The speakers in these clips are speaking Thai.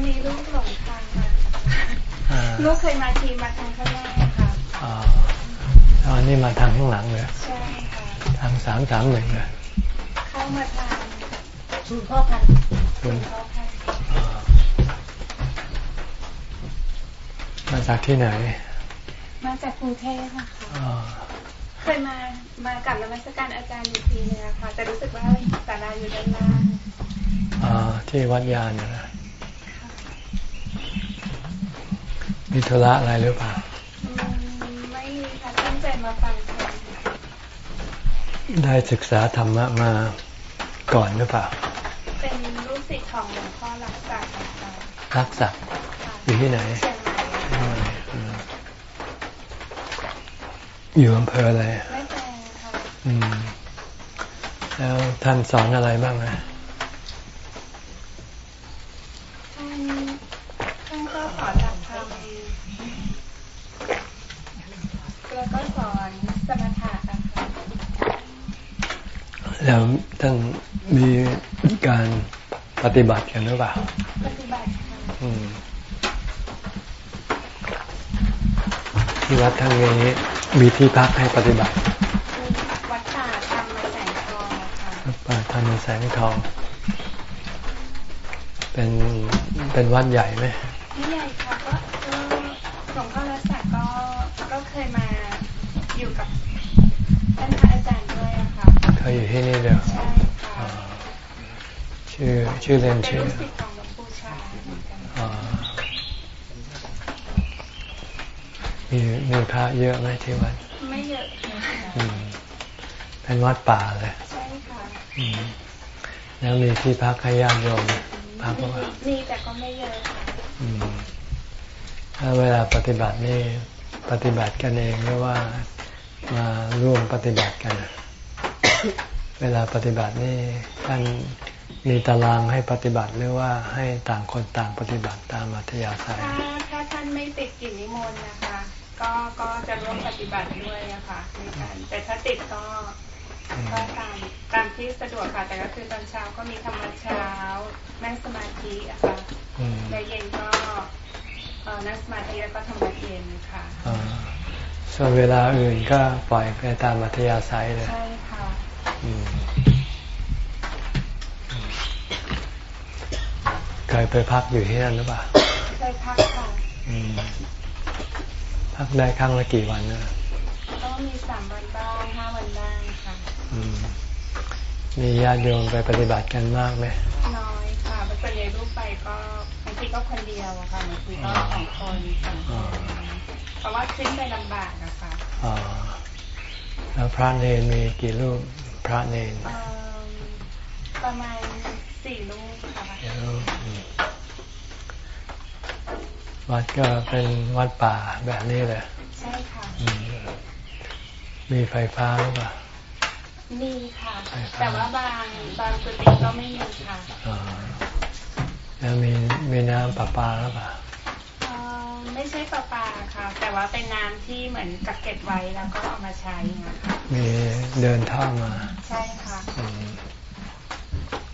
วันนี้ลูกหลงทางมาอ่าลูกเคยมาทีมาทางข้างหน้าค่ะอ๋อตอนนี้มาทางข้างหลังเลยใช่ค่ะทางสามสามหนึ่งเลยเข้ามาทางศูนย์พ่อพันคุณเขาค่ะมาจากที่ไหน มาจากกรุงเทพอะค่ะอ๋อเคยมา มากับนมัสการอาจารย์อยู่ทีนึงอะค่ะแต่รู้สึกว่าศาลาอยู่ด้านล่างอ๋อที่วัดยานนะ มีธุระอะไรหรือเปล่าอืมไม่มีค่ะตั้งใจมาฟังธรรมได้ศึกษาธรรมะมาก่อนหรือเปล่า เป็นลูกศิษย์ของหลวงพ่อรักษาค่ะรักษาค่ะอยู่ที่ไหนเชียงใหม่อืมอืมอยู่อำเภออะไรไม่แพงค่ะอืมแล้วท่านสอนอะไรบ้างนะ ท่านท่านก็สอนหลักธรรมแล้วก็สอนสมถะอะค่ะ แล้วท่านมีการ ปฏิบัติกันหรือเปล่า ปฏิบัติค่ะอืมที่วัดท่านนี้มีที่พักให้ปฏิบัติคือวัดป่าธรรมแสงทองค่ะวัดป่าธรรมแสงทอง เป็นเป็นวัดใหญ่ไหม ชื่อชื่อเล่นเป็นชื่อลูกศิษย์ของหลวงปู่ชาเหมือนกันอ่ามีมีพระเยอะไหมที่วัด ไม่เยอะค่ะอืมเป็นวัดป่าเลย ใช่ค่ะอืมแล้วมีที่พักให้ญาติโยมพักมีว่ามีแต่ก็ไม่เยอะค่ะอืมถ้าเวลาปฏิบัตินี่ปฏิบัติกันเองหรือว่ามาร่วมปฏิบัติกัน เวลาปฏิบัตินี่ท่าน มีตารางให้ปฏิบัติหรือว่าให้ต่างคนต่างปฏิบัติตามอัธยาศัยถ้าถ้าท่านไม่ติดกิจนิมนต์นะคะ ก็ก็จะร่วมปฏิบัติด้วยอะค่ะในการแต่ถ้าติดก็ก็ตามตามที่สะดวกค่ะ แต่ก็คือตอนเช้าก็มีธรรมเช้านั่งสมาธิอะค่ะอืมและเย็นก็เอ่อนั่งสมาธิแล้วก็ทำวัดเย็นค่ะอ่าส่วนเวลาอื่นก็ปล่อยไปตามอัธยาศัยเลยใช่ค่ะ อืม เคยไปพักอยู่ที่นั่นหรือเปล่าเคยพักค่ะอืมพักได้ครั้งละกี่วันนะก็มีสามวันบ้างห้าวันบ้างค่ะอืมมีญาติโยมไปปฏิบัติกันมากไหมน้อยค่ะเมื่อส่วนใหญ่ลูกไปก็บางทีก็คนเดียวอะค่ะบางทีก็สองคนสามคนเพราะว่าขึ้นไปลำบากอะค่ะอ๋อแล้วพระเนนมีกี่รูปพระเนนเอิ่มประมาณสี่ลูกค่ะเดี๋ย วอืมวัดก็เป็นวัดป่าแบบนี้เลยใช่ค่ะอืมมีไฟฟ้าหรือเปล่ามีค่ะใช่ครับแต่ว่าบางบางกุฏิก็ไม่มีค่ะอ๋อแล้วมีมีน้ำประปาหรือเปล่าเอ่อไม่ใช่ประปาค่ะ แต่ว่าเป็นน้ำที่เหมือนกักเก็บไว้แล้วก็เอามาใช้นะคะมีเดินท่ามา ใช่ค่ะอืม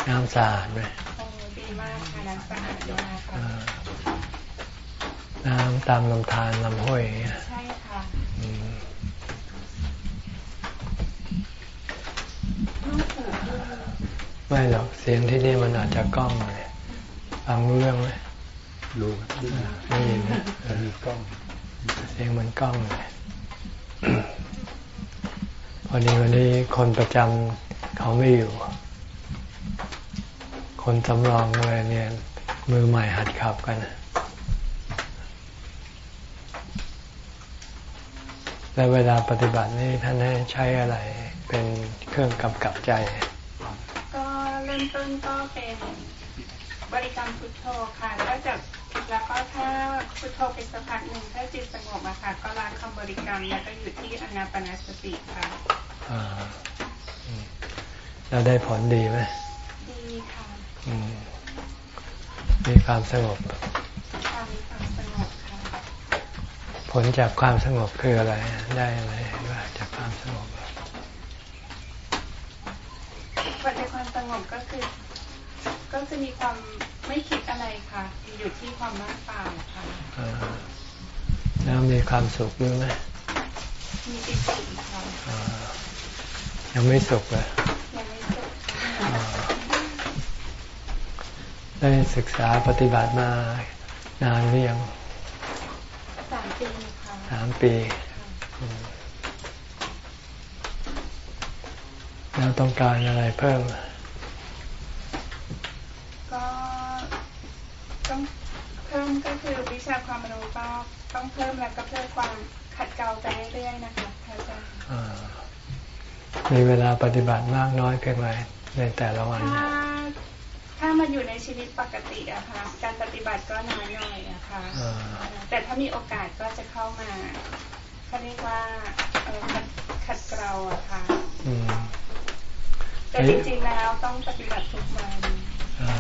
น้ำสะอาดไหมโอ้ดีมากค่ะน้ำสะอาดมากค่ะอ่า น้ำตามลำธารลำห้วยอย่างเงี้ยใช่ค่ะอืมลูกหูที่ไม่หรอกเสียงที่นี่มันอาจจะกล้องเลยฟังรู้เรื่องไหมรู้ได้ยินไหมมีกล้อง เสียงมันกล้องเลยพอดีวันนี้คนประจำเขาไม่อยู่ คนสำรองเลยเนี่ยมือใหม่หัดขับกัน แล้วเวลาปฏิบัตินี่ท่านให้ใช้อะไรเป็นเครื่องกำกับใจ ก็เริ่มต้นก็เป็นบริกรรมพุทโธค่ะแล้วก็จะแล้วก็ถ้าพุทโธไปสักพักหนึ่งถ้าจิตสงบอะค่ะก็ล้างคำบริกรรมแล้วก็อยู่ที่อนาปนาสติค่ะอ่าอืมแล้วได้ผลดีไหมดีค่ะอืมมีความสงบ ความความสงบค่ะ ผ ลจากความสงบคืออะไร ได้อะไรว่าจากความสงบผลจากความสงบก็คือ ก็จะมีความไม่คิดอะไรค่ะอยู่ที่ความว่างเปล่าค่ะอ่าแล้วมีความสุขด้วยไหมมีปิติค่ะอ่ายังไม่สุขเลยยังไม่จบอ่าค่ะได้ศึกษาปฏิบัติมานานหรือยัง สามปีค่ะสามปีอืมแล้วต้องการอะไรเพิ่ม ก็ต้องเพิ่มก็คือวิชาความรู้ก็ต้องเพิ่มแล้วก็เพิ่มความขัดเกลาไปเรื่อยๆนะคะพระอาจารย์อ่ามีเวลาปฏิบัติมากน้อยเพียงไรในแต่ละวันถ้า ถ้ามันอยู่ในชีวิตปกติอะค่ะ การปฏิบัติก็น้อยหน่อยอะค่ะอ่าแต่ถ้ามีโอกาสก็จะเข้ามาเขาเรียกว่าเอ่อขัดขัดเกลาอะค่ะอืมแต่จริงๆแล้วต้องปฏิบัติทุกวันอ่า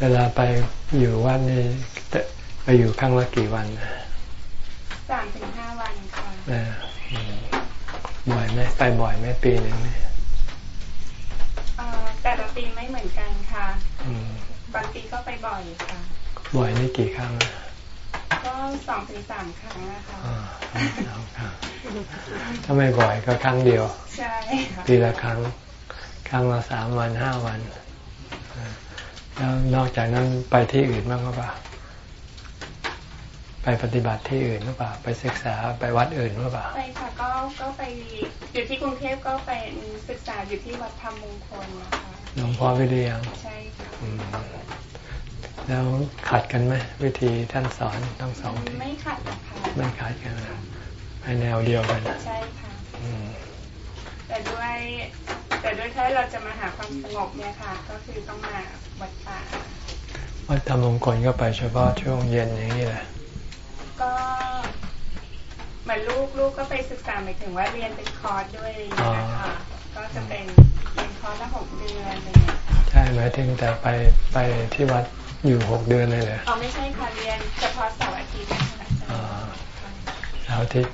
เวลาไปอยู่วัดนี่ไปอยู่ครั้งละกี่วันนะสามถึงห้าวันค่ะอ่าอืมบ่อยไหมไปบ่อยไหมปีหนึ่งไหม เอ่อแต่ละปีไม่เหมือนกันค่ะ อืม บางปีก็ไปบ่อยค่ะ บ่อยนี่กี่ครั้งนะก็สองถึงสามครั้งนะคะอ่าสองครั้งถ้าไม่บ่อยก็ครั้งเดียว ใช่ค่ะปีละครั้ง ครั้งละสามวันห้าวันอ่าแล้วนอกจากนั้นไปที่อื่นบ้างหรือเปล่า ไปปฏิบัติที่อื่นหรือเปล่า ไปศึกษาไปวัดอื่นหรือเปล่า ไปค่ะก็ก็ไปอยู่ที่กรุงเทพก็ไปศึกษาอยู่ที่วัดธรรมมงคลนะคะหลวงพ่อวิริยังใช่ค่ะอืมแล้วขัดกันไหมวิธีท่านสอนทั้งสองที่ไม่ขัดนะคะไม่ขัดกันนะไปแนวเดียวกันนะใช่ค่ะอืมแต่ด้วยแต่ด้วยถ้าเราจะมาหาความสงบเนี่ยค่ะ ก็คือต้องมาวัดป่าวัดธรรมมงคลก็ไปเฉพาะช่วงเย็นอย่างนี้แหละ ก็เหมือนลูกลูกก็ไปศึกษาหมายถึงว่าเรียนเป็นคอร์สด้วยอะไรอย่างเงี้ยค่ะก็จะเป็นเรียนคอร์สละหกเดือนอะไรอย่างเงี้ยค่ะใช่ไหมายถึงแต่ไปไปที่วัดอยู่หกเดือนเลยเหรออ๋อไม่ใช่ค่ะเรียนเฉพาะเสาร์อาทิตย์นะคะอ่าเสาร์อาทิตย์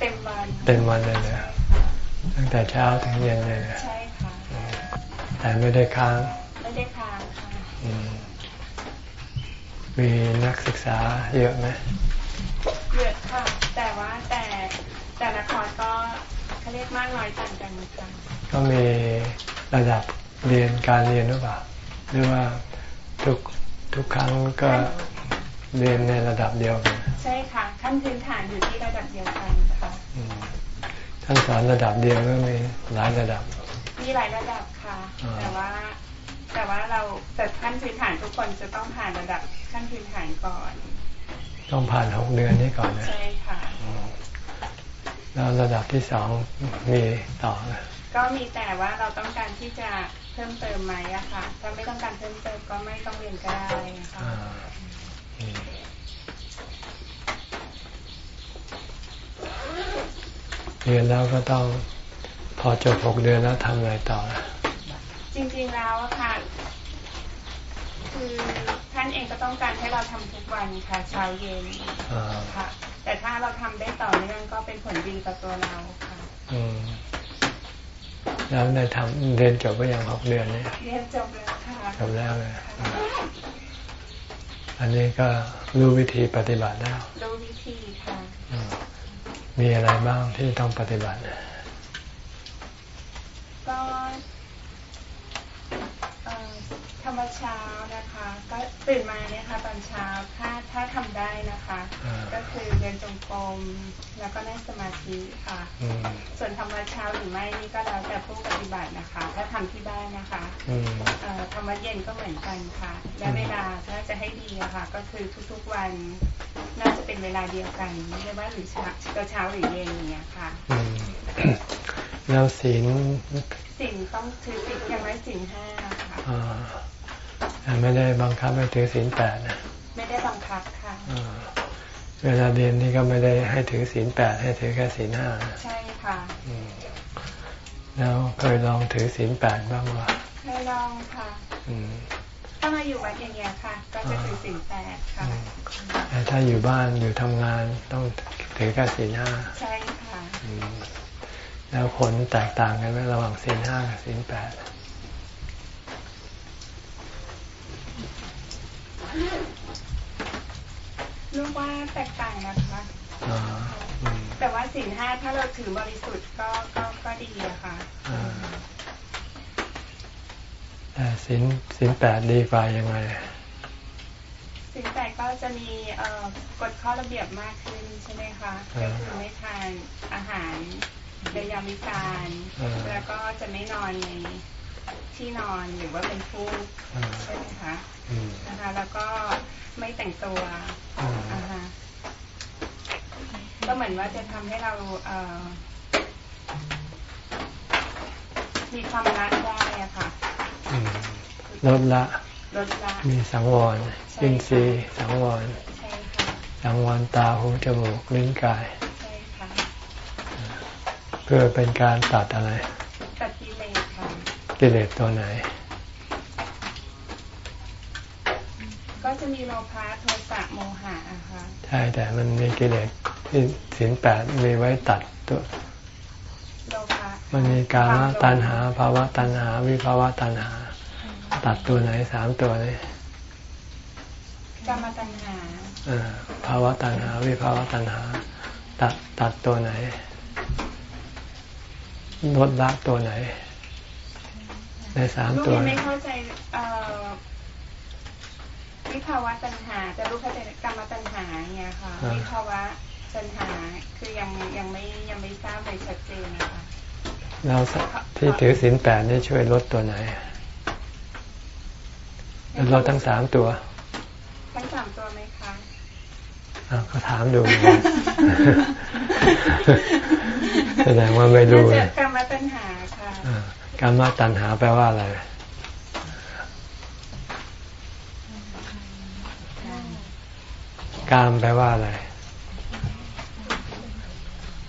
เต็มวันเต็มวันเลยเหรอตั้งแต่เช้าถึงเย็นเลยเหรอใช่ค่ะแต่ไม่ได้ค้างไม่ได้ค้างค่ะอืมมีนักศึกษาเยอะไหม เยอะค่ะ แต่ว่าแต่แต่ละคอร์สก็เขาเรียกมากน้อยต่างกันค่ะก็มีระดับเรียนการเรียนหรือเปล่าหรือว่าทุกทุกครั้งก็เรียนในระดับเดียวกันใช่ค่ะขั้นพื้นฐานอยู่ที่ระดับเดียวกันค่ะอืมท่านสอนระดับเดียวก็มีหลายระดับ มีหลายระดับค่ะอ่าแต่ว่า แต่ว่าเราแต่ขั้นพื้นฐานทุกคนจะต้องผ่านระดับขั้นพื้นฐานก่อน ต้องผ่านหกเดือนนี้ก่อนนะใช่ค่ะอืมแล้วระดับที่สองมีต่อนะก็มีแต่ว่าเราต้องการที่จะเพิ่มเติมไหมอะค่ะ ถ้าไม่ต้องการเพิ่มเติมก็ไม่ต้องเรียนก็ได้ค่ะอ่าอืมเรียนแล้วก็ต้องพอจบหกเดือนแล้วทำอะไรต่อนะจริงๆแล้วอะค่ะ คือท่านเองก็ต้องการให้เราทำทุกวันค่ะเช้าเย็นอ่าค่ะ แต่ถ้าเราทำได้ต่อเนื่องก็เป็นผลดีกับตัวเราค่ะอืมแล้วในทำเรียนจบก็ยังหกเดือนนี้เรียนจบแล้วค่ะจบแล้วเลยอ่าอันนี้ก็รู้วิธีปฏิบัติแล้วรู้วิธีค่ะอืมมีอะไรบ้างที่ต้องปฏิบัติก็ เอ่อธรรมเช้านะคะ ก็ตื่นมาเนี่ยค่ะตอนเช้าถ้าถ้าทำได้นะคะอ่าก็คือเดินจงกรมแล้วก็นั่งสมาธิค่ะอืมส่วนทำวัดเช้าหรือไม่นี่ก็แล้วแต่ผู้ปฏิบัตินะคะถ้าทำที่บ้านนะคะอืมเอ่อทำวัดเย็นก็เหมือนกันค่ะ และเวลาถ้าจะให้ดีอะค่ะ ก็คือทุกๆวันน่าจะเป็นเวลาเดียวกันไม่ได้ว่าหรือเช้าเช้าหรือเย็นอย่างเงี้ยค่ะอืมแล้วศีลสิ่งต้องถือสิ่งอย่างไรสิ่งห้าค่ะอ่าแต่ ไม่ได้บังคับให้ถือศีลแปดนะไม่ได้บังคับค่ะอ่าเวลาเรียนนี่ก็ไม่ได้ให้ถือศีลแปดให้ถือแค่ศีลห้าใช่ค่ะอืมแล้วเคยลองถือศีลแปดบ้างวะเคยลองค่ะอืมถ้ามาอยู่วัดอย่างเงี้ยค่ะก็จะถือสิ่งแปดค่ะแต่ถ้าอยู่บ้านอยู่ทำงานต้องถือแค่ศีลห้าใช่ค่ะอืมแล้วผลแตกต่างกันไหมระหว่างศีลห้ากับศีลแปด ลูกว่าแตกต่างนะคะอ่าอืมแต่ว่าสินห้าถ้าเราถือบริสุทธิ์ก็ก็ก็ดีอะค่ะอ่าแต่สินสินแปดดีกว่ายังไงสินแปดก็จะมีเอ่อกฎข้อระเบียบมากขึ้นใช่ไหมคะอ่าก็คือไม่ทานอาหารในยามวิการอ่าแล้วก็จะไม่นอนใน ที่นอนหรือว่าเป็นฟูกอ่าใช่ไหมคะอืมนะคะแล้วก็ไม่แต่งตัวอ่าอ่าฮะก็เหมือนว่าจะทำให้เราเอ่อมีความรักได้อะค่ะอืมลดละลดละ มีสังวรใช่ยินทรีย์ค่ะสังวรใช่ค่ะสังวรตาหูจมูกลิ้นกายใช่ค่ะเพื่อเป็นการตัดอะไรตัดกิเลสค่ะ กิเลสตัวไหน ก็จะมีโลภะโทสะโมหะอะค่ะใช่แต่มันมีกิเลสที่สินแปดมีไว้ตัดตัวโลภะมันมีกามตัณหาภาวะตัณหา วิภาวะตัณหา ตัดตัวไหนสามตัวเลยกรรมตัณหาอ่าภาวะตัณหา วิภาวะตัณหา ตัดตัดตัวไหนลดละตัวไหน ในสามลูกตัวยังไม่เข้าใจเอ่อวิภาวะตัณหาแต่ลูกเข้าใจกรรมตัณหาเนี่ยค่ะอ่าวิภาวะตัณหาคือยังยังไม่ยังไม่ทราบเลยชัดเจนนะคะเราที่ถือสินแปดนี่ช่วยลดตัวไหนลดทั้งสามตัวทั้งสามตัวไหมคะอะก็ถามดูแสดงว่าไม่รู้น่าเลจะยกรรมตัณหาค่ะอ่า การมาตัณหาแปลว่าอะไรกามแปลว่าอะไร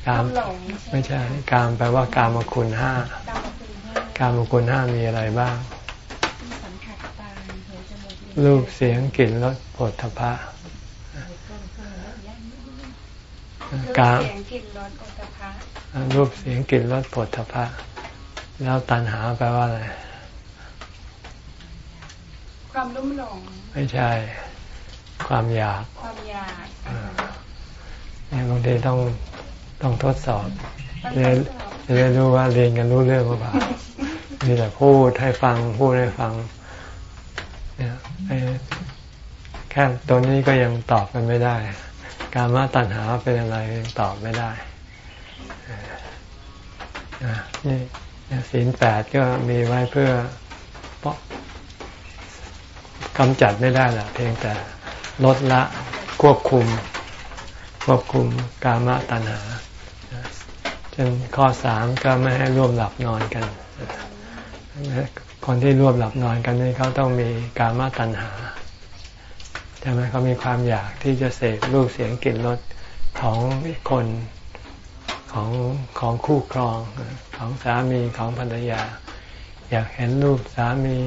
กามหลงไม่ใช่กามแปลว่ากามคุณห้ากรรมคุณห้ากามคุณห้ามีอะไรบ้างที่สัมผัสตาหูจมูกรูปเสียงกลิ่นรสผลทพะรูปกามเสียงกลิ่นรสโอตพะรูปเสียงกลิ่นรสผลทพะ แล้วตัณหาแปลว่าอะไร ความลุ่มหลง ไม่ใช่ ความอยาก ความอยากอ่าเนี่ยบางทีต้องต้องทดสอบต้องจะได้ทดสอบจะได้รู้ว่าเรียนกันรู้เรื่องหรือเปล่ามีแต่พูดให้ฟังพูดให้ฟัง เนี่ยไอ้แค่ตัวนี้ก็ยังตอบกันไม่ได้ การมาตัณหาเป็นอะไรยังตอบไม่ได้อ่านี่เนี่ย ศีลแปดก็มีไว้เพื่อป้องกำจัดไม่ได้หละเพียงแต่ลดละควบคุม ควบคุมกามตัณหาเช่นข้อสามก็ไม่ให้ร่วมหลับนอนกัน คนที่ร่วมหลับนอนกันนี่เขาต้องมีกามตัณหาใช่ไหมเขามีความอยากที่จะเสพรูปเสียงกลิ่นรสของคน ของของคู่ครองของสามีของภรรยา อยากเห็นรูปสามี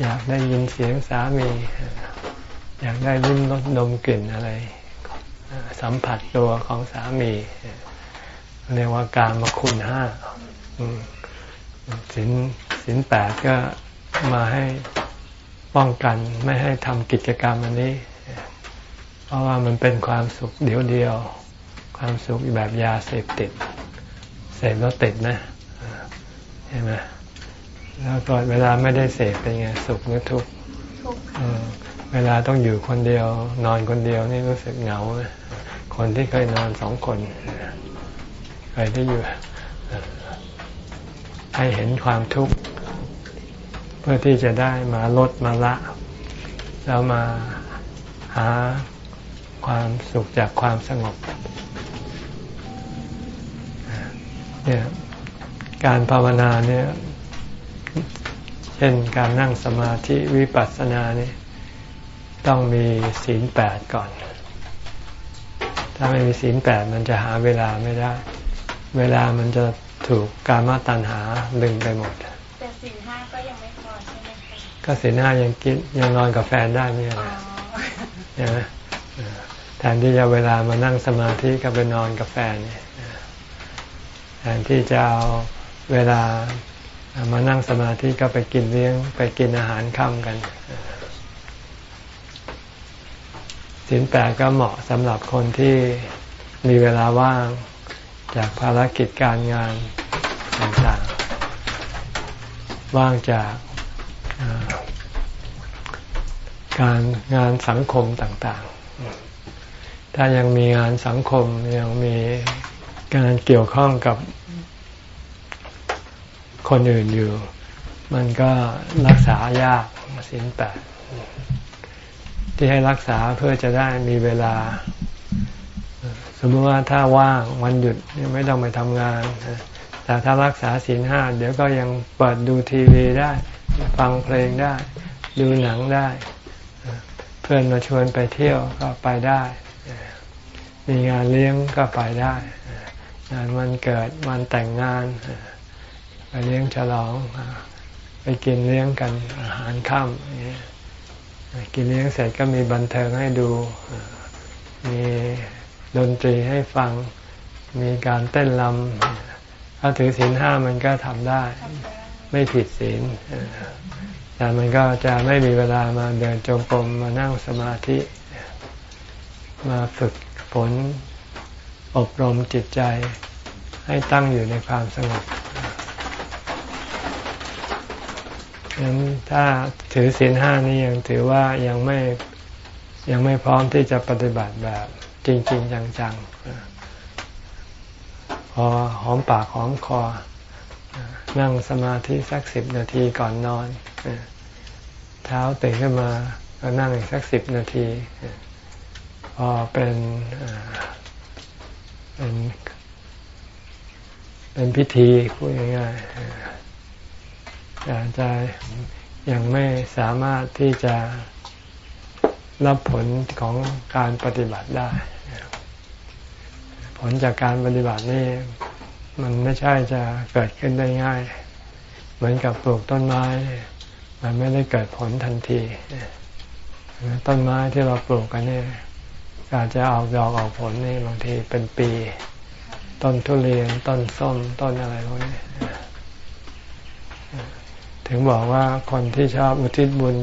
อยากได้ยินเสียงสามี อยากได้ลิ้มรสดมกลิ่นอะไร สัมผัสตัวของสามีเรียกว่าการมาคุณห้าสินสินแปดก็มาให้ป้องกันไม่ให้ทำกิจกรรมอันนี้ เพราะว่ามันเป็นความสุขเดียวเดียว ความสุขแบบยาเสพติด เสพแล้วติดนะใช่ไหมแล้วก็เวลาไม่ได้เสพเป็นไงสุขหรือทุกข์ทุกข์เออเวลาต้องอยู่คนเดียวนอนคนเดียวนี่รู้สึกเหงาไหมคนที่เคยนอนสองคนเคยที่อยู่เอ่อให้เห็นความทุกข์เพื่อที่จะได้มาลดมาละ แล้วมาหาความสุขจากความสงบ เนี่ยการภาวนาเนี่ยเช่นการนั่งสมาธิวิปัสสนานี่ต้องมีศีลแปดก่อน ถ้าไม่มีศีลแปดมันจะหาเวลาไม่ได้ เวลามันจะถูกการมาตัณหาดึงไปหมด แต่สินห้าก็ยังไม่พอใช่ไหมคะก็ศีลห้ายังกินยังนอนกับแฟนได้ไม่ใช่อ๋เหรออใช่ไหมเออแทนที่จะเวลามานั่งสมาธิก็ไปนอนกับแฟนเนี่ย แทนที่จะเอาเวลามานั่งสมาธิก็ไปกินเลี้ยงไปกินอาหารค่ำกันศีลแปดก็เหมาะสำหรับคนที่มีเวลาว่างจากภารกิจการงานต่างๆ ว่างจากการงานสังคมต่างๆ ถ้ายังมีงานสังคมยังมี การเกี่ยวข้องกับคนอื่นอยู่ มันก็รักษายากสินแปดที่ให้รักษาเพื่อจะได้มีเวลา สมมติว่าถ้าว่างวันหยุดไม่ต้องไปทำงาน แต่ถ้ารักษาศีลห้าเดี๋ยวก็ยังเปิดดูทีวีได้ ฟังเพลงได้ ดูหนังได้ เพื่อนมาชวนไปเที่ยวก็ไปได้ มีงานเลี้ยงก็ไปได้ วันเกิดวันแต่งงานไปเลี้ยงฉลอง ไปกินเลี้ยงกันอาหารค่ำกินเลี้ยงเสร็จก็มีบันเทิงให้ดู มีดนตรีให้ฟัง มีการเต้นรำถ้าถือศีลห้ามันก็ทำได้ ไม่ผิดศีลแต่มันก็จะไม่มีเวลามาเดินจงกรมมานั่งสมาธิ มาฝึกฝน อบรมจิตใจให้ตั้งอยู่ในความสงบงั้นถ้าถือศีลห้านี่ยังถือว่ายังไม่ยังไม่พร้อมที่จะปฏิบัติแบบจริงๆจังๆ พอหอมปากหอมคอ นั่งสมาธิสักสิบนาทีก่อนนอน เท้าตื่นขึ้นมาก็นั่งอีกสักสิบนาที พอเป็น เป็นเป็นพิธีพูดง่ายๆอาจจะยังไม่สามารถที่จะรับผลของการปฏิบัติได้ ผลจากการปฏิบัตินี่มันไม่ใช่จะเกิดขึ้นได้ง่าย เหมือนกับปลูกต้นไม้ มันไม่ได้เกิดผลทันที ต้นไม้ที่เราปลูกกันนี่ การจะออกดอกออกผลนี่บางทีเป็นปี ต้นทุเรียนต้นส้มต้นอะไรพวกนี้ถึงบอกว่าคนที่ชอบอุทิศบุญ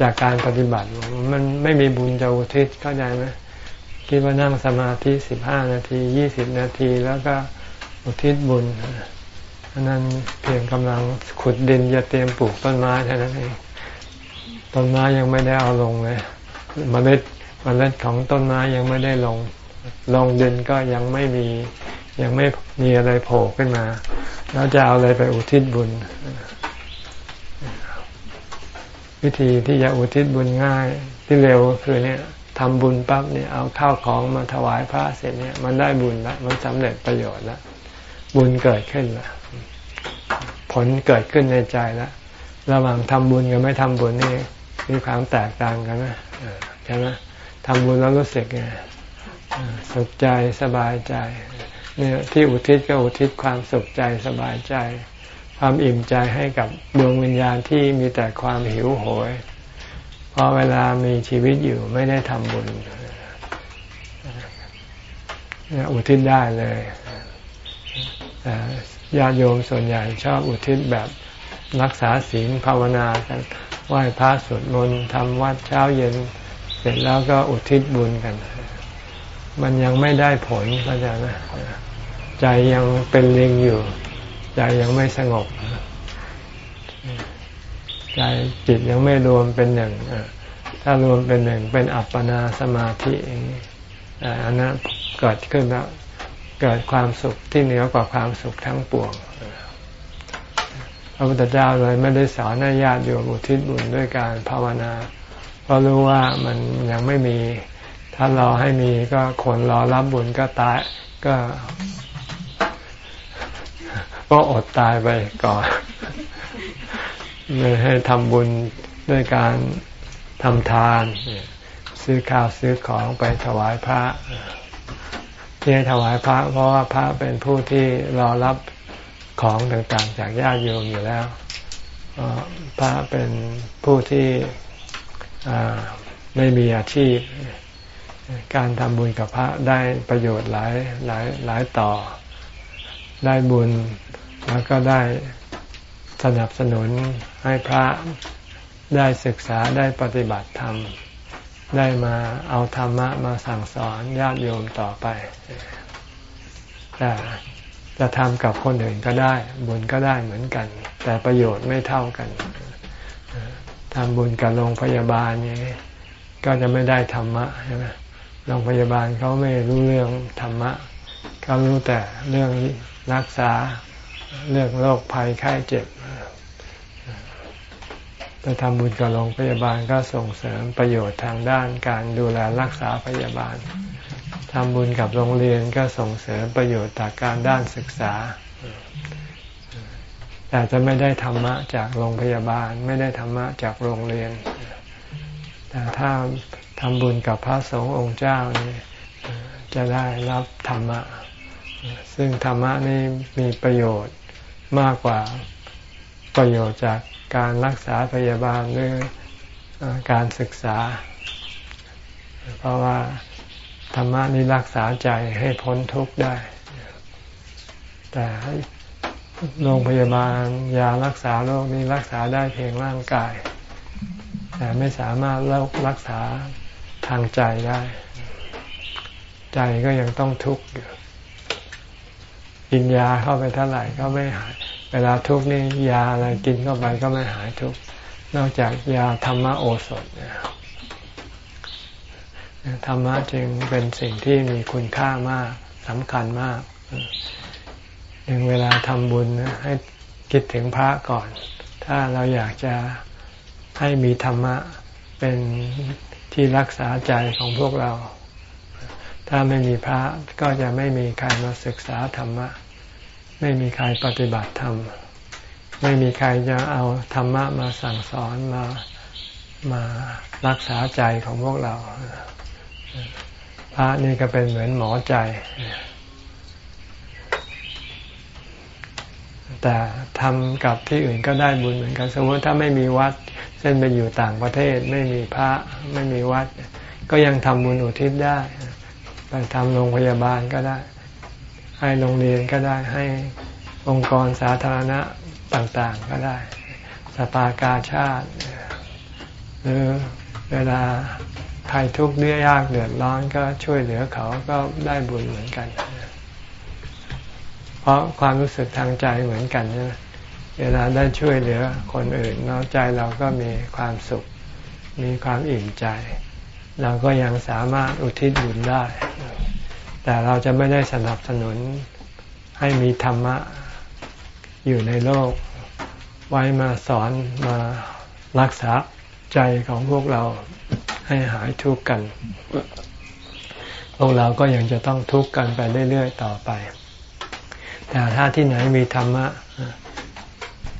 จากการปฏิบัติ มันไม่มีบุญจะอุทิศเข้าใจไหมคิดว่านั่งสมาธิสิบห้านาทียี่สิบนาทีแล้วก็อุทิศบุญอันนั้นเพียงกำลังขุดดินจะเตรียมปลูกต้นไม้เท่านั้นเองต้นไม้ยังไม่ได้เอาลงเลยมเมล็ด มเมล็ดของต้นไม้ยังไม่ได้ลง ลงดินก็ยังไม่มียังไม่มีอะไรโผล่ขึ้นมา แล้วจะเอาอะไรไปอุทิศบุญ วิธีที่จะอุทิศบุญง่ายที่เร็วคือเนี่ยทำบุญปั๊บเนี่ยเอาข้าวของมาถวายพระเสร็จเนี่ยมันได้บุญล้วมันสำเร็จประโยชน์ล้วบุญเกิดขึ้นล้วผลเกิดขึ้นในใจล้วระหว่างทำบุญกับไม่ทำบุญนี่มีความแตกต่างกันนะใช่ไหม ทำบุญแล้วรู้สึกไงสุขใจสบายใจ เนี่ยที่อุทิศก็อุทิศความสุขใจสบายใจ ความอิ่มใจให้กับดวงวิญญาณที่มีแต่ความหิวโหย เพราะเวลามีชีวิตอยู่ไม่ได้ทำบุญอุทิศได้เลยญาติโยมส่วนใหญ่ชอบอุทิศแบบรักษาศีลภาวนากันไหว้พระสวดมนต์ทำวัดเช้าเย็น ร็จแล้วก็อุทิศบุญกัน มันยังไม่ได้ผลเข้าใจไหมใจยังเป็นเลิงอยู่ ใจยังไม่สงบใจจิตยังไม่รวมเป็นหนึ่งถ้ารวมเป็นหนึ่งเป็นอัปปนาสมาธิอย่างนี้อันนั้นเกิดขึ้นแล้วเกิดความสุขที่เหนือกว่าความสุขทั้งปวงพระพุทธเจ้าเลยไม่ได้สอนให้ญาติโยมอุทิศบุญด้วยการภาวนา เพราะรู้ว่ามันยังไม่มี ถ้ารอให้มีก็คนรอรับบุญก็ตายก็ ก็อดตายไปก่อนเลยให้ทำบุญด้วยการทำทาน ซื้อข้าวซื้อของไปถวายพระที่ให้ถวายพระ เพราะว่าพระเป็นผู้ที่รอรับของต่างๆ จากญาติโยมอยู่แล้วพระเป็นผู้ที่ ไม่มีอาชีพ การทำบุญกับพระได้ประโยชน์หลายหลายหลายต่อ ได้บุญแล้วก็ได้สนับสนุนให้พระได้ศึกษาได้ปฏิบัติธรรม ได้มาเอาธรรมะมาสั่งสอนญาติโยมต่อไป แต่จะทำกับคนอื่นก็ได้ บุญก็ได้เหมือนกัน แต่ประโยชน์ไม่เท่ากัน ทำบุญกับโรงพยาบาลนี่ก็จะไม่ได้ธรรมะใช่ไหมโรงพยาบาลเขาไม่รู้เรื่องธรรมะเขารู้แต่เรื่องรักษาเรื่องโรคภัยไข้เจ็บไปทำบุญกับโรงพยาบาลก็ส่งเสริมประโยชน์ทางด้านการดูแลรักษาพยาบาลทำบุญกับโรงเรียนก็ส่งเสริมประโยชน์จากการด้านศึกษา แต่จะไม่ได้ธรรมะจากโรงพยาบาล ไม่ได้ธรรมะจากโรงเรียน แต่ถ้าทำบุญกับพระสงฆ์องค์เจ้านี่จะได้รับธรรมะ ซึ่งธรรมะนี่มีประโยชน์มากกว่าประโยชน์จากการรักษาพยาบาลหรือการศึกษา เพราะว่าธรรมะนี้รักษาใจให้พ้นทุกข์ได้ แต่ โรงพยาบาลยารักษาโรคนี้รักษาได้เพียงร่างกาย แต่ไม่สามารถรักษาทางใจได้ ใจก็ยังต้องทุกข์อยู่กินยาเข้าไปเท่าไหร่ก็ไม่หาย เวลาทุกข์นี่ยาอะไรกินเข้าไปก็ไม่หายทุกข์นอกจากยาธรรมโอสถธรรมะจึงเป็นสิ่งที่มีคุณค่ามากสำคัญมาก อย่างเวลาทำบุญให้คิดถึงพระก่อน ถ้าเราอยากจะให้มีธรรมะเป็นที่รักษาใจของพวกเรา ถ้าไม่มีพระก็จะไม่มีใครมาศึกษาธรรมะ ไม่มีใครปฏิบัติธรรม ไม่มีใครจะเอาธรรมะมาสั่งสอนมามารักษาใจของพวกเรา พระนี่ก็เป็นเหมือนหมอใจ แต่ทำกับที่อื่นก็ได้บุญเหมือนกัน สมมติถ้าไม่มีวัดเส้นไปอยู่ต่างประเทศ ไม่มีพระไม่มีวัด ก็ยังทำบุญอุทิศได้ไปทำโรงพยาบาลก็ได้ ให้โรงเรียนก็ได้ให้องค์กรสาธารณะต่างๆก็ได้ สปากาชาติ หรือเวลาใครทุกข์เดือยากเดือดร้อนก็ช่วยเหลือเขาก็ได้บุญเหมือนกัน เพราะความรู้สึกทางใจเหมือนกันนะเวลาได้ช่วยเหลือคนอื่นแล้วใจเราก็มีความสุข มีความอิ่มใจ เราก็ยังสามารถอุทิศบุญได้ แต่เราจะไม่ได้สนับสนุนให้มีธรรมะอยู่ในโลก ไว้มาสอนมารักษาใจของพวกเราให้หายทุกข์กัน พวกเราก็ยังจะต้องทุกข์กันไปเรื่อย ๆ ต่อไป แต่ถ้าที่ไหนมีธรรมะ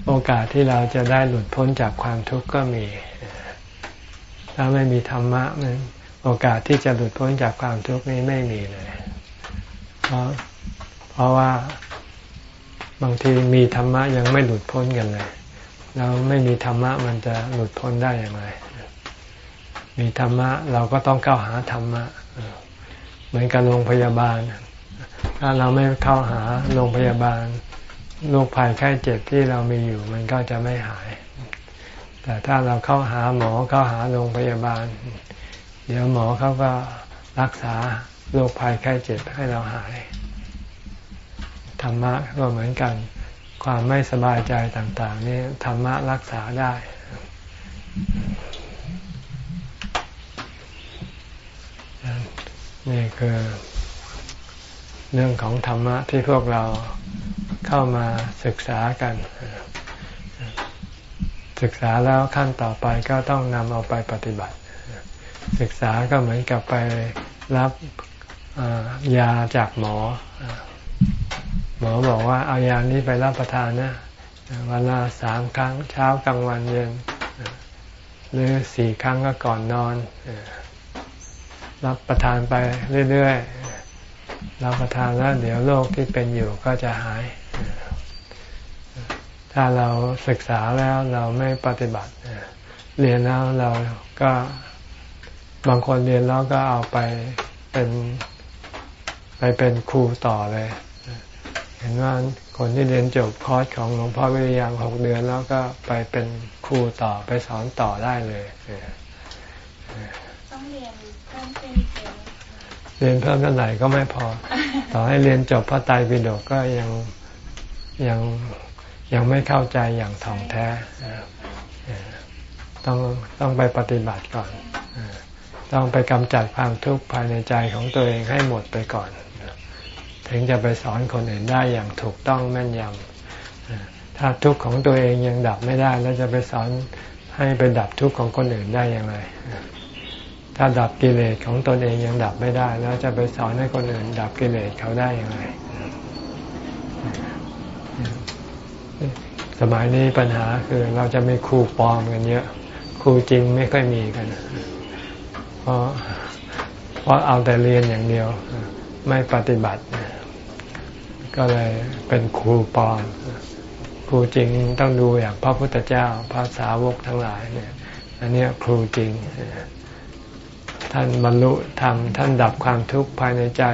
โอกาสที่เราจะได้หลุดพ้นจากความทุกข์ก็มี ถ้าไม่มีธรรมะโอกาสที่จะหลุดพ้นจากความทุกข์นี้ไม่มีเลย เพราะเพราะว่าบางทีมีธรรมะยังไม่หลุดพ้นกันเลยเราไม่มีธรรมะมันจะหลุดพ้นได้อย่างไร มีธรรมะเราก็ต้องเข้าหาธรรมะ เหมือนกับโรงพยาบาล ถ้าเราไม่เข้าหาโรงพยาบาลโรคภัยไข้เจ็บที่เรามีอยู่ มันก็จะไม่หาย แต่ถ้าเราเข้าหาหมอเข้าหาโรงพยาบาล เดี๋ยวหมอเขาก็รักษาโรคภัยไข้เจ็บให้เราหาย ธรรมะก็เหมือนกัน ความไม่สบายใจต่าง ๆ นี่ธรรมะรักษาได้นี่คือ เรื่องของธรรมะที่พวกเราเข้ามาศึกษากัน ศึกษาแล้วขั้นต่อไปก็ต้องนำเอาไปปฏิบัติ ศึกษาก็เหมือนกับไปรับยาจากหมอ หมอบอกว่าเอายานี้ไปรับประทานนะวันละสามครั้งเช้ากลางวันเย็น หรือสี่ครั้งก็ก่อนนอน รับประทานไปเรื่อยๆ รับประทานแล้วเดี๋ยวโรคที่เป็นอยู่ก็จะหาย ถ้าเราศึกษาแล้วเราไม่ปฏิบัติ เรียนแล้วเราก็บางคนเรียนแล้วก็เอาไปเป็นไปเป็นครูต่อเลย เห็นว่าคนที่เรียนจบคอร์สของหลวงพ่อวิริยังหกเดือน แล้วก็ไปเป็นครูต่อไปสอนต่อได้เลยต้องเรียนเพิ่มขึ้น เรียนเพิ่มเท่าไหร่ก็ไม่พอ ต่อให้เรียนจบพระไตรปิฎกก็ยังยังยังไม่เข้าใจอย่างถ่องแท้ต้องต้องไปปฏิบัติก่อน ต้องไปกำจัดความทุกข์ภายในใจของตัวเองให้หมดไปก่อน ถึงจะไปสอนคนอื่นได้อย่างถูกต้องแม่นยำถ้าทุกข์ของตัวเองยังดับไม่ได้ แล้วจะไปสอนให้ไปดับทุกข์ของคนอื่นได้อย่างไร ถ้าดับกิเลสของตนเองยังดับไม่ได้ แล้วจะไปสอนให้คนอื่น ดับกิเลสเขาได้อย่างไรสมัยนี้ปัญหาคือเราจะมีครูปลอมกันเยอะครูจริงไม่ค่อยมีกันเพราะเพราะเอาแต่เรียนอย่างเดียว ไม่ปฏิบัติ ก็เลยเป็นครูปลอมครูจริงต้องดูอย่างพระพุทธเจ้าพระสาวกทั้งหลายเนี่ย อันนี้ครูจริง ท่านบรรลุธรรมท่านดับความทุกข์ภายในใจ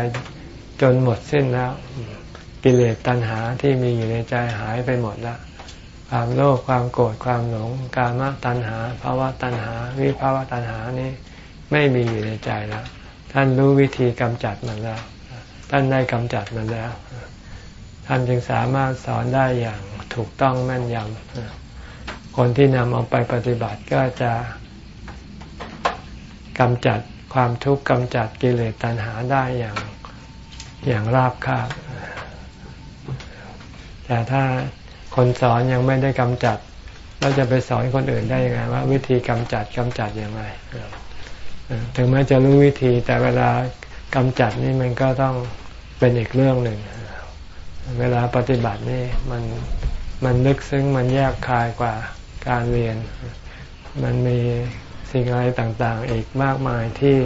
จนหมดสิ้นแล้ว กิเลสตัณหาที่มีอยู่ในใจหายไปหมดแล้ว ความโลภความโกรธความหลง กามตัณหาภาวะตัณหา วิภาวะตัณหานี้ไม่มีอยู่ในใจแล้ว ท่านรู้วิธีกำจัดมันแล้ว ท่านได้กำจัดมันแล้ว ท่านจึงสามารถสอนได้อย่างถูกต้องแม่นยำคนที่นำเอาไปปฏิบัติก็จะ กำจัดความทุกข์กำจัดกิเลสตัณหาได้อย่างอย่างราบคาบ แต่ถ้าคนสอนยังไม่ได้กำจัดเราจะไปสอนคนอื่นได้ยังไงว่า วิธีกำจัดกำจัดอย่างไรถึงแม้จะรู้วิธีแต่เวลากำจัดนี่มันก็ต้องเป็นอีกเรื่องหนึ่ง เวลาปฏิบัตินี่มันมันลึกซึ้งมันแยกคายกว่าการเรียน มันมี สิ่งอะไรต่างๆ อีกมากมายที่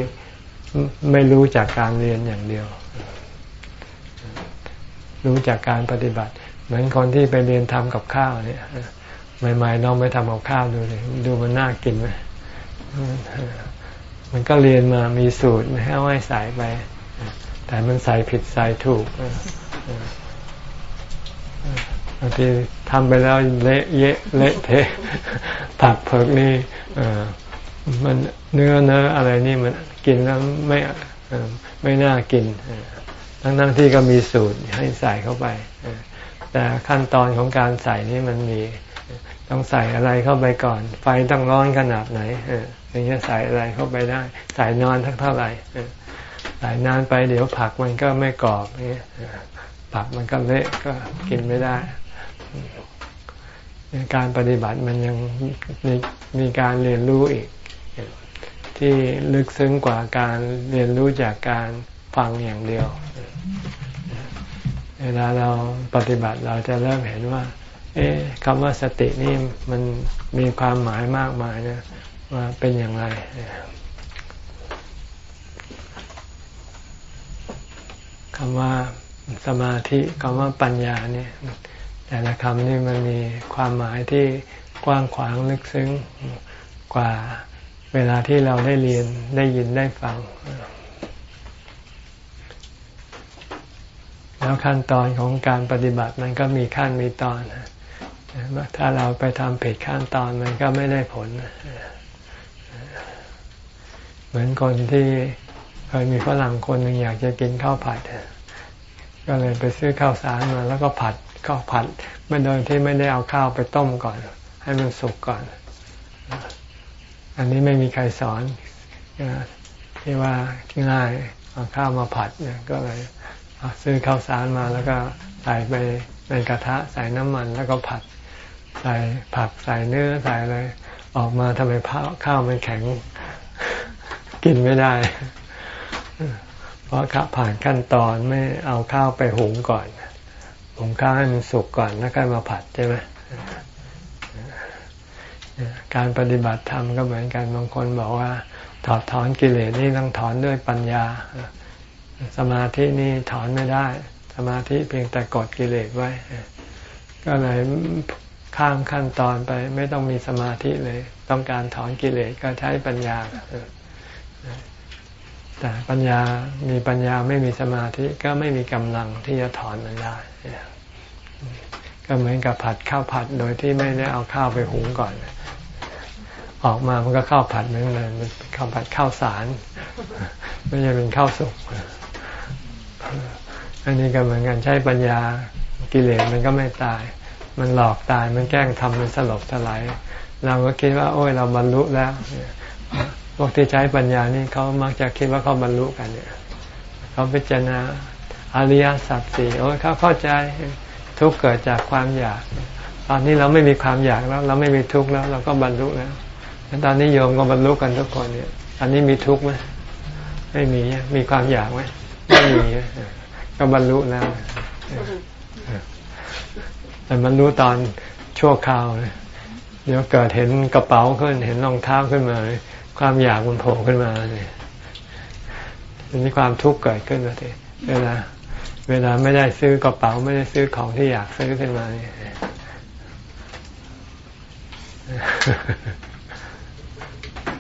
ไม่รู้จากการเรียนอย่างเดียว รู้จากการปฏิบัติ เหมือนคนที่ไปเรียนทำกับข้าวเนี่ยใหม่ๆลองไปทำกับข้าวดูเลยดูมันน่ากินไหมมันก็เรียนมามีสูตรให้เอาให้ใส่ไป แต่มันใส่ผิดใส่ถูกบางทีทำไปแล้วเละเยะเละเทะผักเผือกนี่ มันเนื้อเนื้ออะไรนี่มันกินแล้วไม่ไม่น่ากิน ทั้งทั้งที่ก็มีสูตรให้ใส่เข้าไป แต่ขั้นตอนของการใส่นี่มันมีต้องใส่อะไรเข้าไปก่อน ไฟต้องร้อนขนาดไหนอย่างเงี้ยใส่อะไรเข้าไปได้ ใส่นอนทักเท่าไหร่ใส่นานไปเดี๋ยวผักมันก็ไม่กรอบนี่ผักมันก็เละก็กินไม่ได้ การปฏิบัติมันยังมีมีการเรียนรู้อีก ที่ลึกซึ้งกว่าการเรียนรู้จากการฟังอย่างเดียว เวลาเราปฏิบัติเราจะเริ่มเห็นว่า เอ๊ะคำว่าสตินี่มันมีความหมายมากมายนะว่าเป็นอย่างไรคำว่าสมาธิคำว่าปัญญาเนี่ยแต่ละคำนี่มันมีความหมายที่กว้างขวางลึกซึ้งกว่า เวลาที่เราได้เรียนได้ยินได้ฟัง แล้วขั้นตอนของการปฏิบัติมันก็มีขั้นมีตอนถ้าเราไปทำผิดขั้นตอนมันก็ไม่ได้ผล เหมือนคนที่เคยมีฝรั่งคนหนึ่งอยากจะกินข้าวผัด ก็เลยไปซื้อข้าวสารมาแล้วก็ผัดข้าวผัดไม่โดยที่ไม่ได้เอาข้าวไปต้มก่อน ให้มันสุกก่อน อันนี้ไม่มีใครสอนที่ว่าง่ายเอาข้าวมาผัดเนี่ยก็เลยซื้อข้าวสารมาแล้วก็ใส่ไปในกระทะใส่น้ำมันแล้วก็ผัด ใส่ผักใส่เนื้อใส่อะไรออกมาทำไมข้าวมันแข็งกินไม่ได้ เพราะข้าผ่านขั้นตอนไม่เอาข้าวไปหุงก่อนหุงข้าวให้มันสุกก่อนแล้วก็มาผัดใช่ไหม การปฏิบัติธรรมก็เหมือนกันบางคนบอกว่า ถอดถอนกิเลสนี่ต้องถอนด้วยปัญญา สมาธินี่ถอนไม่ได้ สมาธิเพียงแต่กดกิเลสไว้ ก็เลยข้ามขั้นตอนไปไม่ต้องมีสมาธิเลย ต้องการถอนกิเลสก็ใช้ปัญญาแต่ปัญญามีปัญญาไม่มีสมาธิก็ไม่มีกำลังที่จะถอนมันได้ ก็เหมือนกับผัดข้าวผัดโดยที่ไม่ได้เอาข้าวไปหุงก่อน ออกมามันก็ข้าวผัดเหมือนกันมันข้าวผัดข้าวสาร ไม่ใช่เป็นข้าวสุกอันนี้ก็เหมือนกันใช้ปัญญากิเลสมันก็ไม่ตาย มันหลอกตายมันแกล้งทำมันสลบสลายเราก็คิดว่า โอ้ยเราบรรลุแล้วพวกที่ใช้ปัญญานี่เขามักจะคิดว่าเขาบรรลุกันเนี่ยเขาพิจารณาอริยสัจสี่โอ้ยเขาเข้าใจทุกเกิดจากความอยาก ตอนนี้เราไม่มีความอยากแล้ว เราไม่มีทุกข์แล้ว เราก็บรรลุแล้ว ตอนนี้โยมก็บรรลุกันทุกคนเนี่ยตอนนี้มีทุกข์ไหมไม่มี มีความอยากไหมไม่มีก็บรรลุแล้วแต่บรรลุตอนชั่วคราวเดี๋ยวเกิดเห็นกระเป๋าขึ้น เห็นรองเท้าขึ้นมา ความอยากมันโผล่ขึ้นมาเนี่ยมีความทุกข์เกิดขึ้นมาทีเวลา เวลาไม่ได้ซื้อกระเป๋าไม่ได้ซื้อของที่อยากซื้อขึ้นมาเนี่ย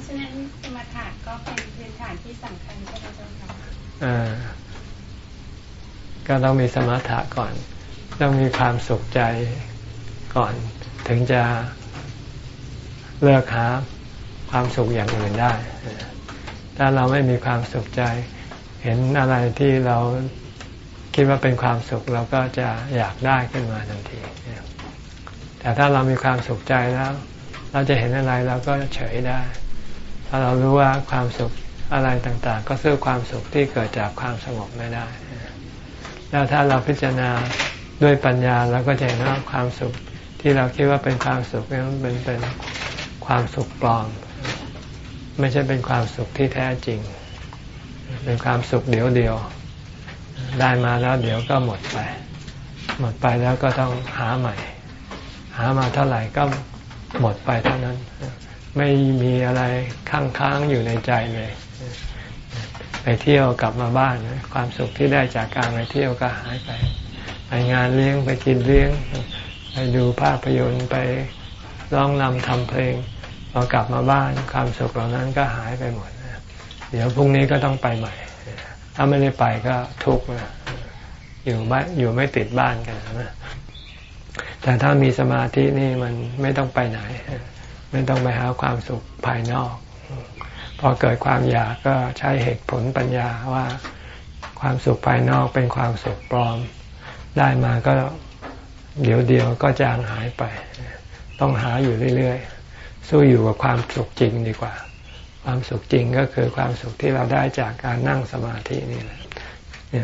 ฉะนั้นสมถะก็เป็นพื้นฐานที่สำคัญใช่ไหมเจ้าคะอ่า ก็ต้องมีสมถะก่อน ต้องมีความสุขใจก่อน ถึงจะเลิกหาความสุขอย่างอื่นได้ ถ้าเราไม่มีความสุขใจ เห็นอะไรที่เราคิดว่าเป็นความสุขเราก็จะอยากได้ขึ้นมาทันที แต่ถ้าเรามีความสุขใจแล้ว เราจะเห็นอะไรเราก็เฉยได้ ถ้าเรารู้ว่าความสุข อะไรต่างๆ ก็ซื้อความสุขที่เกิดจากความสงบไม่ได้ แล้วถ้าเราพิจารณาด้วยปัญญาเราก็จะเห็นว่าความสุขที่เราคิดว่าเป็นความสุขนั้นเป็นเป็นความสุขปลอม ไม่ใช่เป็นความสุขที่แท้จริง เป็นความสุขเดียวเดียว ได้มาแล้วเดี๋ยวก็หมดไป หมดไปแล้วก็ต้องหาใหม่ หามาเท่าไหร่ก็หมดไปเท่านั้น ไม่มีอะไรค้างค้างอยู่ในใจเลย ไปเที่ยวกลับมาบ้าน ความสุขที่ได้จากการไปเที่ยวก็หายไป ไปงานเลี้ยงไปกินเลี้ยง ไปดูภาพยนตร์ไปร้องนำทำเพลงพอกลับมาบ้านความสุขเหล่านั้นก็หายไปหมดเดี๋ยวพรุ่งนี้ก็ต้องไปใหม่ ถ้าไม่ได้ไปก็ทุกข์อยู่บ้านอยู่ไม่ติดบ้านกันนะแต่ถ้ามีสมาธินี่มันไม่ต้องไปไหน ไม่ต้องไปหาความสุขภายนอก พอเกิดความอยากก็ใช้เหตุผลปัญญาว่าความสุขภายนอกเป็นความสุขปลอม ได้มาก็เดี๋ยวเดียวก็จางหายไป ต้องหาอยู่เรื่อยๆ สู้อยู่กับความสุขจริงดีกว่า ความสุขจริงก็คือความสุขที่เราได้จากการนั่งสมาธินี่แหละ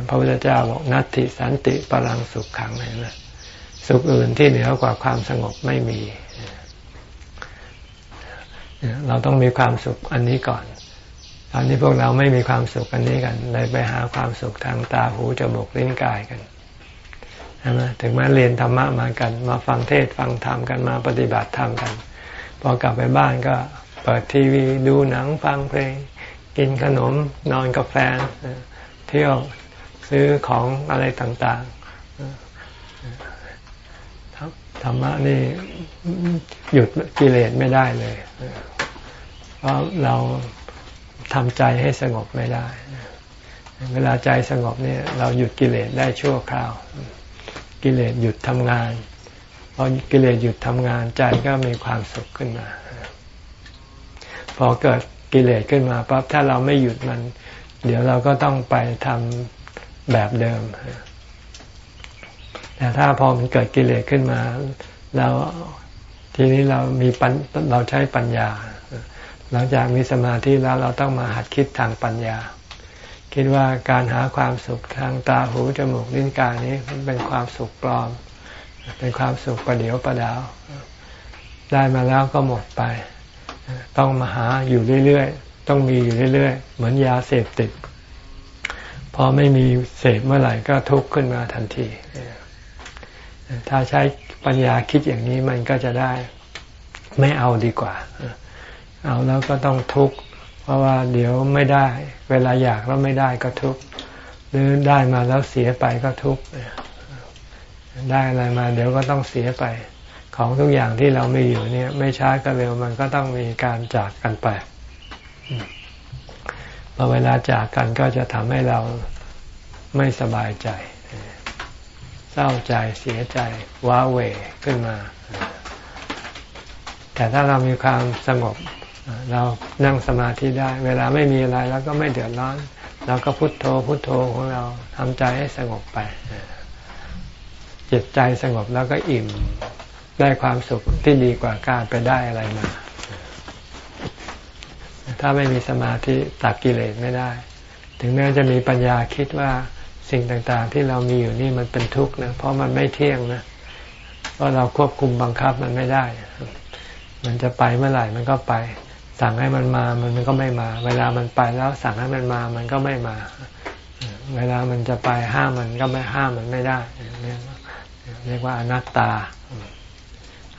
พระพุทธเจ้าบอกนัตติสันติปรังสุขขังเห็นไหมสุขอื่นที่เหนือกว่าความสงบไม่มี เราต้องมีความสุขอันนี้ก่อนตอนนี้พวกเราไม่มีความสุขอันนี้กันเลยไปหาความสุขทางตาหูจมูกลิ้นกายกันใช่ไหมถึงแม้เรียนธรรมะมากัน มาฟังเทศฟังธรรมกันมาปฏิบัติธรรมกัน พอกลับไปบ้านก็เปิดทีวีดูหนังฟังเพลง กินขนมนอนกับแฟนเที่ยวซื้อของอะไรต่างๆธรรมะนี่หยุดกิเลสไม่ได้เลย เพราะเราทำใจให้สงบไม่ได้ เวลาใจสงบเนี่ยเราหยุดกิเลสได้ชั่วคราว กิเลสหยุดทำงานพอกิเลสหยุดทำงานใจก็มีความสุขขึ้นมา พอเกิดกิเลสขึ้นมาปั๊บถ้าเราไม่หยุดมัน เดี๋ยวเราก็ต้องไปทำแบบเดิม แต่ถ้าพอมันเกิดกิเลสขึ้นมาเราทีนี้เรามีปัญเราใช้ปัญญา หลังจากมีสมาธิแล้วเราต้องมาหัดคิดทางปัญญา คิดว่าการหาความสุขทางตาหูจมูกลิ้นกายนี้มันเป็นความสุขปลอม เป็นความสุขประเดียวประดาว ได้มาแล้วก็หมดไป ต้องมาหาอยู่เรื่อยๆ ต้องมีอยู่เรื่อยๆ เหมือนยาเสพติด พอไม่มีเสพเมื่อไหร่ก็ทุกข์ขึ้นมาทันที ถ้าใช้ปัญญาคิดอย่างนี้มันก็จะได้ไม่เอาดีกว่า เอาแล้วก็ต้องทุกข์เพราะว่าเดี๋ยวไม่ได้ เวลาอยากแล้วไม่ได้ก็ทุกข์หรือได้มาแล้วเสียไปก็ทุกข์ได้อะไรมา เดี๋ยวก็ต้องเสียไป ของทุกอย่างที่เราไม่อยู่เนี่ย ไม่ช้าก็เร็วมันก็ต้องมีการจากกันไปพอเวลาจากกันก็จะทำให้เราไม่สบายใจ เศร้าใจเสียใจ ว้าเหวขึ้นมา แต่ถ้าเรามีความสงบ เรานั่งสมาธิได้ เวลาไม่มีอะไรแล้วก็ไม่เดือดร้อนเราก็พุโทโธพุโทโธของเราทำใจให้สงบไปจิตใจสงบแล้วก็อิ่มได้ความสุขที่ดีกว่าการไปได้อะไรมา ถ้าไม่มีสมาธิตัดกิเลสไม่ได้ ถึงแม้จะมีปัญญาคิดว่าสิ่งต่างๆ ที่เรามีอยู่นี่มันเป็นทุกข์นะเพราะมันไม่เที่ยงนะเพราะเราควบคุมบังคับมันไม่ได้ มันจะไปเมื่อไหร่มันก็ไป สั่งให้มันมามันก็ไม่มา เวลามันไปแล้วสั่งให้มันมามันก็ไม่มา เวลามันจะไปห้ามมันก็ไม่ห้ามมันไม่ได้ เรียกว่าอนัตตา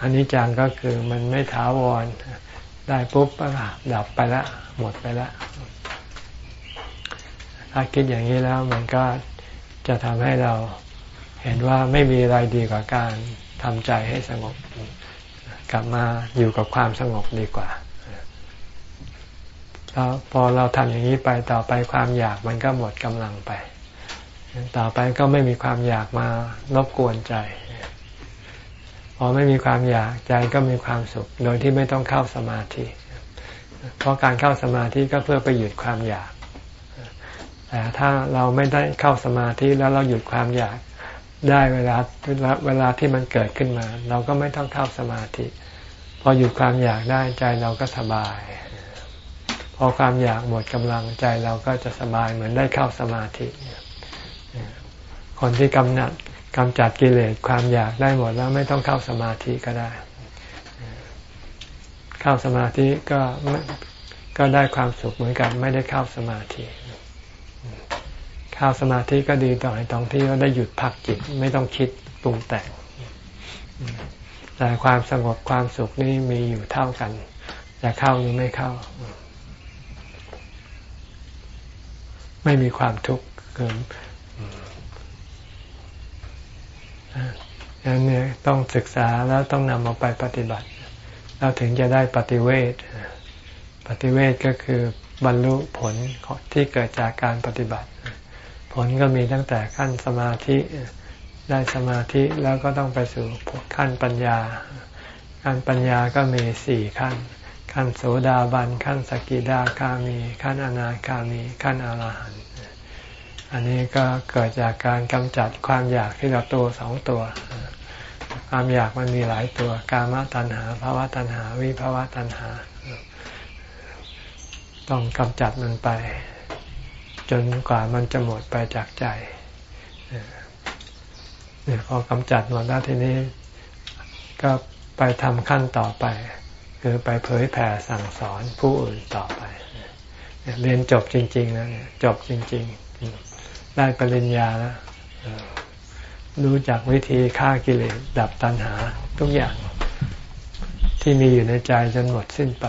อันนี้จังก็คือมันไม่ถาวร ได้ปุ๊บดับไปแล้วหมดไปแล้วถ้าคิดอย่างนี้แล้วมันก็จะทำให้เราเห็นว่าไม่มีอะไรดีกว่าการทำใจให้สงบ กลับมาอยู่กับความสงบดีกว่า แล้วพอเราทำอย่างนี้ไปต่อไปความอยากมันก็หมดกำลังไป ต่อไปก็ไม่มีความอยากมารบกวนใจ พอไม่มีความอยากใจก็มีความสุข โดยที่ไม่ต้องเข้าสมาธิ เพราะการเข้าสมาธิก็เพื่อไปหยุดความอยาก แต่ถ้าเราไม่ได้เข้าสมาธิแล้วเราหยุดความอยากได้เวลาเวลาที่มันเกิดขึ้นมา เราก็ไม่ต้องเข้าสมาธิ พอหยุดความอยากได้ใจเราก็สบาย พอความอยากหมดกำลังใจเราก็จะสบายเหมือนได้เข้าสมาธิ คนที่กำหนัดกำจัดกิเลสความอยากได้หมดแล้วไม่ต้องเข้าสมาธิก็ได้ เข้าสมาธิก็ก็ได้ความสุขเหมือนกันไม่ได้เข้าสมาธิ เข้าสมาธิก็ดีต่อในตรงที่เราได้หยุดพักจิตไม่ต้องคิดปรุงแต่ง แต่ความสงบความสุขนี่มีอยู่เท่ากัน จะเข้าหรือไม่เข้า ไม่มีความทุกข์เกินดังนั้นต้องศึกษาแล้วต้องนำเอาไปปฏิบัติ เราถึงจะได้ปฏิเวทปฏิเวทก็คือบรรลุผลที่เกิดจากการปฏิบัติ ผลก็มีตั้งแต่ขั้นสมาธิได้สมาธิแล้วก็ต้องไปสู่ขั้นปัญญาขั้นปัญญาก็มีสี่ขั้น ขั้นโสดาบันขั้นสกิดาคามี ขั้นอนาคามี ขั้นอรหันต์อันนี้ก็เกิดจากการกำจัดความอยากที่เราตัวสองตัว ความอยากมันมีหลายตัว กามตัณหาภาวะตัณหา วิภาวะตัณหา ต้องกำจัดมันไป จนกว่ามันจะหมดไปจากใจเนี่ยพอกำจัดหมดแล้วทีนี้ ก็ไปทำขั้นต่อไป คือไปเผยแผ่สั่งสอนผู้อื่นต่อไป เรียนจบจริงๆนะจบจริง ๆ ได้ปริญญาแล้วรู้จักวิธีฆ่ากิเลสดับตัณหาทุกอย่างที่มีอยู่ในใจจนหมดสิ้นไป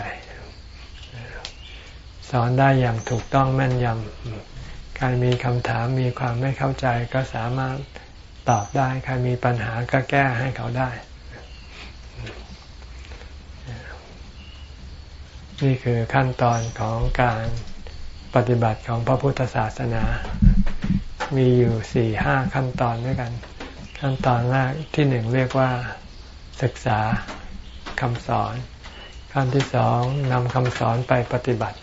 สอนได้อย่างถูกต้องแม่นยำใครมีคำถามมีความไม่เข้าใจก็สามารถตอบได้ ใครมีปัญหาก็แก้ให้เขาได้ นี่คือขั้นตอนของการปฏิบัติของพระพุทธศาสนา มีอยู่สี่ห้าขั้นตอนด้วยกัน ขั้นตอนแรกที่หนึ่งเรียกว่าศึกษาคำสอน ขั้นที่สองนำคำสอนไปปฏิบัติ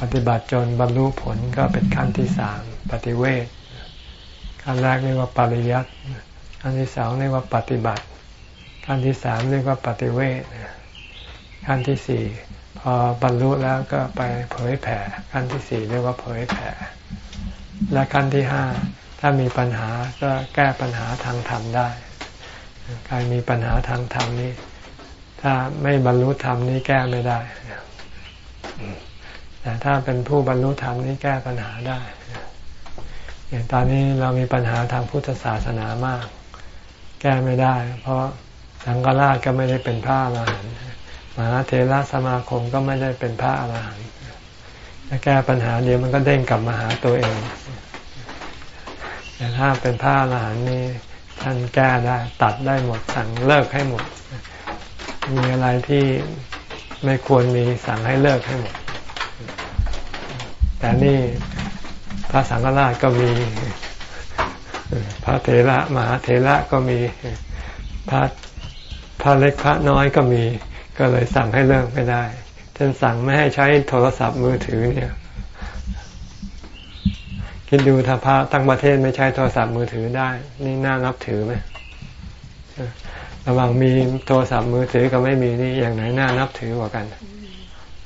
ปฏิบัติจนบรรลุผลก็เป็นขั้นที่สามปฏิเวทขั้นแรกเรียกว่าปริยัติขั้นที่สองเรียกว่าปฏิบัติ ขั้นที่สามเรียกว่าปฏิเวท ขั้นที่สี่พอบรรลุแล้วก็ไปเผยแผ่ ขั้นที่สี่เรียกว่าเผยแผ่ และขั้นที่ห้าถ้ามีปัญหาก็แก้ปัญหาทางธรรมได้ การมีปัญหาทางธรรมนี้ ถ้าไม่บรรลุธรรมนี้แก้ไม่ได้แต่ถ้าเป็นผู้บรรลุธรรมนี้แก้ปัญหาได้อย่างตอนนี้เรามีปัญหาทางพุทธศาสนามาก แก้ไม่ได้ เพราะสังฆราชก็ไม่ได้เป็นพระอรหันต์ มหาเทระสมาคมก็ไม่ได้เป็นพระอรหันต์ถ้าแก้ปัญหาเดียวมันก็เด้งกลับมาหาตัวเอง แต่ถ้าเป็นพระอรหันต์นี่ท่านแก้ได้ตัดได้หมดสั่งเลิกให้หมด มีอะไรที่ไม่ควรมีสั่งให้เลิกให้หมด แต่นี่พระสังฆราชก็มี พระเถระมหาเถระก็มี พระพระเล็กพระน้อยก็มี ก็เลยสั่งให้เลิกไม่ได้เช่นสั่งไม่ให้ใช้โทรศัพท์มือถือเนี่ย คิดดูถ้าพระตั้งประเทศไม่ใช้โทรศัพท์มือถือได้ นี่น่านับถือไหมระหว่างมีโทรศัพท์มือถือกับไม่มีนี่อย่างไหนน่านับถือกว่ากัน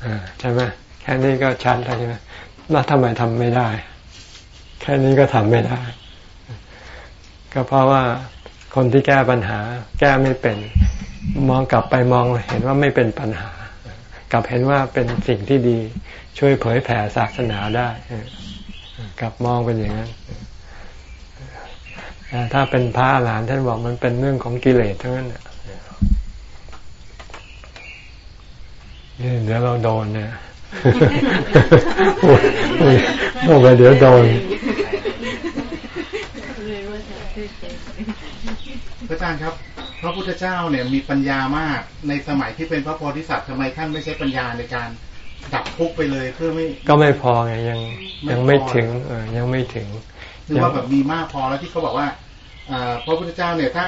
อ่าใช่ไหมแค่นี้ก็ชัดแล้วใช่ไหมแล้วทำไมทำไม่ได้ แค่นี้ก็ทำไม่ได้ ก็เพราะว่าคนที่แก้ปัญหา แก้ไม่เป็น มองกลับไปมองเห็นว่าไม่เป็นปัญหา กลับเห็นว่าเป็นสิ่งที่ดีช่วยเผยแผ่ศาสนาได้กลับมองเป็นอย่างนั้นถ้าเป็นพระอรหันท่านบอกมันเป็นเรื่องของกิเลสเทั้งนั้นนี่เดี๋ยวเราโดนเนี่ยโอ้ยเดี๋ยวโดนอาจารย์ครับ พระพุทธเจ้าเนี่ยมีปัญญามากในสมัยที่เป็นพระโพธิสัตว์ทำไมท่านไม่ใช้ปัญญาในการดับทุกข์ไปเลยเพื่อไม่ก็ไม่พอไงยังยังไม่ถึงเออยังไม่ถึงคือว่าแบบมีมากพอแล้วที่เขาบอกว่าพระพุทธเจ้าเนี่ยถ้า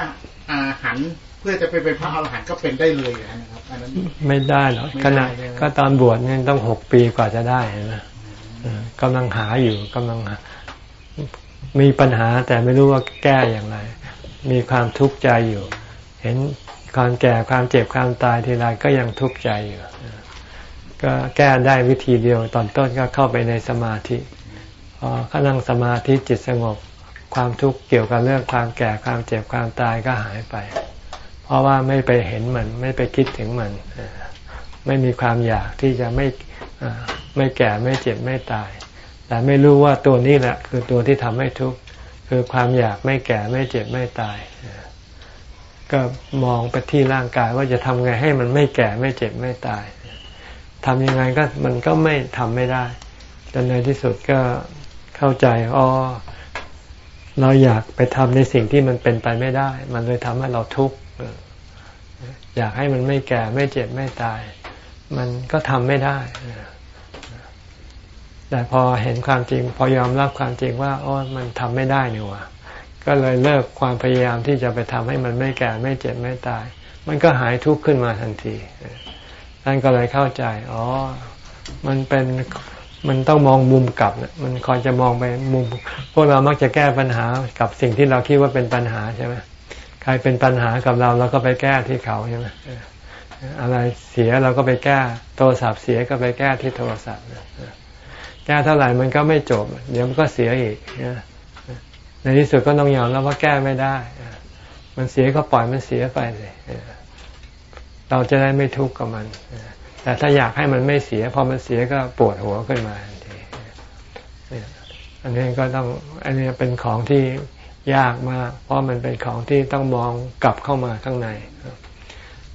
อาหันเพื่อจะไปเป็นพระอรหันต์ก็เป็นได้เลยนะครับอันนั้นไม่ได้หรอกขณะก็ตอนบวชเนี่ยต้องหกปีกว่าจะได้นะกำลังหาอยู่กำลังมีปัญหาแต่ไม่รู้ว่าแก้อย่างไร มีความทุกข์ใจอยู่ เห็นความแก่ความเจ็บความตายทีไรก็ยังทุกข์ใจอยู่ ก็แก้ได้วิธีเดียวตอนต้นก็เข้าไปในสมาธิพอขานั่งสมาธิจิตสงบความทุกข์เกี่ยวกับเรื่องความแก่ความเจ็บความตายก็หายไป เพราะว่าไม่ไปเห็นมัน ไม่ไปคิดถึงมัน ไม่มีความอยากที่จะไม่ไม่แก่ไม่เจ็บไม่ตาย แต่ไม่รู้ว่าตัวนี้แหละ คือตัวที่ทำให้ทุกข์คือความอยากไม่แก่ไม่เจ็บไม่ตาย ก็มองไปที่ร่างกายว่าจะทำไงให้มันไม่แก่ไม่เจ็บไม่ตายทำยังไงก็มันก็ไม่ทำไม่ได้จนในที่สุดก็เข้าใจอ๋อเราอยากไปทำในสิ่งที่มันเป็นไปไม่ได้ มันเลยทำให้เราทุกข์อยากให้มันไม่แก่ไม่เจ็บไม่ตาย มันก็ทำไม่ได้แต่พอเห็นความจริง พอยอมรับความจริงว่าอ๋อมันทำไม่ได้นี่วะ ก็เลยเลิกความพยายามที่จะไปทำให้มันไม่แก่ไม่เจ็บไม่ตาย มันก็หายทุกข์ขึ้นมาทันทีท่านก็เลยเข้าใจ อ๋อ มันเป็นมันต้องมองมุมกลับมันคอยจะมองไปมุม พวกเรามักจะแก้ปัญหากับสิ่งที่เราคิดว่าเป็นปัญหาใช่ไหมใครเป็นปัญหากับเราเราก็ไปแก้ที่เขาใช่ไหมอะไรเสียเราก็ไปแก้ โทรศัพท์เสียก็ไปแก้ที่โทรศัพท์แก้เท่าไหร่มันก็ไม่จบ เดี๋ยวมันก็เสียอีก ในที่สุดก็ต้องยอมแล้วว่าแก้ไม่ได้มันเสียก็ปล่อยมันเสียไปเลยเราจะได้ไม่ทุกข์กับมัน แต่ถ้าอยากให้มันไม่เสีย พอมันเสียก็ปวดหัวขึ้นมาทันทีอันนี้ก็ต้อง อันนี้เป็นของที่ยากมาก เพราะมันเป็นของที่ต้องมองกลับเข้ามาข้างใน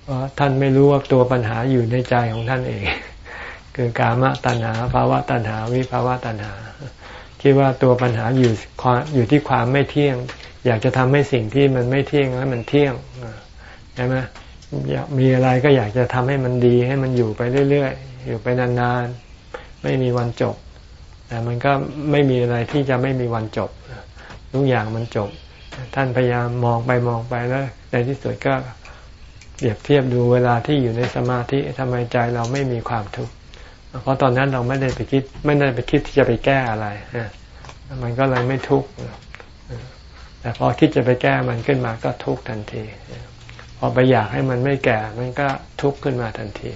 เพราะท่านไม่รู้ว่าตัวปัญหาอยู่ในใจของท่านเอง คือกามตัณหาภาวะตัณหา วิภาวะตัณหา คิดว่าตัวปัญหาอยู่อยู่ที่ความไม่เที่ยง อยากจะทำให้สิ่งที่มันไม่เที่ยงให้มันเที่ยงใช่ไหมมีอะไรก็อยากจะทำให้มันดีให้มันอยู่ไปเรื่อยๆอยู่ไปนานๆไม่มีวันจบ แต่มันก็ไม่มีอะไรที่จะไม่มีวันจบทุกอย่างมันจบ ท่านพยายามมองไปมองไปแล้ว ในที่สุดก็เปรียบเทียบดูเวลาที่อยู่ในสมาธิทำไมใจเราไม่มีความทุกข์ เพราะตอนนั้นเราไม่ได้ไปคิด ไม่ได้ไปคิดที่จะไปแก้อะไรมันก็เลยไม่ทุกข์แต่พอคิดจะไปแก้มันขึ้นมาก็ทุกข์ทันทีพอไปอยากให้มันไม่แก่ มันก็ทุกข์ขึ้นมาทันที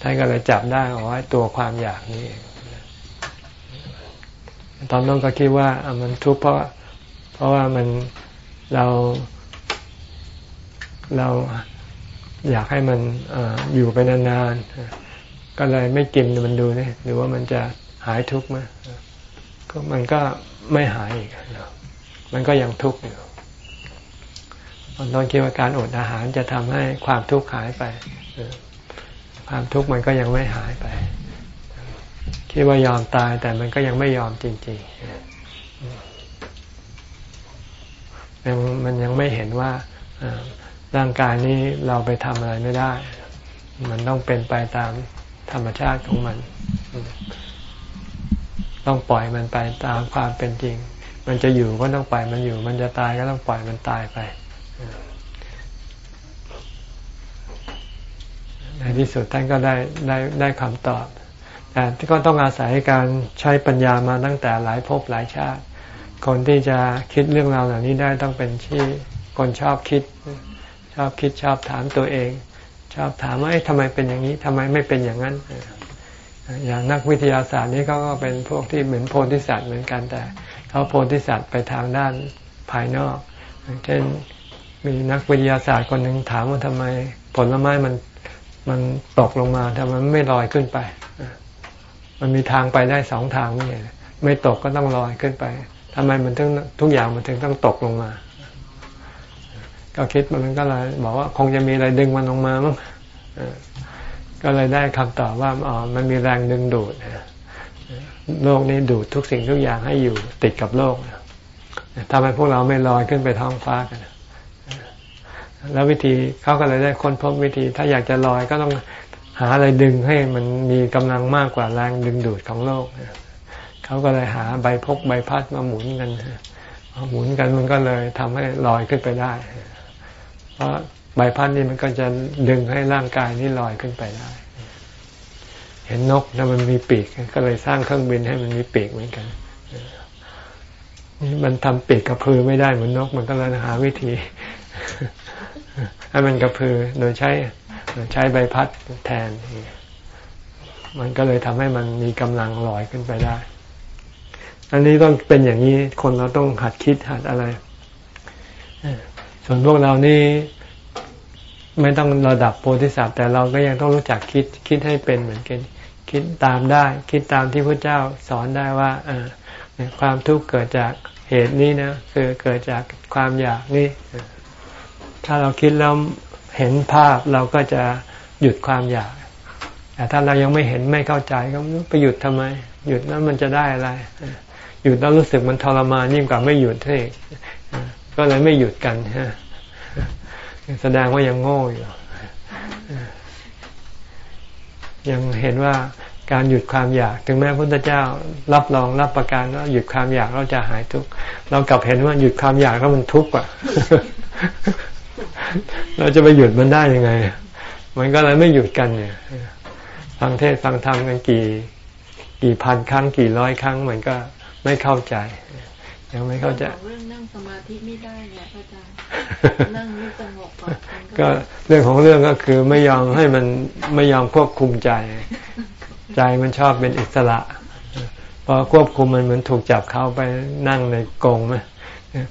ท่านก็เลยจับได้เอาไว้ตัวความอยากนี้เองตอนนั้นก็คิดว่ามันทุกข์เพราะ เพราะว่ามันเราเราอยากให้มันออยู่ไปนานๆ ก็เลยไม่กินมันดูนี่หรือว่ามันจะหายทุกข์ไหมก็มันก็ไม่หายอีกมันก็ยังทุกข์อยู่มันต้องคิดว่าการอดอาหารจะทำให้ความทุกข์หายไปความทุกข์มันก็ยังไม่หายไป คิดว่ายอมตายแต่มันก็ยังไม่ยอมจริงๆมันยังไม่เห็นว่าร่างกายนี้เราไปทำอะไรไม่ได้ มันต้องเป็นไปตาม ธรรมชาติของมัน ต้องปล่อยมันไปตามความเป็นจริง มันจะอยู่ก็ต้องปล่อยมันอยู่ มันจะตายก็ต้องปล่อยมันตายไปในที่สุดท่านก็ได้ได้ได้คำตอบ แต่ก็ต้องอาศัยการใช้ปัญญามาตั้งแต่หลายภพหลายชาติ คนที่จะคิดเรื่องราวเหล่านี้ได้ต้องเป็นที่คนชอบคิด ชอบคิดชอบถามตัวเอง ชอบถามว่าทำไมเป็นอย่างนี้ทำไมไม่เป็นอย่างนั้น อย่างนักวิทยาศาสตร์นี่เขาก็เป็นพวกที่เหมือนโพธิสัตว์เหมือนกันแต่เขาโพธิสัตว์ไปทางด้านภายนอกเช่นมีนักวิทยาศาสตร์คนหนึ่งถามว่าทำไมผลไม้มันมันตกลงมาทำไมไม่ลอยขึ้นไป มันมีทางไปได้สองทางนี่ไม่ตกก็ต้องลอยขึ้นไปทำไมมันถึงทุกอย่างมันถึงต้องตกลงมา ก็คิดมันก็เลยบอกว่าคงจะมีอะไรดึงมันลงมามั้งก็เลยได้คำตอบว่าอ๋อมันมีแรงดึงดูดโลกนี้ดูดทุกสิ่งทุกอย่างให้อยู่ติดกับโลกทำให้พวกเราไม่ลอยขึ้นไปท้องฟ้ากันแล้ววิธีเขาก็เลยได้ค้นพบวิธี ถ้าอยากจะลอยก็ต้องหาอะไรดึงให้มันมีกำลังมากกว่าแรงดึงดูดของโลกเขาก็เลยหาใบพกใบพัดมาหมุนกันหมุนกันมันก็เลยทำให้ลอยขึ้นไปได้ เพราะใบพัดนี่มันก็จะดึงให้ร่างกายนี่ลอยขึ้นไปได้ เห็นนกนะมันมีปีก ก็เลยสร้างเครื่องบินให้มันมีปีกเหมือนกันนี่มันทำปีกกระพือไม่ได้เหมือนนก มันก็เลยหาวิธีให้มันกระพือโดยใช้ใช้ใบพัดแทน มันก็เลยทำให้มันมีกำลังลอยขึ้นไปได้ อันนี้ต้องเป็นอย่างนี้คนเราต้องหัดคิดหัดอะไร ส่วนพวกเรานี่ไม่ต้องระดับโพธิสัตว์แต่เราก็ยังต้องรู้จักคิดคิดให้เป็นเหมือนกัน คิดตามได้ คิดตามที่พระเจ้าสอนได้ว่าอความทุกข์เกิดจากเหตุนี้นะคือเกิดจากความอยากนี่ถ้าเราคิดแล้วเห็นภาพเราก็จะหยุดความอยาก แต่ถ้าเรายังไม่เห็นไม่เข้าใจก็ไปหยุดทำไม หยุดแล้วมันจะได้อะไร หยุดแล้วรู้สึกมันทรมานยิ่งกว่าไม่หยุดเท่ ก็เลยไม่หยุดกันฮะแสดงว่ายังโง่อยู่ยังเห็นว่าการหยุดความอยาก ถึงแม้พระพุทธเจ้า รับรองรับประกันว่าหยุดความอยากเราจะหายทุกข์เรากลับเห็นว่าหยุดความอยากแล้วมันทุกข์อะเราจะไปหยุดมันได้ยังไง มันก็เลยไม่หยุดกันเนี่ยฟังเทศฟังธรรมกันกี่ กี่พันครั้งกี่ร้อยครั้งมันก็ไม่เข้าใจ ยังไม่เข้าใจเรื่องนั่งสมาธิไม่ได้เนี่ยอาจารย์นั่งไม่สงบก็เรื่องของเรื่องก็คือไม่ยอมให้มันไม่ยอมควบคุมใจ ใจมันชอบเป็นอิสระพอควบคุมมันเหมือนถูกจับเข้าไปนั่งในกรงไหม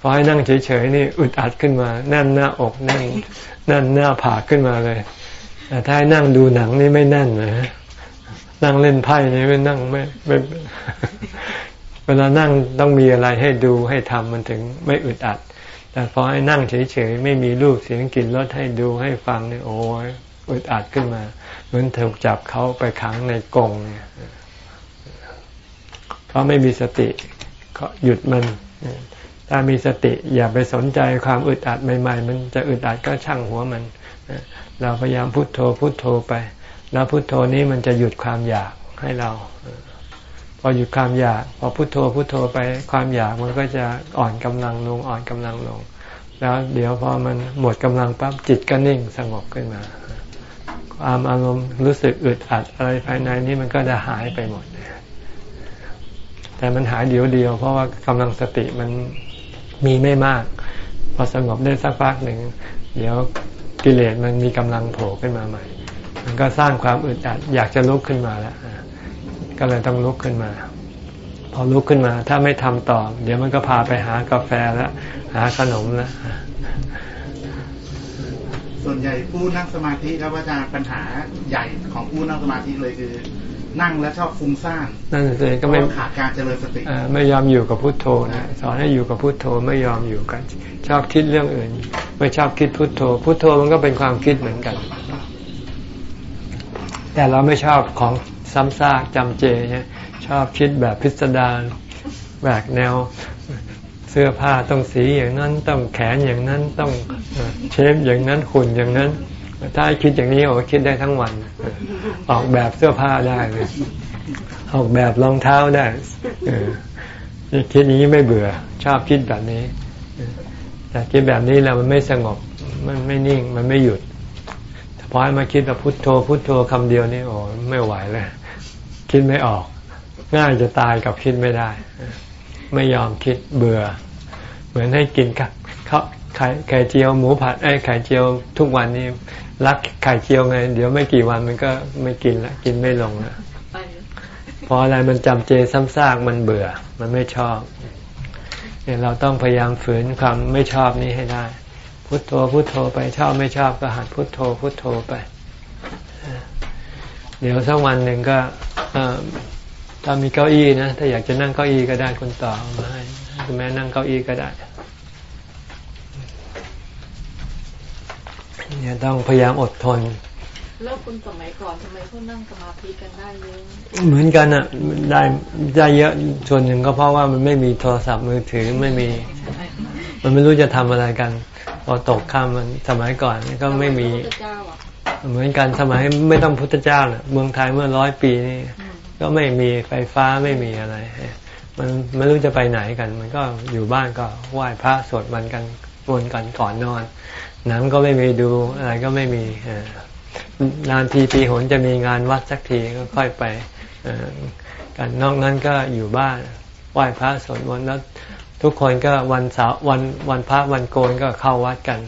พอให้นั่งเฉยๆนี่อึดอัดขึ้นมาแน่นหน้าอกแน่นแน่นหน้าผากขึ้นมาเลยแต่ถ้าให้นั่งดูหนังนี่ไม่แน่นนะนั่งเล่นไพ่นี่ไม่นั่งไม่ไม่ เวลานั่งต้องมีอะไรให้ดูให้ทำมันถึงไม่อึดอัด แต่พอให้นั่งเฉยๆไม่มีรูปเสียงกลิ่นรสให้ดูให้ฟังเนี่ยโอ้ยอึดอัดขึ้นมา เหมือนถูกจับเขาไปขังในกรงเนี่ยเพราะไม่มีสติก็หยุดมัน ถ้ามีสติอย่าไปสนใจความอึดอัดใหม่ ๆ มันจะอึดอัดก็ช่างหัวมัน เราพยายามพุโทโธพุโทโธไป แล้วพุโทโธนี้มันจะหยุดความอยากให้เรา พอหยุดความอยาก พอพุโทโธพุโทโธไปความอยากมันก็จะอ่อนกำลังลงอ่อนกำลังลง แล้วเดี๋ยวพอมันหมดกำลังปั๊บจิตก็นิ่งสงบขึ้นมา ความอารมณ์รู้สึกอึดอัดอะไรภายในนี้มันก็จะหายไปหมด แต่มันหายเดียวเดียว เพราะว่ากำลังสติมันมีไม่มาก พอสงบได้สักพักหนึ่งเดี๋ยวกิเลสมันมีกำลังโผล่ขึ้นมาใหม่ มันก็สร้างความอึดอัดอยากจะลุกขึ้นมาแล้ว ก็เลยต้องลุกขึ้นมา พอลุกขึ้นมา ถ้าไม่ทำต่อ เดี๋ยวมันก็พาไปหากาแฟแล้วหาขนมแล้วส่วนใหญ่ผู้นั่งสมาธิครับอาจารย์ปัญหาใหญ่ของผู้นั่งสมาธิเลยคือ นั่งแล้วชอบฟุ้งซ่านนั่นเลยก็ไม่ขาดการเจริญสติไม่ยอมอยู่กับพุทโธนะสอนให้อยู่กับพุทโธไม่ยอมอยู่กัน ชอบคิดเรื่องอื่น ไม่ชอบคิดพุทโธ พุทโธมันก็เป็นความคิดเหมือนกัน แต่เราไม่ชอบของ ซ้ำซากจำเจเนี่ยชอบคิดแบบพิสดารแบกแนวเสื้อผ้าต้องสีอย่างนั้น ต้องแขนอย่างนั้นต้องเชฟอย่างนั้นหุ่นอย่างนั้น ถ้าคิดอย่างนี้โอ้คิดได้ทั้งวัน ออกแบบเสื้อผ้าได้เลยออกแบบรองเท้าได้คิดอย่างนี้ไม่เบื่อ ชอบคิดแบบนี้แต่คิดแบบนี้แล้วมันไม่สงบ มันไม่นิ่งมันไม่หยุดพอให้มาคิดแบบพุทโธพุทโธคำเดียวนี่โอ้ไม่ไหวเลย คิดไม่ออก ง่ายจะตายกับคิดไม่ได้ ไม่ยอมคิดเบื่อ เหมือนให้กินข้าวไข่ไข่เจียวหมูผัดไอ้ไข่เจียวทุกวันนี้รักไข่เจียวไง เดี๋ยวไม่กี่วันมันก็ไม่กินละกินไม่ลงละพราะอะไรมันจำเจซ้ำซากมันเบื่อ มันไม่ชอบเนี่ยเราต้องพยายามฝืนความไม่ชอบนี้ให้ได้ พุโทโธพุโทโธไปชอบไม่ชอบก็หัดพุโทโธพุโทโธไป เดี๋ยวสักวันหนึ่งก็เอ่อถ้ามีเก้าอี้นะถ้าอยากจะนั่งเก้าอี้ก็ได้คุณต่อเอามาให้คุณแม่นั่งเก้าอี้ก็ได้เนี่ยต้องพยายามอดทนแล้วคุณสมัยก่อนทำไมเขานั่งสมาธิกันได้เยอะเหมือนกันอะได้ได้เยอะส่วนหนึ่งก็เพราะว่ามันไม่มีโทรศัพท์มือถือไม่มี มันไม่รู้จะทำอะไรกัน พอตกค่ำมันสมัยก่อนก็ไม่มีพระ เหมือนกันสมัยไม่ต้องพุทธเจ้าเน่ะเมืองไทยเมื่อร้อยปีนี่ก็ไม่มีไฟฟ้าไม่มีอะไร มันไม่รู้จะไปไหนกัน มันก็อยู่บ้านก็ไหว้พระสวดมันกันวนกันก่อนนอน หนังก็ไม่มีดูอะไรก็ไม่มีนานทีปีหนจะมีงานวัดสักทีก็ค่อยไปกันนอกนั้นก็อยู่บ้านไหว้พระสวดมนต์แล้วทุกคนก็วันเสาร์วันวันพระวันโกนก็เข้าวัดกัน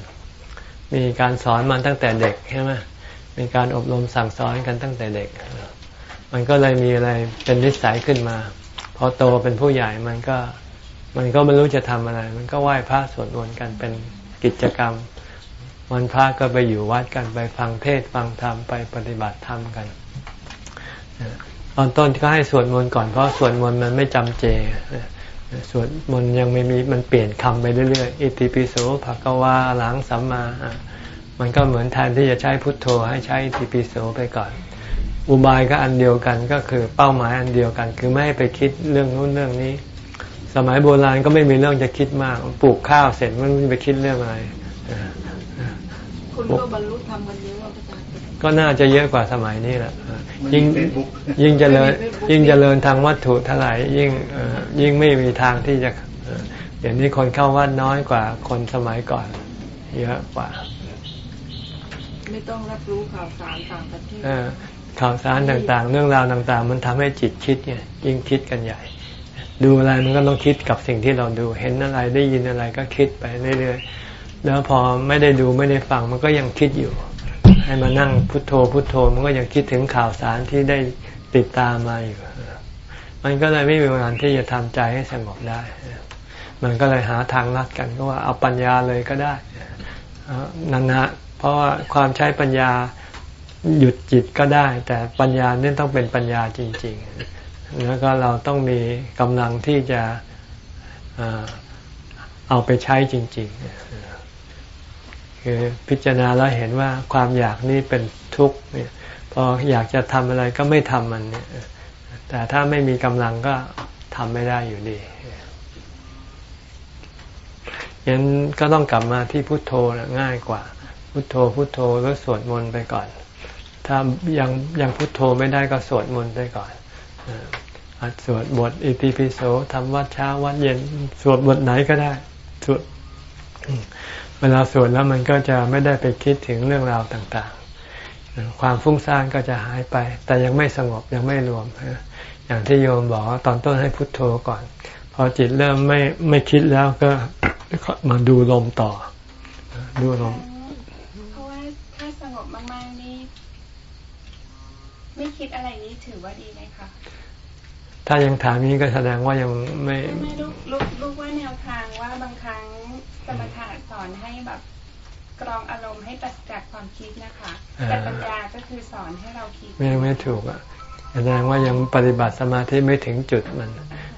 มีการสอนมันตั้งแต่เด็กใช่ไหม มีการอบรมสั่งสอนกันตั้งแต่เด็ก มันก็เลยมีอะไรเป็นนิสัยขึ้นมา พอโตเป็นผู้ใหญ่มันก็มันก็ไม่รู้จะทำอะไร มันก็ไหว้พระสวดมนต์กันเป็นกิจกรรม วันพระก็ไปอยู่วัดกันไปฟังเทศน์ฟังธรรมไปปฏิบัติธรรมกันตอนต้นก็ให้สวดมนต์ก่อนเพราะสวดมนต์มันไม่จำเจสวดมนต์ยังไม่มีมันเปลี่ยนคำไปเรื่อยๆอิติปิโสภะกวาหลังสัมมาอ มันก็เหมือนแทนที่จะใช้พุทโธให้ใช้อิติปิโสไปก่อน อุบายก็อันเดียวกันก็คือเป้าหมายอันเดียวกัน คือไม่ให้ไปคิดเรื่องนู้นเรื่องนี้ สมัยโบราณก็ไม่มีเรื่องจะคิดมากปลูกข้าวเสร็จมันไปคิดเรื่องอะไรคุณก็บรรลุธรรมกันเยอะว่าพระอาจารย์ก็น่าจะเยอะกว่าสมัยนี้แหละมันยิ่งมี Facebook ยิ่งเจริญไม่มี Facebook ยิ่งเจริญทางวัตถุเท่าไหร่ยิ่งเอ่อยิ่งไม่มีทางที่จะเอ่อเดี๋ยวนี้คนเข้าวัดน้อยกว่าคนสมัยก่อน เยอะกว่า ไม่ต้องรับรู้ข่าวสารต่างประเทศเอข่าวสารต่างๆ เรื่องราวต่างๆ มันทำให้จิตคิดไงยิ่งคิดกันใหญ่ ดูอะไรมันก็ต้องคิดกับสิ่งที่เราดู เห็นอะไรได้ยินอะไรก็คิดไปเรื่อยๆแล้วพอไม่ได้ดูไม่ได้ฟังมันก็ยังคิดอยู่ ให้มานั่งพุทโธพุทโธมันก็ยังคิดถึงข่าวสารที่ได้ติดตามมาอยู่ มันก็เลยไม่มีวันที่จะทำใจให้สงบได้ มันก็เลยหาทางลัดกันก็ว่าเอาปัญญาเลยก็ได้นันนะ เพราะว่าความใช้ปัญญาหยุดจิตก็ได้ แต่ปัญญาเนี่ยต้องเป็นปัญญาจริง ๆ แล้วก็เราต้องมีกำลังที่จะเอาไปใช้จริง ๆ คือพิจารณาแล้วเห็นว่าความอยากนี่เป็นทุกข์เนี่ยพออยากจะทำอะไรก็ไม่ทำมันเนี่ยแต่ถ้าไม่มีกำลังก็ทำไม่ได้อยู่ดียันก็ต้องกลับมาที่พุทโธง่ายกว่า พุทโธพุทโธแล้วสวดมนต์ไปก่อน ถ้ายังยังพุทโธไม่ได้ก็สวดมนต์ไปก่อนอ่าอาจสวดบทอิติปิโสทำวัดเช้าวัดเย็นสวดบทไหนก็ได้สวดเวลาสวดแล้วมันก็จะไม่ได้ไปคิดถึงเรื่องราวต่างๆ ความฟุ้งซ่านก็จะหายไป แต่ยังไม่สงบยังไม่รวม อย่างที่โยมบอกว่าตอนต้นให้พุทโธก่อน พอจิตเริ่มไม่ไม่คิดแล้วก็มาดูลมต่อ ดูลม เพราะว่าถ้าสงบมากๆนี่ ไม่คิดอะไรนี้ถือว่าดีไหมคะถ้ายังถามนี้ก็แสดงว่ายังไม่ไม่ไม่ลูกลูกลูกว่าแนวทางว่าบางครั้งสมถะสอนให้แบบกรองอารมณ์ให้ตัดจากความคิดนะคะแต่ปัญญาก็คือสอนให้เราคิดไม่ไม่ถูกอะแสดงว่ายังปฏิบัติสมาธิไม่ถึงจุดมัน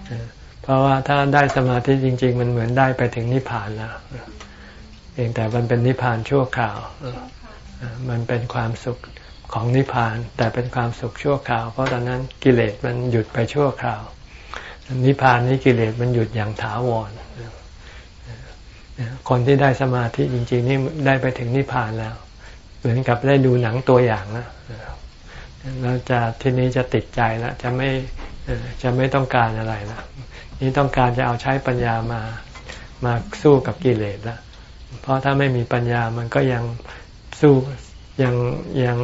เออเพราะว่าถ้าได้สมาธิจริง ๆ มันเหมือนได้ไปถึงนิพพานแล้วเพียงแต่มันเป็นนิพพานชั่วคราวเออค่ะเออมันเป็นความสุข ของนิพพาน แต่เป็นความสุขชั่วคราว เพราะตอนนั้นกิเลสมันหยุดไปชั่วคราว นิพพานนี้กิเลสมันหยุดอย่างถาวรคนที่ได้สมาธิจริง ๆ นี่ได้ไปถึงนิพพานแล้ว เหมือนกับได้ดูหนังตัวอย่างนะแล้วจะทีนี้จะติดใจแล้วจะไม่จะไม่ต้องการอะไรแล้วนี่ต้องการจะเอาใช้ปัญญามามาสู้กับกิเลสล้วเพราะถ้าไม่มีปัญญามันก็ยังสู้ยังยัง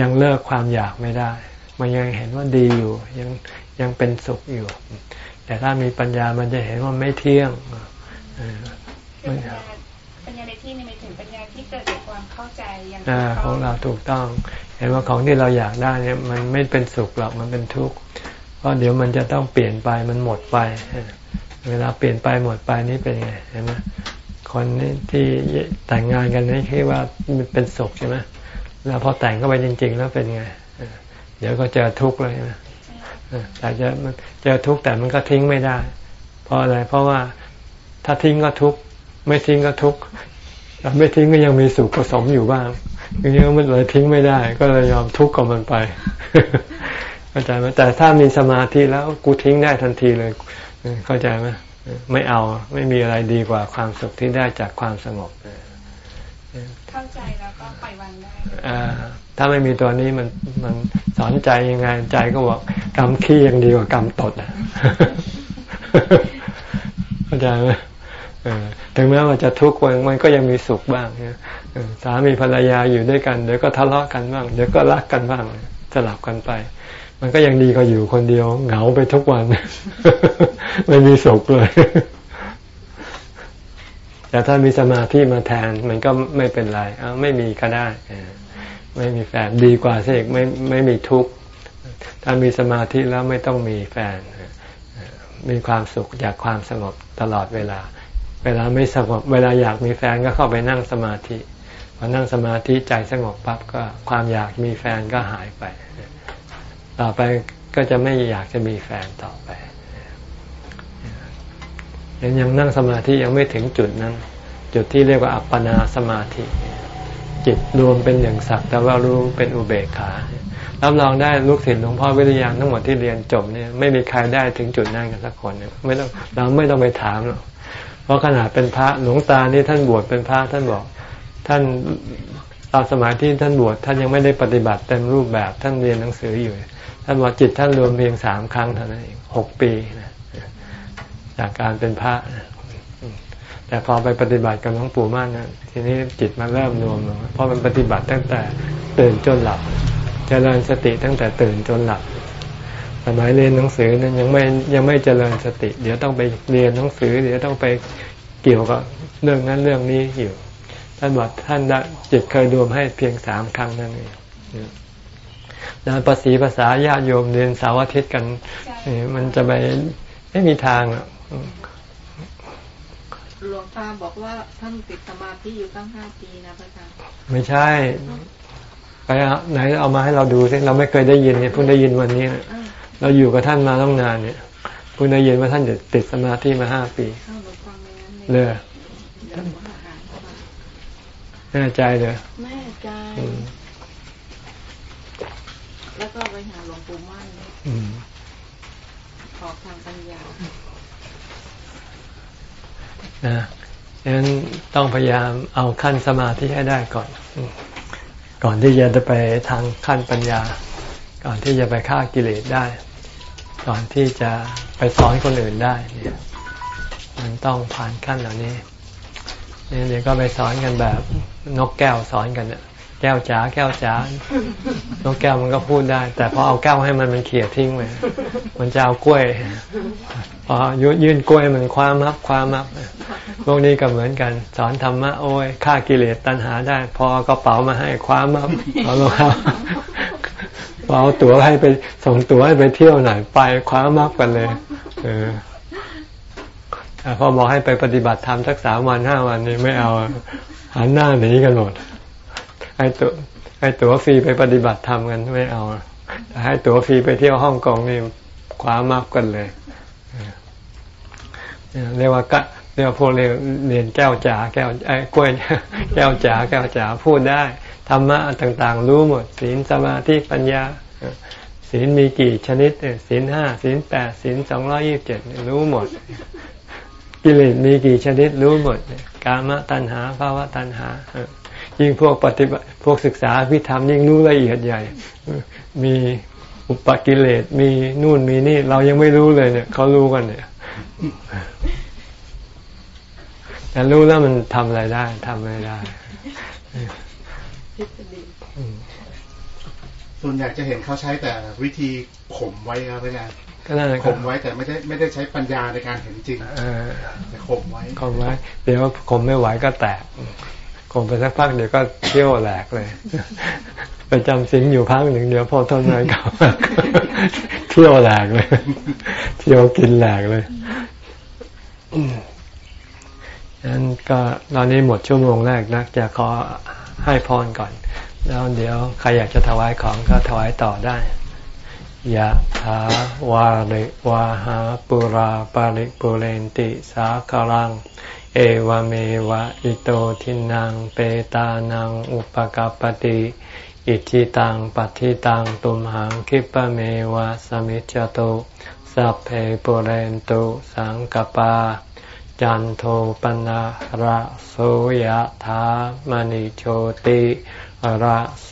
ยังเลิกความอยากไม่ได้ มันยังเห็นว่าดีอยู่ ยังยังเป็นสุขอยู่ แต่ถ้ามีปัญญามันจะเห็นว่าไม่เที่ยงเออคือปัญญาปัญญาในที่นี้หมายถึงปัญญาที่เกิดจากความเข้าใจอย่างอ่าถูกขต้องเราถูกต้อง เห็นว่าของที่เราอยากได้เนี่ย มันไม่เป็นสุขหรอกมันเป็นทุกข์เพราะเดี๋ยวมันจะต้องเปลี่ยนไปมันหมดไปเออเวลาเปลี่ยนไปหมดไปนี่เป็นไงเห็นไหมคนนี่ที่แต่งงานกันนี่คิดว่ามันเป็นสุขใช่ไหม แล้วพอแต่งเข้าไปจริง ๆ แล้วเป็นไงเดี๋ยวก็เจอทุกข์เลยนะแต่จะเจอทุกข์แต่มันก็ทิ้งไม่ได้ เพราะอะไร เพราะว่าถ้าทิ้งก็ทุกข์ไม่ทิ้งก็ทุกข์แต่ไม่ทิ้งก็ยังมีสุขผสมอยู่บ้างอย่างนี้มันเลยทิ้งไม่ได้ ก็เลยยอมทุกข์กับมันไปเข้าใจไหมแต่ถ้ามีสมาธิแล้วกูทิ้งได้ทันทีเลย เข้าใจไหมไม่เอาไม่มีอะไรดีกว่าความสุขที่ได้จากความสงบเข้าใจแล้วก็ปล่อยวางได้ ถ้าไม่มีตัวนี้มันมันสอนใจยังไง ใจก็บอกกรรมขี้ยังดีกว่ากรรมตดเข้าใจไหมถึงแม้ว่าจะทุกข์มันมันก็ยังมีสุขบ้างสามีภรรยาอยู่ด้วยกันเดี๋ยวก็ทะเลาะกันบ้างเดี๋ยวก็รักกันบ้างสลับกันไป มันก็ยังดีกว่าอยู่คนเดียว เหงาไปทุกวันไม่มีสุขเลยแต่ถ้ามีสมาธิมาแทน มันก็ไม่เป็นไร เอาไม่มีก็ได้ ไม่มีแฟนดีกว่าสิไม่ไม่มีทุกข์ถ้ามีสมาธิแล้วไม่ต้องมีแฟน มีความสุขจากความสงบตลอดเวลา เวลาไม่สงบเวลาอยากมีแฟนก็เข้าไปนั่งสมาธิพอนั่งสมาธิใจสงบปั๊บก็ความอยากมีแฟนก็หายไป ต่อไปก็จะไม่อยากจะมีแฟนต่อไปยังยังนั่งสมาธิยังไม่ถึงจุดนั้น จุดที่เรียกว่าอัปปนาสมาธิ จิตรวมเป็นอย่างสักแต่ว่ารู้เป็นอุเบกขารับรองได้ลูกศิษย์หลวงพ่อวิริยานทั้งหมดที่เรียนจบเนี่ยไม่มีใครได้ถึงจุดนั้นกันสักคนเนี่ยไม่ต้องเราไม่ต้องไปถามหรอกเพราะขนาดเป็นพระหลวงตานี่ท่านบวชเป็นพระท่านบอก ท่านตอนสมัยที่ท่านบวชท่านยังไม่ได้ปฏิบัติเต็มรูปแบบท่านเรียนหนังสืออยู่ ท่านบอกจิตท่านรวมเพียงสามครั้งเท่านั้นเองหกปีนะจากการเป็นพระนะ แต่พอไปปฏิบัติกับหลวงปู่มั่นนะทีนี้จิตมันเริ่มรวมเพราะมันปฏิบัติตั้งแต่ตื่นจนหลับเจริญสติตั้งแต่ตื่นจนหลับสมัยเรียนหนังสือนั้นยังไม่ยังไม่เจริญสติ เดี๋ยวต้องไปเรียนหนังสือ เดี๋ยวต้องไปเกี่ยวกับเรื่องนั้นเรื่องนี้อยู่ท่านบอกท่านจิตเคยรวมให้เพียงสามครั้งนั่นเองแล้วภาษีภาษาญาติโยมเรียนสาร์อาทิตย์กันนี่มันจะไปไม่มีทางอะ หลวงตาบอกว่าท่านติดสมาธิอยู่ตั้งห้าปีนะพระอาจารย์ไม่ใช่ไปเอาไหนเอามาให้เราดูสิเราไม่เคยได้ยินเนี่ยเพิ่งได้ยินวันนี้เนี่ยอ้าวเราอยู่กับท่านมาต้องนานเนี่ยเพิ่งได้ยินว่าท่านจะติดสมาธิมาห้าปีเข้าหลวงฟังในนั้นเลยเดี๋ยวหลวงอาหารเข้ามาแน่ใจเลยแม่ใจอืมแล้วก็ไปหาหลวงปู่มั่นอืมขอทางปัญญา นะฉะนั้นต้องพยายามเอาขั้นสมาธิให้ได้ก่อน ก่อนที่จะไปทางขั้นปัญญา ก่อนที่จะไปฆ่ากิเลสได้ ก่อนที่จะไปสอนคนอื่นได้เนี่ยมันต้องผ่านขั้นเหล่านี้เนี่ยเดี๋ยวก็ไปสอนกันแบบนกแก้วสอนกันเนี่ย ก้วจ๋าแก้วจ๋านกแก้วมันก็พูดได้ แต่พอเอาแก้วให้มันมันเขี่ยทิ้งไปมันจะเอากล้วยพอยื่นกล้วยมันคว้ามับคว้ามับพวกนี้ก็เหมือนกัน สอนธรรมะโอ้ยฆ่ากิเลสตัณหาได้ พอกระเป๋ามาให้คว้ามับเอาลงเอาพอเอาตั๋วให้ไปส่งตั๋วให้ไปเที่ยวหน่อยไปคว้ามับกันเลย เออพอบอกให้ไปปฏิบัติธรรมสักสามวันห้าวันนี่ไม่เอาหันหน้าหนีกันหมด ให้ตัวให้ตั๋วฟรีไปปฏิบัติธรรมกันไม่เอาให้ตั๋วฟรีไปเที่ยวฮ่องกงนี่คว้ามับกันเลยเรียกว่ากะเรียกว่าพวกเรียนเรียนแก้วจ๋าแก้วไอ้กล้วยแก้วจ๋าแก้วจ๋าพูดได้ธรรมะต่างๆ รู้หมด ศีลสมาธิปัญญาศีลมีกี่ชนิดศีลห้าศีลแปดศีลสองร้อยี่สิบเจ็ดรู้หมด กิเลสมีกี่ชนิดรู้หมดกามตัณหาภาวะตัณหาเอ ยิ่งพวกปฏิบัติพวกศึกษาพิธรรมยิ่งรู้ละเอียดใหญ่เออมีอุปกิเลสมีนู่นมีนี่ เรายังไม่รู้เลยเนี่ยเขารู้กันเนี่ยแต่รู้แล้วมันทำอะไรได้ทำไม่ได้ทฤษฎีอืมส่วนใหญ่จะเห็นเขาใช้แต่วิธีข่มไว้ครับอาจารย์ก็นั่นแหละข่มไว้แต่ไม่ได้ไม่ได้ใช้ปัญญาในการเห็นจริงเออแต่ข่มไว้ข่มไว้ เดี๋ยวข่มไม่ไหวก็แตก ข่มไปสักพักเดี๋ยวก็เที่ยวแหลกเลย ไปจำสิงอยู่พักหนึ่งเดี๋ยวพอทนไม่เขาเที่ยวแหลกเลย เที่ยวกินแหลกเลยนั้นก็ตอนนี้หมดชั่วโมงแรกนะจะขอให้พรก่อน แล้วเดี๋ยวใครอยากจะถวายของก็ถวายต่อได้ยะถาวาริวาหาปุราปาริปุเรนติสาคารัง เอวเมวะอิโตทินังเปตานังอุปกปปติ อิทิตังปัฏิตังตุมหังคิปะเมวะสมิจจตุสัพเพปุเรนตุสังกปา จันโทปนะระโสยถามณิโชติระโส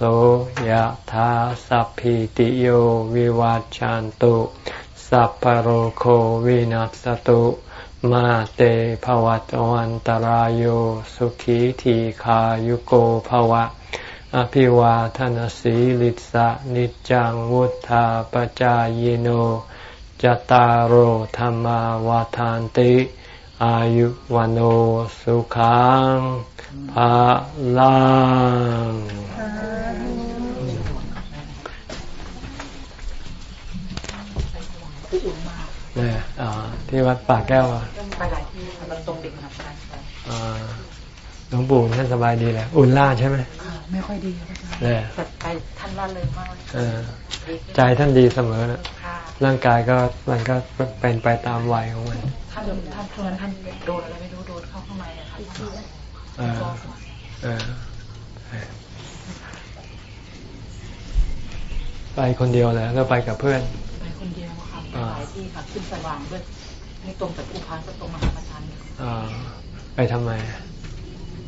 ยถาสัพพิติโยวิวัจจันตุสัพพโรโควินัสตุ มาเตภวัตวันตารโยสุขีทีขายุโกภวะ อภิวาทนสีลิสะนิจังวุธาปจายโนจตารโหธรรมาวาทานติ อายุวันโอสุขังภาลัง เนี่ยอ่าที่วัดป่าแก้วอะไปหลายที่ค่ะมันตรงเด็กมหาชนไปอ่าหลวงปู่ท่านสบายดีแหละอุ่นล่าใช่ไหมค่ะไม่ค่อยดีครับอาจารย์เนี่ยแต่ไปท่านล่าเริงมากเลยเออดีขึ้นใจท่านดีเสมอนะค่ะร่างกายก็มันก็เป็นไปตามวัยของมันท่านท่านช่วงนั้นท่านโดนอะไรไม่รู้โดนเข้าข้างในอะค่ะเออเออไปคนเดียวเลยแล้วไปกับเพื่อน ไปคนเดียวค่ะไปอ่าหลายที่ค่ะขึ้นสว่างด้วยไม่ตรงกับผู้พานก็ตรงมหาประธานเนี่ยอ่าไปทำไม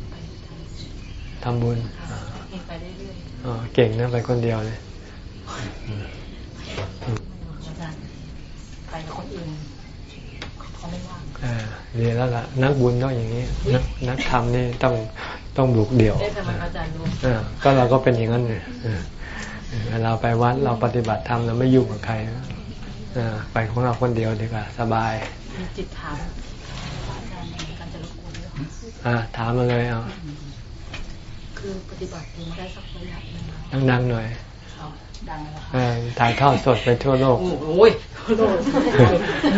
ไปททำบุญำค่ะเองไปเรื่อยอ๋อเก่งนะไปคนเดียวเลยๆอาจารย์ไปกับคนอื่นเขาไม่ว่างอ่าเรียนแล้วล่ะ นักบุญต้องอย่างนี้ นักนักธรรมนี่ต้องต้องบุกเดี่ยวเอ๊ะทำไมอาจารย์รู้อ่าก็เราก็เป็นอย่างนั้นเนี่ยเออเวลาไปวัดเราปฏิบัติธรรมเราไม่ยุ่งกับใครอ่า ไปของเราคนเดียวดีกว่า สบายมีจิตถามอาจารย์ในการจะรบกวนด้วยค่ะอ่าถามมาเลยเอาคือปฏิบัติอยู่มาได้สักระยะหนึงแล้วดังๆหน่อยเอาดังแล้วเอค่ะอถ่ายทอดสดไปทั่วโลก โอ้โหยโลด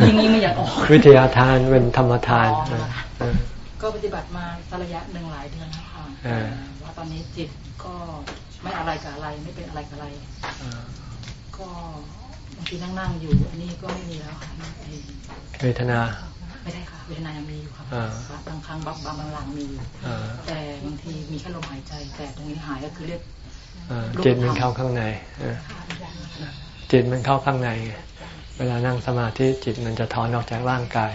ยิงยิงไม่อยากออก วิทยาทานเป็นธรรมทานอ๋อเออเออก็ปฏิบัติมาสักระยะหนึ่งหลายเดือนแล้วค่ะอ่าว่าตอนนี้จิตก็ไม่อะไรกับอะไร ไม่เป็นอะไรกับอะไรเออก็บาง ทีนั่งนั่งๆอยู่ อันนี้ก็ไม่มีแล้วค่ะไอ้เวทนา ไม่ได้ค่ะเวทนายังมีอยู่ค่ะอ่าบางครั้งบางบางหลังมีอยู่อ่าแต่บางทีมีแค่ลมหายใจ แต่ตรงนี้หายก็คือเรียกเออจิตมันเข้าข้างในเออจิตมันเข้าข้างในไงเวลานั่งสมาธิจิตมันจะถอนออกจากร่างกาย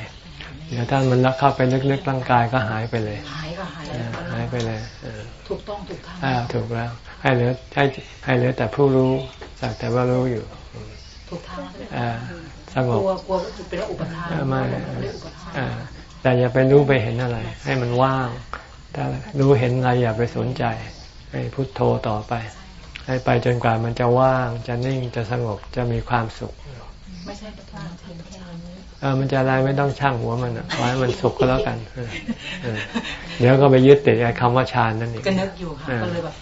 เดี๋ยวถ้ามันละเข้าไปลึกๆร่างกายก็หายไปเลย หายก็หายเออหายไปเลยเออถูกต้องถูกทางอ่าถูกแล้ว ให้เหลือให้ให้เหลือแต่ผู้รู้สักแต่ว่ารู้อยู่ ถูกทางแล้วใช่ไหมอ่าสงกบลัวกลัวก็คือเป็นอุปทานเออไม่เรียกอุปทานอ่าแต่อย่าไปรู้ไปเห็นอะไร ให้มันว่างถ้ารู้เห็นอะไรอย่าไปสนใจ ให้พุทโธต่อไป ให้ไปจนกว่ามันจะว่าง จะนิ่งจะสงบจะมีความสุขไม่ใช่ประทานเพียงแค่นี้เออมันจะอะไรไม่ต้องช่างหัวมันอะขอให้มันสุขก็แล้วกันเออเออเดี๋ยวก็ไปยึดติดไอ้คำว่าฌานนั่นเองก็นึกอยู่ค่ะก็เลยแบบ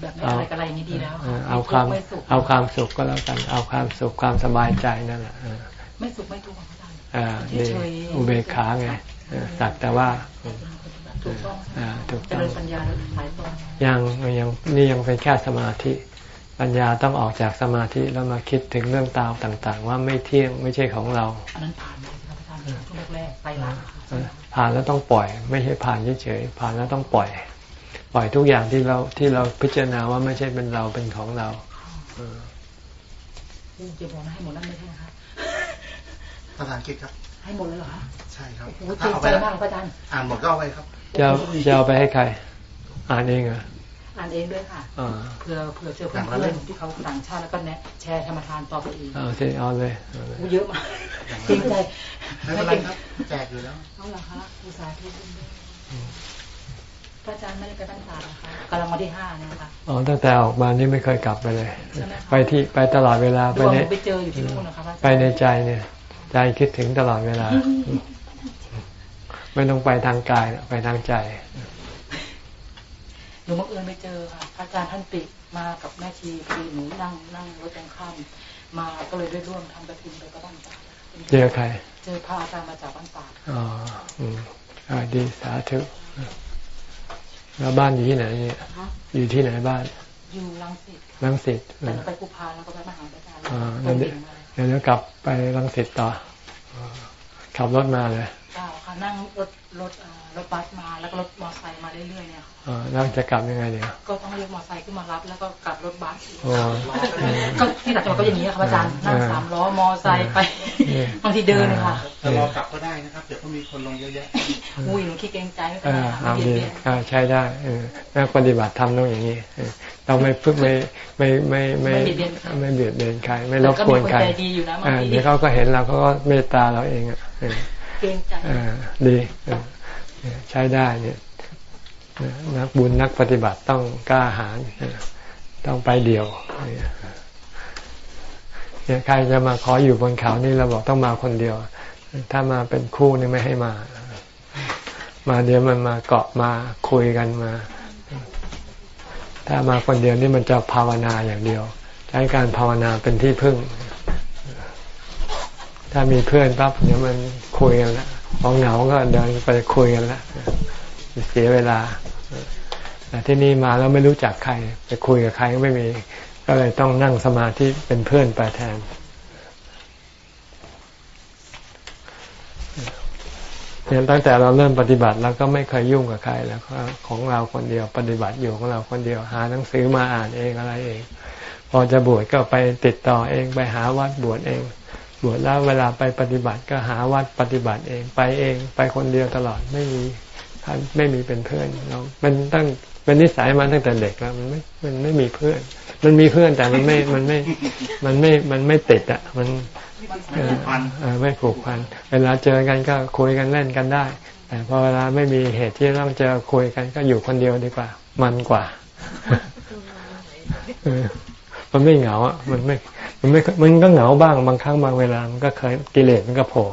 แบบไม่อะไรกับอะไรอย่างนี้ดีแล้วเอค่ะอเอาความไม่สุขเอาความสุขก็แล้วกัน เอาความสุขความสบายใจนั่นแหละเออไม่สุขไม่ทุกข์ของอาจารย์อ่าดีเฉยๆอุเบกขาไงเออสักแต่ว่าถูกต้องอ่าถูกเจต้องริญปัญญาสายตรงยังยังนี่ยังเป็นแค่สมาธิปัญญาต้องออกจากสมาธิแล้วมาคิดถึงเรื่องตาวต่าง ๆ ว่าไม่เที่ยงไม่ใช่ของเราอันนั้นผ่านเลยครับอาจารย์ช่วงแรกๆไปละเออผ่านแล้วต้องปล่อย ไม่ใช่ผ่านเฉยๆผ่านแล้วต้องปล่อย ปล่อยทุกอย่างที่เราที่เราพิจารณาว่าไม่ใช่เป็นเราเป็นของเราเออเจ็บบอกนะให้หมดนั่นไม่ใช่ไหมคะภาษาอังกฤษครับ ให้หมดเลยเหรอคะใช่ครับโอ้โหเจ็บใจมากครับอาจารย์อ่านหมดก็เอาไปครับจะเอาจะเอาไปให้ใคร อ่านเองเหรออ่านเองด้วยค่ะอ่าเผื่อเผื่อเจอเพื่อนๆที่เขาต่างชาติแล้วก็แนะแชร์ธรรมทานต่อไปอีกเอาสิเอาเลยเอาเลยโอ้เยอะมากเกรงใจไม่เป็นไรครับแจกอยู่แล้วเอาเหรอคะอุตส่าห์ทุกคนด้วยพ ระอาจารย์ไม่ได้ไปบ้านตาดนะคะกำลังวันที่ห้าเนี่ยค่ะอ๋อตั้งแต่ออกมานี่ไม่เคยกลับไปเลยใช่ไหมคะไปที่ไปตลอดเวลาดไปวงในไปเจออยู่ที่นู่นนะคะพระอาจารย์ไปในใจเนี่ยใจคิดถึงตลอดเวลา ไม่ต้องไปทางกายนะไปทางใจหนูบังเอิญไปเจอค่ะพระอาจารย์ท่านติมากับแม่ชีคือหนูนั่งนั่งรถตรงข้ามมาก็เลยได้ร่วมทำกระถิ่นไปกับบ้านตาดเจอใคร เจอพระอาจารย์มาจากบ้านตาดอ๋ออืมอ่าดีสาธุ แล้วบ้านอยู่ที่ไหนเนี่ยฮะอยู่ที่ไหนบ้าน อยู่รังสิตรังสิตแต่เราไปกุพาแล้วก็ไปมหาวิทยาลัยอ่าตรแล้วงเดี๋ยวดิ่งมาเดี๋ยวจะกลับไปรังสิตต่ออ่าขับรถมาเลยเปล่าค่ะนั่งรถรถเอ่อ รถบัสมาแล้วก็รถมอเตอร์ไซค์มาเรื่อยๆเนี่ยค่ะอ่าแล้วจะกลับยังไงเดี๋ยวก็ต้องเรียกมอเตอร์ไซค์ขึ้นมารับแล้วก็กลับรถบัสอ๋อก็ที่ต่างจังหวัดก็อย่างนี้ค่ะอาจารย์นั่งอ่าสามล้อมอไซค์ไปอืมบางทีเดินค่ะจะรอกลับก็ได้นะครับเดี๋ยวก็มีคนลงเยอะแยะอุ้ยหนูคิดเกรงใจไม่เป็นอ่าไรค่ะเอาไม่เบียดดีเบียนอ่าใช้ได้เออนักปฏิบัติธรรมต้องอย่างนี้เออต้องไม่พึ่งไม่ไม่ไม่ไม่ไม่เบียดเบียนใครไม่รแต่บก็กวมีนคนใครใจดีอยู่นะบางอ่าทีเดี๋ยวเขาก็เห็นเราเขาก็เมตตาเราเองอะเออเกรงใจอ่าดีเออ ใช้ได้เนี่ยนักบุญนักปฏิบัติต้องกล้าหาญต้องไปเดี่ยวเนี่ยใครจะมาขออยู่บนเขานี่เราบอกต้องมาคนเดียว ถ้ามาเป็นคู่นี่ไม่ให้มา มาเดี๋ยวมันมาเกาะมาคุยกันมา ถ้ามาคนเดียวนี่มันจะภาวนาอย่างเดียว ใช้การภาวนาเป็นที่พึ่ง ถ้ามีเพื่อนปั๊บเดี๋ยวมันคุยกันละ พอเหงาก็เดินไปคุยกันละเสียเวลาแต่ที่นี่มาแล้วไม่รู้จักใคร ไปคุยกับใครก็ไม่มี ก็เลยต้องนั่งสมาธิเป็นเพื่อนไปแทน เนี่ยตั้งแต่เราเริ่มปฏิบัติเราก็ไม่เคยยุ่งกับใครแล้วก็ของเราคนเดียวปฏิบัติอยู่ของเราคนเดียวหาหนังสือมาอ่านเองอะไรเอง พอจะบวชก็ไปติดต่อเองไปหาวัดบวชเอง บวชแล้วเวลาไปปฏิบัติก็หาวัดปฏิบัติเองไปเองไปคนเดียวตลอดไม่มีท่านไม่มีเป็นเพื่อนเราเป็นตั้งเป็นนิสัยมาตั้งแต่เด็กแล้วมันไม่มันไม่มีเพื่อน มันมีเพื่อนแต่มันไม่มันไม่มันไม่มันไม่ติดอะมันไม่ผูกพันเออไม่ผูกพัน เวลาเจอกันก็คุยกันเล่นกันได้ แต่พอเวลาไม่มีเหตุที่ต้องเจอคุยกันก็อยู่คนเดียวดีกว่า มันกว่าเออมันไม่เหงาอะมันไม่ มันไม่มันก็เหงาบ้างบางครั้งบางเวลา มันก็เคยกิเลสมันก็โผล่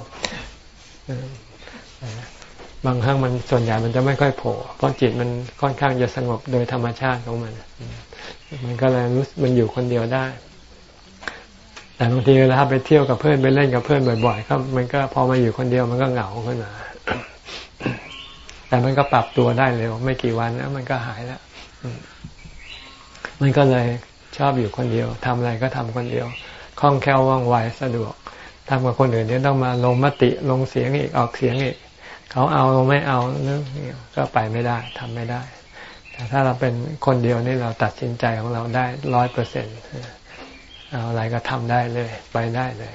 บางครั้งมันส่วนใหญ่มันจะไม่ค่อยโผล่เพราะจิตมันค่อนข้างจะสงบโดยธรรมชาติของมัน มันก็เลยรู้สึกมันอยู่คนเดียวได้ แต่บางทีเวลาไปเที่ยวกับเพื่อนไปเล่นกับเพื่อนบ่อยๆก็มันก็พอมาอยู่คนเดียวมันก็เหงาขึ้นมาแต่มันก็ปรับตัวได้เร็วไม่กี่วันแล้วมันก็หายแล้ว มันก็เลย ชอบอยู่คนเดียวทำอะไรก็ทำคนเดียวคล่องแคล่วว่องไวสะดวกทำกับคนอื่นเนี่ยต้องมาลงมติลงเสียงอีกออกเสียงอีกเขาเอาไม่เอาเรื่องก็ไปไม่ได้ทำไม่ได้ แต่ถ้าเราเป็นคนเดียวนี่เราตัดสินใจของเราได้ร้อยเปอร์เซ็นต์เอาอะไรก็ทำได้เลย ไปได้เลย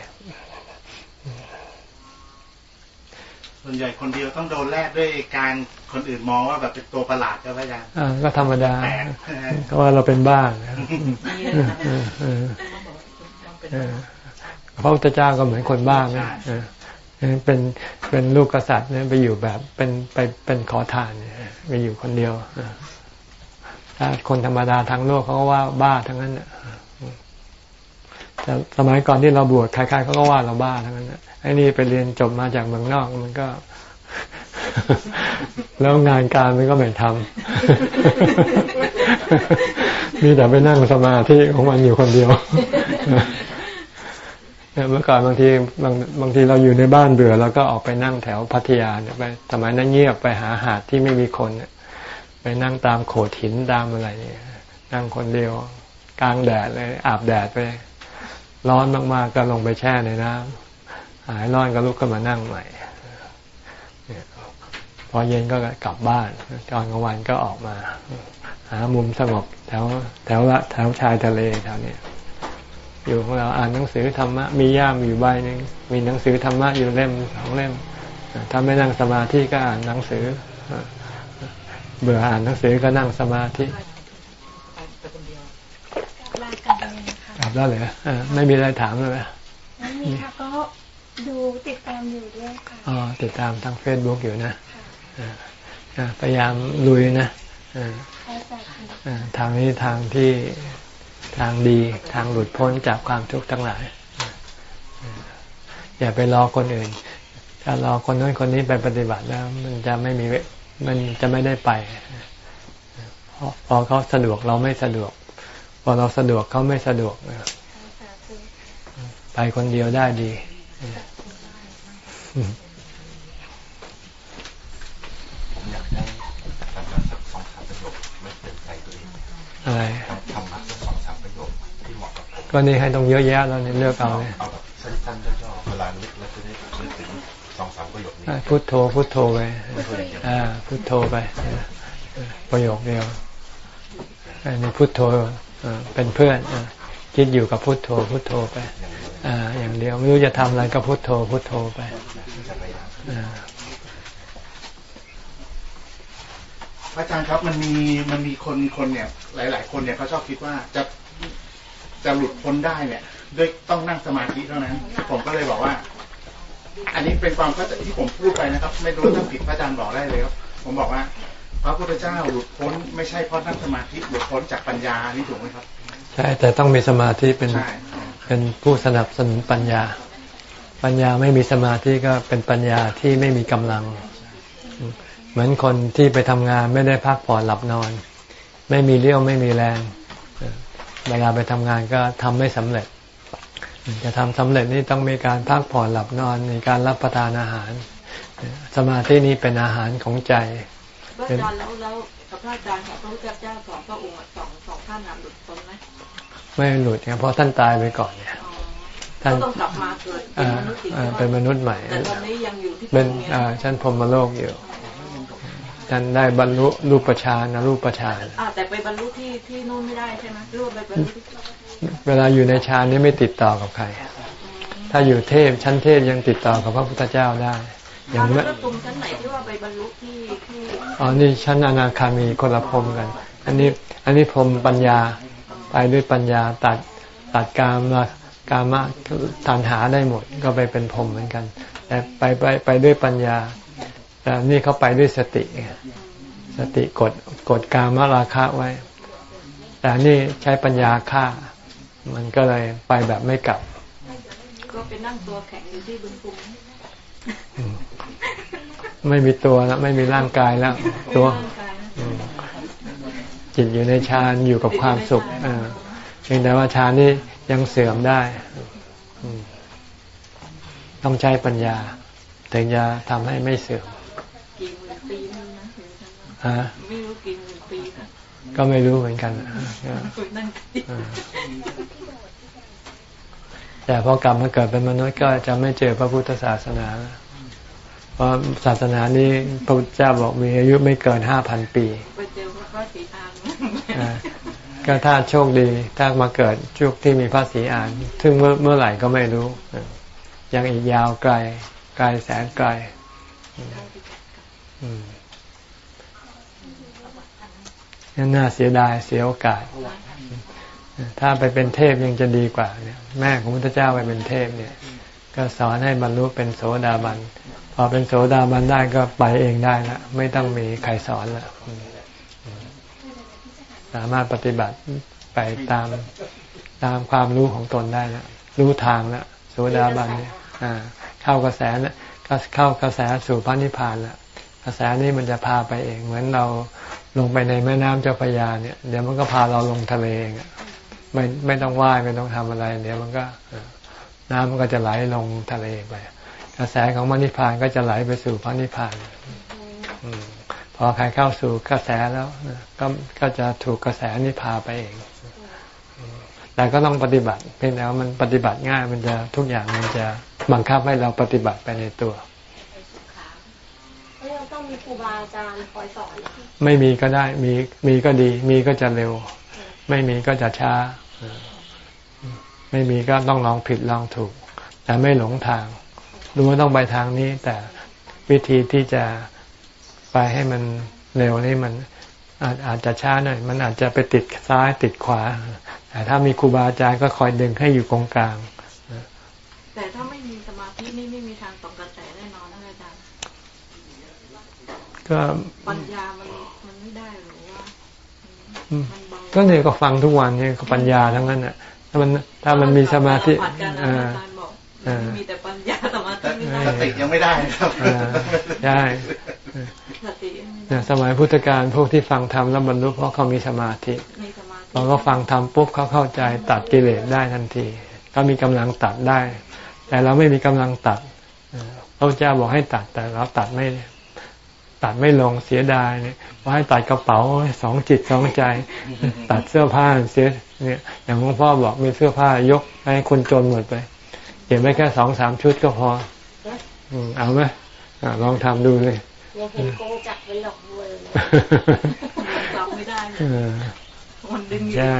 ส่วนใหญ่คนเดียวต้องโดนแลกด้วยการคนอื่นมองว่าแบบเป็นตัวประหลาดก็พยายามอ่าก็ธรรมดาแปลกเพราะว่าเราเป็นบ้านะดีเลยนะเออเออต้องเป็นเออพระพุทธเจ้าก็เหมือนคนบ้านะเออเป็นเป็นลูกกษัตริย์เนี่ยไปอยู่แบบเป็นไปเป็นขอทานเนี่ยไปอยู่คนเดียวเออถ้าคนธรรมดาทางโลกเขาก็ว่าบ้าทั้งนั้นน่ะแต่สมัยก่อนที่เราบวชใครๆเขาก็ว่าเราบ้าทั้งนั้นน่ะ ไอ้นี่ไปเรียนจบมาจากเมืองนอกมันก็ แล้วงานการมันก็ไม่ทำมีแต่ไปนั่งสมาธิของมันอยู่คนเดียวเนี่ยเมื่อก่อนบางทีบางบางทีเราอยู่ในบ้านเบื่อเราก็ออกไปนั่งแถวพัทยาเนี่ยไปสมัยนั้นเงียบไปหาหาดที่ไม่มีคนไปนั่งตามโขดหินตามอะไรเนี่ยนั่งคนเดียวกลางแดดเลยอาบแดดไป ร้อนมากๆก็ลงไปแช่ในน้ำ หายร้อนก็ลุกขึ้นมานั่งใหม่เนี่ยพอเย็นก็กลับบ้านตอนกลางวันก็ออกมา หามุมสงบแถวแถวละแถวชายทะเลแถวเนี้ยอยู่ของเราอ่านหนังสือธรรมะมีย่ามอยู่ใบหนึ่งมีหนังสือธรรมะอยู่เล่มสองเล่มถ้าไม่นั่งสมาธิก็อ่านหนังสือ เบื่ออ่านหนังสือก็นั่งสมาธิไปคนเดียวลากันเลยค่ะกลับแล้วเหรออ่าไม่มีอะไรถามเลยไหมไม่มีค่ะก็ ดูติดตามอยู่ด้วยค่ะอ๋อติดตามทางเฟซบุ๊กอยู่นะค่ะอ่าอ่าพยายามลุยนะเออใช่ค่ะเออทางนี้ทางที่ทางดีทางหลุดพ้นจากความทุกข์ทั้งหลายเอออย่าไปรอคนอื่น ถ้ารอคนนั้นคนนี้ไปปฏิบัติแล้ว มันจะไม่มีเวมันจะไม่ได้ไปเพราะพอเขาสะดวกเราไม่สะดวก พอเราสะดวกเขาไม่สะดวกเออไปคนเดียวได้ดี ผมอยากได้ธรรมะสักสองสามประโยคไม่เตือนใจตัวเองอะไรธรรมะสักสองสามประโยคที่เหมาะกับผมก็นี่ให้ต้องเยอะแยะแล้วเนี่ยเลือกเอาเนี่ยเอาแบบสั้นๆย่อๆเวลานึกแล้วจะได้นึกถึงสองสามประโยคนี้พุทโธพุทโธไปตัวอย่างเดียวอ่าพุทโธไปเออประโยคเดียวอันนี้พุทโธเออเป็นเพื่อนเออคิดอยู่กับพุทโธพุทโธไปอย่างเดียว อ่าอย่างเดียวไม่รู้จะทำอะไรก็พุทโธพุทโธไปจะพยายามอ่าอาจารย์ครับมันมีมันมีคนคนเนี่ย หลาย ๆ คนเนี่ยเขาชอบคิดว่าจะจะหลุดพ้นได้เนี่ยด้วยต้องนั่งสมาธิเท่านั้น ผมก็เลยบอกว่า อันนี้เป็นความเข้าใจที่ผมพูดไปนะครับ ไม่รู้ถ้าผิดพระอาจารย์บอกได้เลยครับ ผมบอกว่า พระพุทธเจ้าหลุดพ้นไม่ใช่เพราะนั่งสมาธิหลุดพ้นจากปัญญานี่ถูกไหมครับ ใช่แต่ต้องมีสมาธิเป็นใช่ เป็นผู้สนับสนุนปัญญา ปัญญาไม่มีสมาธิก็เป็นปัญญาที่ไม่มีกำลัง เหมือนคนที่ไปทำงานไม่ได้พักผ่อนหลับนอน ไม่มีเรี่ยวไม่มีแรงเวลาไปทำงานก็ทำไม่สำเร็จ จะทำสำเร็จนี่ต้องมีการพักผ่อนหลับนอนมีการรับประทานอาหาร สมาธินี้เป็นอาหารของใจพระอาจารย์แล้วแล้วพระอาจารย์ของพระพุทธเจ้าสองพระองค์สองสองท่านน่ะหลุดพ้น ไหมไม่หลุดเนี่ยเพราะท่านตายไปก่อนเนี่ยอ๋อท่านก็ต้องกลับมาเกิดเป็นอ่ามนุษย์อีกอ่าใช่ไหมเป็นมนุษย์ใหม่แต่ตอนนี้ยังอยู่ที่เป็นตรงเนี้ยอ่าชั้นพรหมโลกอยู่ท่านได้บรรลุรูปฌานนะรูปฌานอ่าแต่ไปบรรลุที่ที่นู่นไม่ได้ใช่ไหมหรือว่าไปบรรลุที่เวลาอยู่ในฌานนี้ไม่ติดต่อกับใคร ถ้าอยู่เทพชั้นเทพยังติดต่อกับพระพุทธเจ้าได้อยังย่างไม่แล้วตรงชั้นไหนที่ว่าไปบรรลุที่ที่อ๋อนี่ชั้นอนาคามีคนละพรหมกัน อันนี้อันนี้พรหมปัญญา ไปด้วยปัญญาตัดตัดกามละกามะตัณหาได้หมดก็ไปเป็นพรหมเหมือนกัน แต่ไปไปไปด้วยปัญญาแต่นี่เขาไปด้วยสติไงสติกดกดกามราคะไว้ แต่นี่ใช้ปัญญาฆ่า มันก็เลยไปแบบไม่กลับ ก็ไปนั่งตัวแข็งอยู่ที่บึงกุมไม่มีตัวแล้วไม่มีร่างกายแล้ว ตัว จิตอยู่ในฌานอยู่กับความสุขเออเพียงแต่ว่าฌานนี้ยังเสื่อมได้อืมต้องใช้ปัญญา ถึงจะทำให้ไม่เสื่อมกี่หมื่นปีนี่นะเห็นฉันว่าฮะไม่รู้กี่หมื่นปีนะก็ไม่รู้เหมือนกันเออฝึกนั่งคิดเออแต่พอกลับมาเกิดเป็นมนุษย์ก็จะไม่เจอพระพุทธศาสนา เพราะศาสนานี้พระพุทธเจ้าบอกมีอายุไม่เกินห้าพันปีไปเจอพระพระศรีอานอ่า ก็ถ้าโชคดีถ้ามาเกิดช่วงที่มีพระศรีอาน ซึ่งเมื่อเมื่อไหร่ก็ไม่รู้ ยังอีกยาวไกล ไกลแสนไกลอืมนั่นน่าเสียดายเสียโอกาส ถ้าไปเป็นเทพยังจะดีกว่าเนี่ยแม่ของพระพุทธเจ้าไปเป็นเทพเนี่ย ก็สอนให้บรรลุเป็นโสดาบัน พอเป็นโสดาบันได้ก็ไปเองได้ละไม่ต้องมีใครสอนละ สามารถปฏิบัติไปตามตามความรู้ของตนได้ละรู้ทางละโสดาบันเนี่ยอ่าเข้ากระแสละก็เข้ากระแสสู่พระนิพพานละกระแสนี้มันจะพาไปเอง เหมือนเราลงไปในแม่น้ำเจ้าพระยาเนี่ยเดี๋ยวมันก็พาเราลงทะเลเองอะไม่ไม่ต้องว่ายไม่ต้องทำอะไร เดี๋ยวมันก็เออน้ำมันก็จะไหลลงทะเลไป กระแสของพระนิพพานก็จะไหลไปสู่พระนิพพาน อืม พอใครเข้าสู่กระแสแล้วก็ก็จะถูกกระแสนิพพาไปเองอืมแต่ก็ต้องปฏิบัติ เพียงแต่ว่ามันปฏิบัติง่ายมันจะทุกอย่างมันจะบังคับให้เราปฏิบัติไปในตัวแล้วเราต้องมีครูบาอาจารย์คอยสอนไม่มีก็ได้มีมีก็ดี มีก็จะเร็ว ไม่มีก็จะช้าเออไม่มีก็ต้องลองผิดลองถูก แต่ไม่หลงทาง รู้ว่าต้องไปทางนี้ แต่วิธีที่จะ ไปให้มันเร็วนี่มันอาจอาจจะช้าหน่อยมันอาจจะไปติดซ้ายติดขวาแต่ถ้ามีครูบาอาจารย์ก็คอยดึงให้อยู่ตรงกลางแต่ถ้าไม่มีสมาธินี่ไม่มีทางตกกระแสแน่นอนนะอาจารย์ก็ปัญญามันมันไม่ได้หรือว่าอืมมันเบาก็เนี่ยก็ฟังทุกวันเนี่ยก็ปัญญาทั้งนั้นอะ ถ้ามันถ้ามันมีสมาธิผัดกันเอนะออาจารย์บอกเออมีแต่ปัญญาสมาธิไม่ได้สติยังไม่ได้ครับเออใช่สติไม่ได้ เนี่ยสมัยพุทธกาลพวกที่ฟังธรรมแล้วบรรลุเพราะเขามีสมาธิมีสมาธิพอเขาฟังธรรมปุ๊บเขาเข้าใจตัดกิเลสได้ทันทีก็มีกำลังตัดได้ แต่เราไม่มีกำลังตัดเออพระพุทธเจ้าบอกให้ตัดแต่เราตัดไม่ ตัดไม่ลงเสียดายเนี่ยว่าให้ตัดกระเป๋าสองจิตสองใจ ตัดเสื้อผ้าเสียเนี่ย อย่างหลวงพ่อบอกมีเสื้อผ้ายกให้คนจนหมดไปเก็บไว้แค่สองสามชุดก็พออืมเอาไหมอะลองทำดูเลย ยังเห็นโกงจักรเป็นหลอกลวงเลยจับไม่ได้เออมันดึงอยู่ใช่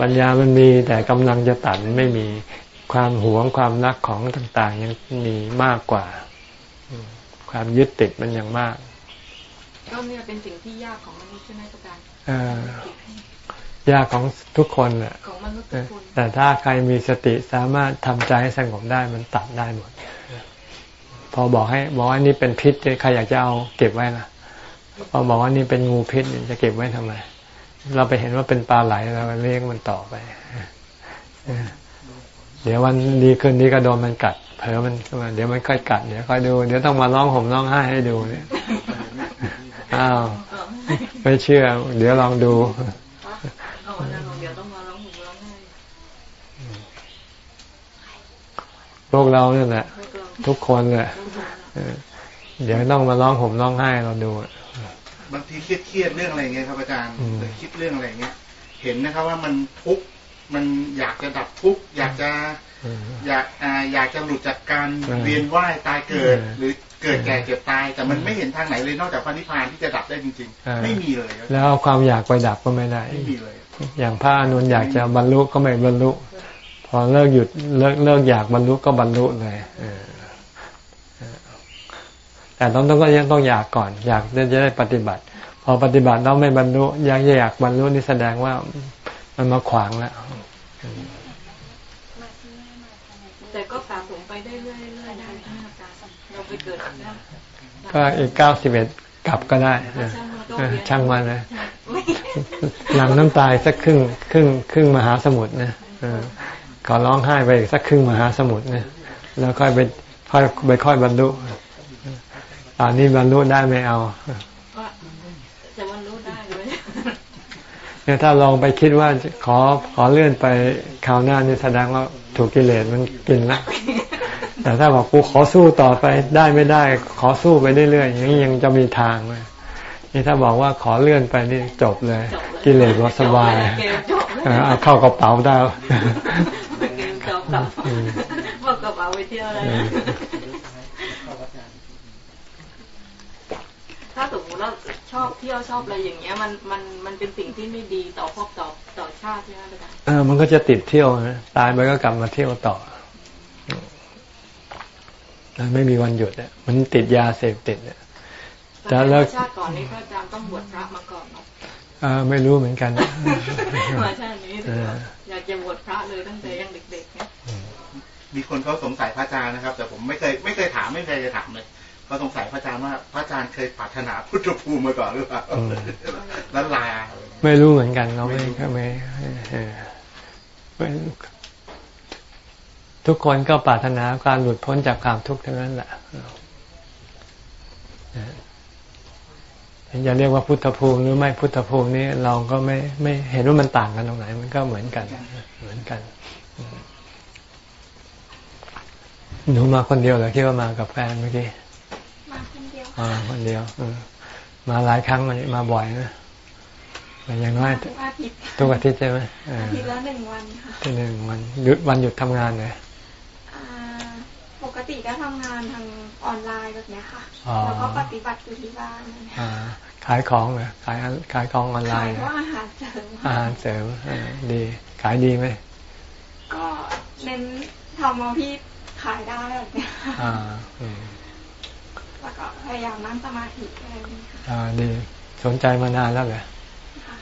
ปัญญามันมีแต่กำลังจะตัดมันไม่มีความหวงความรักของต่างๆ ยังมีมากกว่าอืมความยึดติดมันยังมากก็เนี่ยเป็นสิ่งที่ยากของมนุษย์ใช่ไหมอาจารย์เออยากของทุกคนแหละของมนุษย์เอทุกอคนแต่ถ้าใครมีสติสามารถทำใจให้สงบได้มันตัดได้หมด พอบอกให้บอกว่านี่เป็นพิษใครอยากจะเอาเก็บไว้ล่ะพอบอกว่านี่เป็นงูพิษจะเก็บไว้ทำไม เราไปเห็นว่าเป็นปลาไหลเราเลี้ยงมันต่อไปเดี๋ยววันดีคืนนี้ก็โดนมันกัดเผลอมันเดี๋ยวมันค่อยกัดเดี๋ยวค่อยดู เดี๋ยวต้องมาร้องห่มร้องไห้ให้ดูเนี่ยอ้าวไม่เชื่อ เดี๋ยวลองดูเอาอาจารย์บอกเดี๋ยวต้องมาร้องห่มร้องไห้พวกเราเนี่ยแหละ ทุกคนเลยเออเดี๋ยวต้องมาร้องห่มร้องไห้เราดูบางทีเครียดๆเรื่องอะไรเงี้ยครับอาจารย์อืมหรือคิดเรื่องอะไรเงี้ย เห็นนะครับว่ามันทุกข์มันอยากจะดับทุกข์อยากจะเอออยากอ่าอยากจะหลุดจากการเออเวียนว่ายตายเกิดเออหรือเกิดแก่เจ็บตาย แต่มันไม่เห็นทางไหนเลยนอกจากพระนิพพานที่จะดับได้จริงเออๆไม่มีเลยครับแล้วเอาความอยากไปดับก็ไม่ได้ไม่มีเลย อย่างพระอานนท์อยากจะบรรลุก็ไม่บรรลุ พอเลิกหยุดเลิกเลิกอยากบรรลุก็บรรลุเลยเออเออ แต่ต้องต้องก็ยังต้องอยากก่อน อยากจะได้ปฏิบัติ พอปฏิบัติแล้วไม่บรรลุอยากอยากบรรลุนี่แสดงว่ามันมาขวางแล้วแต่ก็สะสมไปได้เรื่อยๆได้ใช่ไหมอาจารย์เราไปเกิดนะก็อีกเก้าสิบเอ็ดกลับก็ได้เออช่างมันก็เออเวียนช่างมันเลยไม่หลังน้ำตายสักครึ่งครึ่งครึ่งมหาสมุทรนะเออขอร้องไห้ไปอีกสักครึ่งมหาสมุทรนะแล้วค่อยไปค่อยไปค่อยบรรลุ ตอนนี้บรรลุได้ไม่เอาว่าจะวันรู้ได้เลยเนี่ยถ้าลองไปคิดว่าขอขอเลื่อนไปคราวหน้านี่แสดงว่าถูกกิเลสมันกินละแต่ถ้าบอกกูขอสู้ต่อไปได้ไม่ได้ ขอสู้ไปเรื่อยๆอย่างนี้ยังจะมีทางเลยนี่ถ้าบอกว่าขอเลื่อนไปนี่จบเลยจบเลยกิเลสก็สบายเกมจบเออเอาเข้ากระเป๋าได้เกมจบกับบอกกระเป๋าไปเที่ยวแล้วนะถ้าสมมติเรา ชอบเที่ยวชอบอะไรอย่างเงี้ย มันมันมันเป็นสิ่งที่ไม่ดีต่อพวกต่อต่อชาติใช่ไหมอาจารย์เออมันก็จะติดเที่ยวนะตายไปก็กลับมาเที่ยวต่อมันไม่มีวันหยุดอะมันติดยาเสพติดอะแต่แล้วชาติก่อนนี้พระอาจารย์ต้องบวชพระมาก่อนเนาะเออไม่รู้เหมือนกันมาชาตินี้ถึงว่าเอออยากจะบวชพระเลยตั้งแต่ยังเด็กๆเนี่ยมีคนเขาสงสัยพระอาจารย์นะครับ แต่ผมไม่เคยไม่เคยถามไม่เคยจะถามเลย เขาสงสัยพระอาจารย์ว่าพระอาจารย์เคยปรารถนาพุทธภูมิมาก่อนหรือเปล่าอืมแล้วลาไม่รู้เหมือนกันเราไม่ไม่เออไม่ทุกคนก็ปรารถนาการหลุดพ้นจากความทุกข์ทั้งนั้นแหละเออจะเรียกว่าพุทธภูมิหรือไม่พุทธภูมินี้เราก็ไม่ไม่เห็นว่ามันต่างกันตรงไหน มันก็เหมือนกัน เหมือนกันอืมหนูมาคนเดียวเหรอคิดว่ามากับแฟนเมื่อกี้มาคนเดียว มาคนเดียวเออมาหลายครั้งเลยมาบ่อยนะแต่อยังน้อยทุกอาทิตย์ทุกอาทิตย์ใช่ไหมเอออาทิตย์ละหนึ่งวันค่ะที่หนึ่งวันหยุดวันหยุดทำงานเลยอ่าปกติก็ทำงานทางออนไลน์แบบเนี้ยค่ะอ๋อแล้วก็ปฏิบัติอยู่ที่บ้านอะไรเงี้ยอ่าขายของเหรอขายขายของออนไลขายน์เหรพวอกอาหารเสริมอาหารเสริมเออดีขายดีไหมก็เน้นทำเอาที่ขายได้แบบเนี้ยอ่าอืม แล้วก็พยายามนั่งสมาธิอะไรอย่างเงี้ยค่ะอ่าดีสนใจมานานแล้วเหรอค่ะ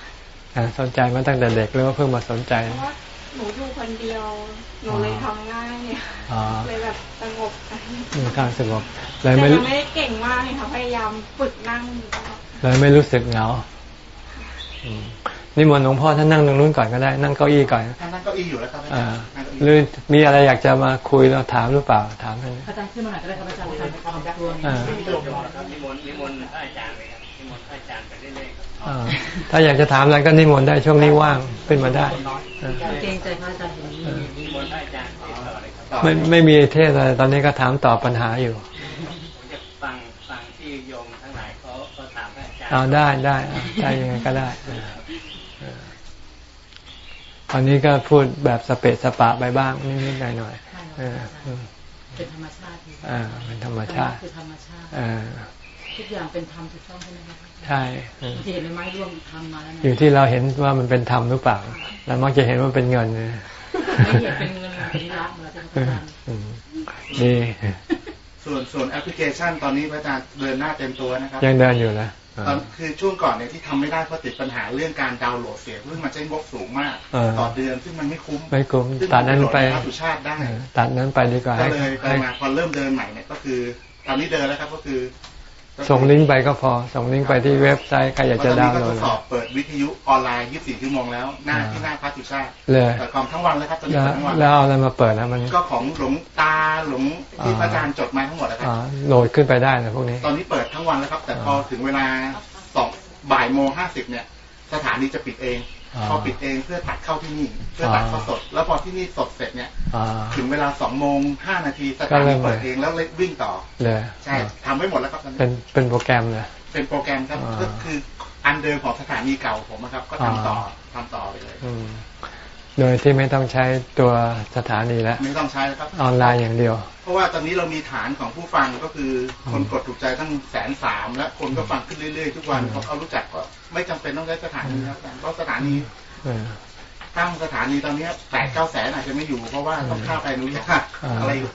อ่าสนใจมาตั้งแต่เด็กหรือว่าเพิ่งมาสนใจเพราะว่าหนูอยู่คนเดียวหนูเลยทำง่ายเนี่ยอ๋อเลยแบบสงบไปมีความสงบเลแต่ยไม่ยังไม่ได้เก่งมากเลยค่ะพยายามฝึกนั่งอยู่ตลอดเลยไม่รู้สึกเหงาอืม นิมนต์หลวงพ่อท่านนั่งตรงนู้นก่อนก็ได้นั่งเก้าอี้ก่อนท่านนั่งเก้าอี้อยู่แล้วครับอาอ่าจารย์นั่งเก้าอี้หรือมีอะไรอยากจะมาคุยเราถามหรือเปล่าถามท่านอาจารย์ขึ้นมาหน่อยก็ได้ครับอาจารย์ทำทำตัวอ่านิมนต์นิมนต์พระอาจารย์เลยครับนิมนต์พระอาจารย์ไปเรื่อยๆครับอ่าถ้าอยากจะถามอะไรก็นิมนต์ได้ช่วงนี้ว่างขึ้นมาได้อ่าเกรงใจพระอาจารย์อย่างนี้นิมนต์พระอาจารย์ติดต่อเลยครับไม่ไม่มีเทศอะไรตอนนี้ก็ถามตอบปัญหาอยู่ผมจะฟังฟังที่โยมทั้งหลายเขาเขาถามพระอาจารย์เอาได้ได้เอาได้ยังไงก็ได้เออเออ ตอนนี้ก็พูดแบบสเปะสปะไปบ้างนิดๆหน่อยๆเอออืมเป็นธรรมชาติอ่าเป็นธรรมชาติคือธรรมชาติเออทุกอย่างเป็นธรรมถูกต้องใช่ไหมครับใช่เออบางทีเห็นในไม้ร่วงทำมาแล้วอยู่นะที่เราเห็นว่ามันเป็นธรรมหรือเปล่าเรามักจะเห็นว่าเป็นเงินนะไม่เห็นเป็นเงินเป็นล้านมาแล้วเออาอจารย์อืมดีส่วนส่วนแอปพลิเคชันตอนนี้พระอาจารย์เดินหน้าเต็มตัวนะครับยังเดินอยู่นะ ตอนคือช่วงก่อนเนี่ยที่ทำไม่ได้เพราะติดปัญหาเรื่องการดาวน์โหลดเสียงซึ่งมันใช้งบสูงมากเออต่อเดือนซึ่งมันไม่คุ้มไม่คุ้มซึ่งตัดนั้นไปพระสุชาติได้เออตัดนั้นไปดีกว่าก็ให้เลยไปให้มาพอเริ่มเดินใหม่เนี่ยก็คือตอนนี้เดินแล้วครับก็คือก็คือ ส่งลิงก์ไปก็พอ ส่งลิงก์ไปที่เว็บไซต์ใครอยากจะดาวน์โหลตอนดนี้ก็ทดสอบเปิดวิทยุออนไลน์ 24 ชั่วโมงแล้ว หน้าอ่าที่หน้าพระสุชาติเลยแต่กองทั้งวันเลยครับตอนนี้แล้วเปิดทั้งวันแล้วเอาอะไรมาเปิดนะมันก็ของหลวงตาหลวงที่อ่าพระอาจารย์จดมาทั้งหมดนะครับอ่าโหลดขึ้นไปได้นะพวกนี้ ตอนนี้เปิดทั้งวันแล้วครับ แต่พอถึงเวลาสองบ่ายโมงห้าสิบเนี่ย สถานีจะปิดเอง อ่าพอปิดเองเพื่อตัดเข้าที่นี่ เพื่อตัดเข้าสด แล้วพอที่นี่สดเสร็จเนี่ยอ่าถึงเวลาสองโมงห้านาทีสก็ถาเริ่นีมเปิดเองแล้วเล็กวิ่งต่อเลยใช่ทำไว้หมดแล้วครับตอนนี้เป็นเป็นโปรแกรมเลยเป็นโปรแกรมครับอ่าก็คืออันเดิมของสถานีเก่าผมนะครับ ก็ทำต่อทำต่อไปเลยอืม โดยที่ไม่ต้องใช้ตัวสถานีแล้วไม่ต้องใช้แล้วครับออนไลน์อย่างเดียว เพราะว่าตอนนี้เรามีฐานของผู้ฟังก็คือคนกดถูกใจตั้งแสนสามและคนก็ฟังขึ้นเรื่อยๆทุกวันอืมพอเขารู้จักก็ไม่จำเป็นต้องใช้สถานีแล้วเพราะสถานีเออตั้งสถานีตอนเนี้แปดเก้าแสนอาจจะไม่อยู่เพราะว่าต้องค่าไปอนุญาตอ่าอะไรอยู่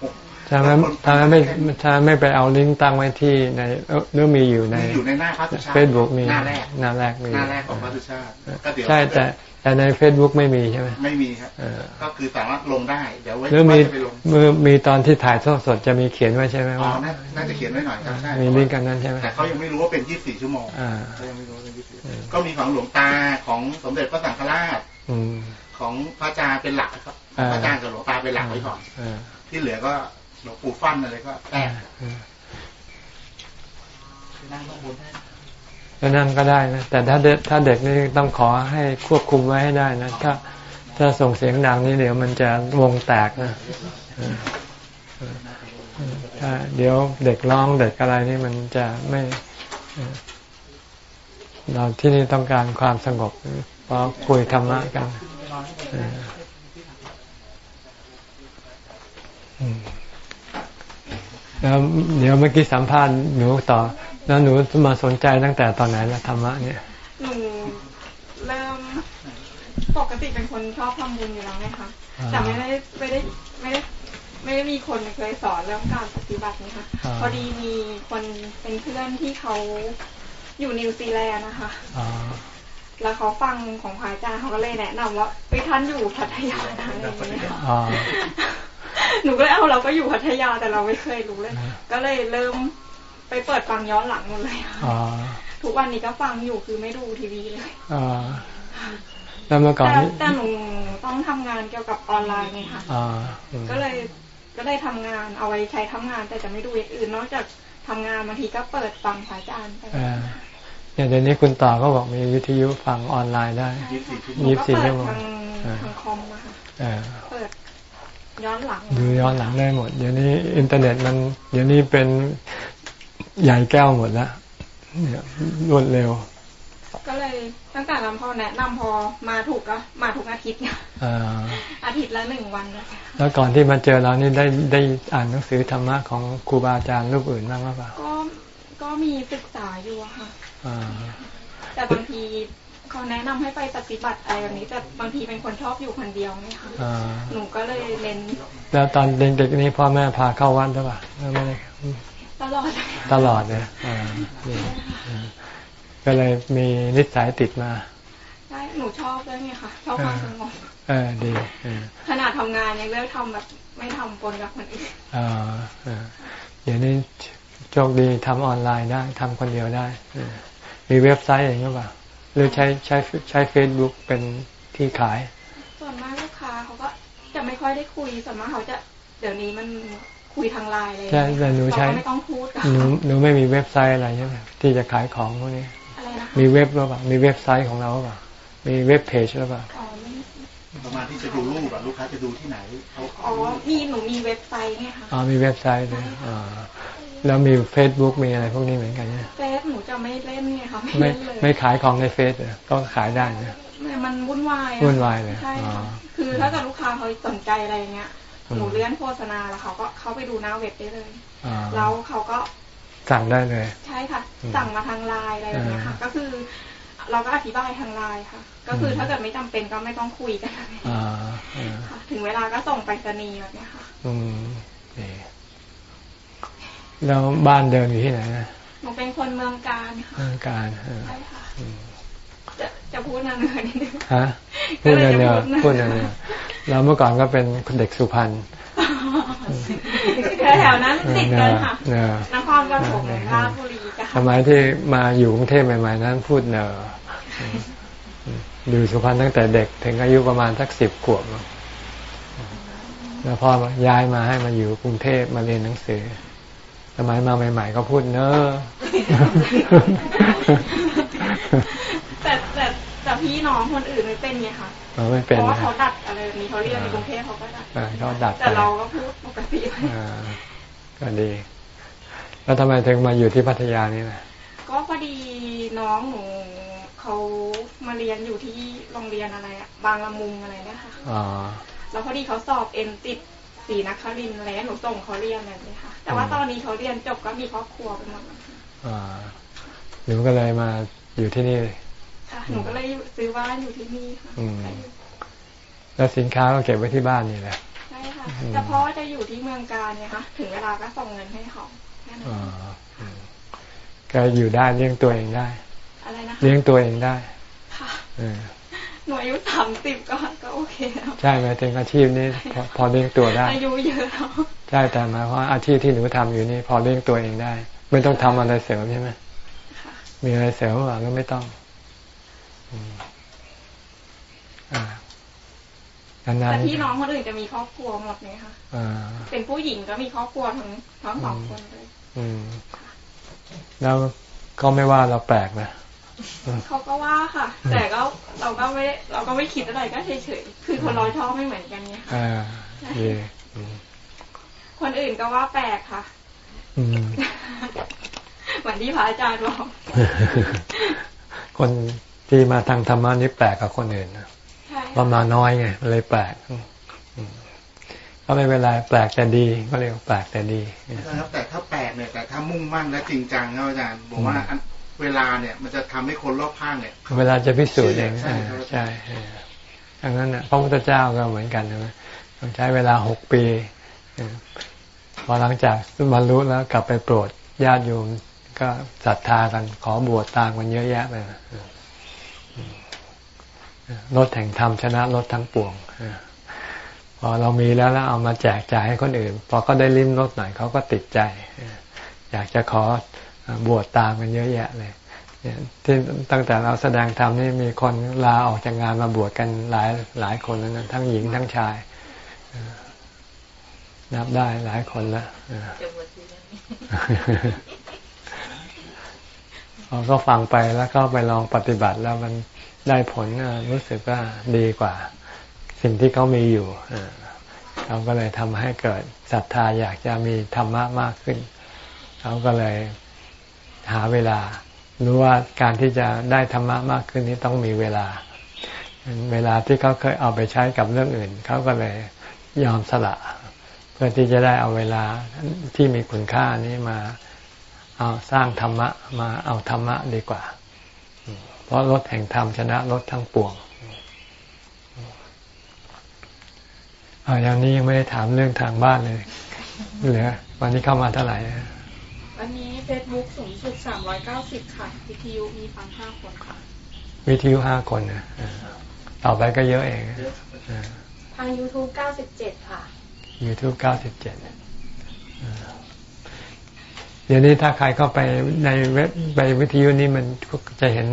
ถ้าไม่ถ้าไม่ถ้าไม่ไปเอาลิงก์ตั้งไว้ที่ในเอ่อหรือมีอยู่ในมีอยู่ในหน้าพระสุชาติเฟซบุ๊กมีหน้าแรกหน้าแรกมีหน้าแรกของพระสุชาติก็เดี๋ยวใช่แต่ แต่ใน Facebook ไม่มีใช่ไหมไม่มีครับเออก็คือสามารถลงได้ เดี๋ยวไว้หรือมีว่าจะไปลงมือมีตอนที่ถ่ายทอดสดจะมีเขียนไว้ใช่ไหมอ๋อว่าน่าน่าจะเขียนไว้หน่อยครับใช่มีลิงก์กันนั้นใช่ไหมแต่เขายังไม่รู้ว่าเป็น 24 ชั่วโมงอ่าเขายังไม่รู้ว่าเป็นอืม24ก็มีของหลวงตาของสมเด็จพระสังฆราชอืมของพระอาจารย์เป็นหลักครับอ่าพระอาจารย์กับหลวงตาเป็นหลักไว้ก่อนเออที่เหลือก็หลวงปู่ฟั่นอะไรก็แตกเออนั่งข้างบนได้ ก็นั่งก็ได้นะแต่ถ้าเด็กถ้าเด็กนี่ต้องขอให้ควบคุมไว้ให้ได้นะถ้าถ้าส่งเสียงดังนี่เดี๋ยวมันจะวงแตกนะเออเออถ้าเดี๋ยวเด็กร้องเด็กอะไรนี่มันจะไม่ เราที่นี่ต้องการความสงบเพราะคุยธรรมะกันเอออืมแล้วเดี๋ยวเมื่อกี้สัมภาษณ์หนูต่อ แล้วหนูมาสนใจตั้งแต่ตอนไหนละธรรมะเนี่ย หนูเริ่มปกติเป็นคนชอบทำบุญอยู่แล้วไงคะอ่าแต่ไม่ได้ไม่ได้ไม่ได้ไม่ได้มีคนเคยสอนเรื่องการปฏิบัตินะคะอ่าพอดีมีคนเป็นเพื่อนที่เขาอยู่นิวซีแลนด์นะคะอ๋อแล้วเขาฟังของพระอาจารย์เขาก็เลยแนะนำว่าไปท่านอยู่พัทยานะอะไรอย่างเงี้ยค่ะอ๋อหนูก็เลยเอาเราก็อยู่พัทยาแต่เราไม่เคยรู้เลยอ่าก็เลยเริ่ม ไปเปิดฟังย้อนหลังหมดเลยค่ะอ๋อทุกวันนี้ก็ฟังอยู่คือไม่ดูทีวีเลยอ๋อแล้วเมื่อก่อนแต่นี่แต่หนูต้องทำงานเกี่ยวกับออนไลน์ไงคะอ๋ออืมก็เลยก็เลยทำงานเอาไว้ใช้ทำงาน แต่จะไม่ดูอย่างอื่น นอกจากทำงานบางทีก็เปิดฟังพระอาจารย์ไปเอออย่างเดี๋ยวนี้คุณต่อก็บอกมีวิทยุฟังออนไลน์ได้24ชั่วหโมนูงก็ยี่สิบเปิชั่ดวโมงทางอ่าทางคอมอะค่ะเออเปิดย้อนหลังดูย้อนหลังได้หมด เดี๋ยวนี้อินเทอร์เน็ตมัน เดี๋ยวนี้เป็น ใหญ่แก้วหมดแล้วเนี่ยรวดเร็ว ก็เลยตั้งแต่ลำพอแนะนำพอมาถูกก็มาทุกอาทิตย์เนี่ยอ่าอาทิตย์ละหนึ่งวันนะคะแล้วก่อนที่มาเจอเรานี่ได้ได้อ่านหนังสือธรรมะของครูบาอาจารย์รูปอื่นบ้างหรือเปล่าก็ก็มีศึกษาอยู่อะค่ะอ่าแต่บางทีเขาแนะนำให้ไปปฏิบัติอะไรแบบนี้แต่บางทีเป็นคนชอบอยู่คนเดียวไงคะอ่าหนูก็เลยเน้นแล้วตอนเด็กๆนี่พ่อแม่พาเข้าวัดหรือเปล่าไม่ได้ ตลอดเลยตลอดเลยอ่านี่อ่าก็เลยมีนิสัยติดมาใช่หนูชอบด้วยไงค่ะ ชอบความสงบเออดีเออขนาดทำงานยังเลือกทำแบบไม่ทำปนกับคนอื่นอ่าเออเดี๋ยวนี้โชคดีทำออนไลน์ได้ทำคนเดียวได้เออมีเว็บไซต์เองหรือเปล่าหรือใช้ใช้ใช้เฟซบุ๊กเป็นที่ขาย ส่วนมากลูกค้าเขาก็จะไม่ค่อยได้คุยส่วนมากเขาจะเดี๋ยวนี้มัน คุยทางไลน์เลยใช่แต่หนูใช้เราก็ไม่ต้องพูดกับหนูหนูไม่มีเว็บไซต์อะไรใช่ไหมที่จะขายของพวกนี้อะไรนะคะมีเว็บหรือเปล่ามีเว็บไซต์ของเราหรือเปล่ามีเว็บเพจหรือเปล่าอ๋อไม่ประมาณที่จะดูรูปอะลูกค้าจะดูที่ไหนเขาอ๋อมีหนูมีเว็บไซต์ไงคะอ๋อมีเว็บไซต์ด้วยอ๋อแล้วมี Facebook มีอะไรพวกนี้เหมือนกันเนี่ยเฟซหนูจะไม่เล่นไงคะไม่ไม่เล่นเลยไม่ขายของในเฟซเหรอก็ขายได้นะมันวุ่นวายอะวุ่นวายเลยใช่อ๋อค่ะคือถ้าเกิดลูกค้าเขาสนใจอะไรอย่างเงี้ยอืม หนูเลื่อนโฆษณาแล้วเขาก็เข้าไปดูหน้าเว็บได้เลยอ๋อแล้วเขาก็สั่งได้เลย ใช่ค่ะอืมสั่งมาทางไลน์อะไรอย่างเงี้ยค่ะ ก็คือ เราก็อธิบายทางไลน์ค่ะ ก็คืออมถ้าเกิดไม่จำเป็นก็ไม่ต้องคุยกันอ่าอ่าค่ะถึงเวลาก็ส่งไปรษณีย์แบบเนี้ยค่ะอืมนี่แล้วบ้านเดิมอยู่ที่ไหนนะหนูเป็นคนเมืองการค่ะเมืองการเออใช่ค่ะอืม จะจะพูดนานๆนิดนึงฮะก็พูดเลยเนจะยพูดๆนะพูดเนยๆเราเมื่อก่อนก็เป็นเด็กสุพรรณแถวๆนั้นติดกันค่ะเนอะนครปฐมราชบุรีจ้ะสมัยที่มาอยู่กรุงเทพใหม่ๆนั้นพูดเนออยู่สุพรรณตั้งแต่เด็กถึงอายุประมาณสักสิบขวบแล้วพอย้ายมาให้มาอยู่กรุงเทพมาเรียนหนังสือ สมัยมาใหม่ ๆ ก็พูดเนอแต่แต่แต่ พี่น้องคนอื่นไม่เป็นไงค่ะเราไม่เพเป็นราะว่านะเขาดัดอะไรแบบนี้เขาเรียนในกรุงเทพเขาก็ดัดอ่าเขาดัดแต่เราก็พูดปกติอ่าก็ดี แล้วทำไมถึงมาอยู่ที่พัทยานี่นะก็พอดีน้องหนูเขามาเรียนอยู่ที่โรงเรียนอะไรอะบางละมุงอะไรเนี่ยค่ะอ๋อแล้วพอดีเขาสอบเอ็นติดศรีนครินทร์อะไรหนูส่งเขาเรียนแบบนี้ค่ะ แต่ว่าตอนนี้เขาเรียนจบก็มีครอบครัวไปหมดแล้วค่ะอ่าหนูก็เลยมาอยู่ที่นี่ ค่ะหนูก็เลยซื้อบ้านอยู่ที่นี่ค่ะอืมแล้วสินค้าก็เก็บไว้ที่บ้านนี่แหละใช่ค่ะอืมแต่เพราะว่าจะอยู่ที่เมืองการไงคะถึงเวลาก็ส่งเงินให้เขาแค่นั้นอ๋ออืมก็อยู่ได้เลี้ยงตัวเองได้อะไรนะคะเลี้ยงตัวเองได้ค่ะเออหนูอายุสามสิบก็ก็โอเคแล้วใช่ไหมถึงอาชีพนี้พอพอเลี้ยงตัวได้อายุเยอะแล้วใช่แต่หมายความว่าอาชีพที่หนูทำอยู่นี่พอเลี้ยงตัวเองได้ ไม่ต้องทำอะไรเสริมใช่ไหมค่ะมีอะไรเสริมหรือเปล่าก็ไม่ต้องอืม อ่านานแต่ๆพี่น้องคนอื่นจะมีครอบครัวหมดไหมคะอ่าเป็นผู้หญิงก็มีครอบครัวทั้งทั้งสองคนเลยอืมแล้วก็ไม่ว่าเราแปลกนะเขาก็ว่าค่ะ แต่ก็เราก็ไม่เราก็ไม่คิดอะไรก็เฉยๆคือคนเราชอบไม่เหมือนกันไงค่ะอ่าดีอืมคนอื่นก็ว่าแปลกค่ะอืมเหมือนที่พระอาจารย์บอกคนที่มาทางธรรมะนี่แปลกกับคนอื่นนะ ใช่เพราะมาน้อยไงเลยแปลกอืมก็ไม่เป็นไรแปลกแต่ดี ก็เรียกว่าแปลกแต่ดีนะครับแต่ถ้าแปลกเนี่ยแต่ถ้ามุ่งมั่นและจริงจังนะอาจารย์ผมว่าอันเวลาเนี่ยมันจะทำให้คนรอบข้างเนี่ยเวลาจะพิสูจน์เองใช่ครับเออใช่เออดังนั้นน่ะพระพุทธเจ้าก็เหมือนกันนะต้องใช้เวลาหกปีเออพอหลังจากบรรลุแล้วกลับไปโปรดญาติโยมก็ศรัทธากันขอบวชตามกันเยอะแยะไปนะเออเออ รถแห่งธรรมชนะรถทั้งปวงเออพอเรามีแล้วแล้วเอามาแจกจ่ายให้คนอื่น พอก็ได้ลิ้มรสหน่อยเขาก็ติดใจเอออยากจะขอบวชตามกันเยอะแยะเลยเนี่ยที่ตั้งแต่เราแสดงธรรมนี่มีคนลาออกจากงานมาบวชกันหลายหลายคนแล้วนะทั้งหญิงทั้งชายเออนับได้หลายคนแล้วเออจะหมดทีแล้วพอก็ฟังไปแล้วก็ไปลองปฏิบัติแล้วมัน ได้ผลรู้สึกว่าดีกว่า สิ่งที่เขามีอยู่เขาก็เลยทำให้เกิดศรัทธาอยากจะมีธรรมะมากขึ้น เขาก็เลยหาเวลา รู้ว่าการที่จะได้ธรรมะมากขึ้นนี้ต้องมีเวลา เวลาที่เขาเคยเอาไปใช้กับเรื่องอื่น เขาก็เลยยอมสละ เพื่อที่จะได้เอาเวลาที่มีคุณค่านี้มาเอาสร้างธรรมะมาเอาธรรมะดีกว่า ราะรถแห่งธรรมชนะรถทั้งปวงเอาอย่างนี้ยังไม่ได้ถามเรื่องทางบ้านเลยเหลือวันนี้เข้ามาเท่าไหร่วันนี้เฟซบุ๊กสูงสุด390ค่ะ วิทยุมีฟัง5คนค่ะ วิทยุห้าคนนะเออต่อไปก็เยอะเองเออทาง YouTube 97 ค่ะยูทูบเก้าสิบเจ็ ดดี๋ยวนี้ถ้าใครเข้าไปในเว็บไปวิทยุนี่มันก็จะเห็น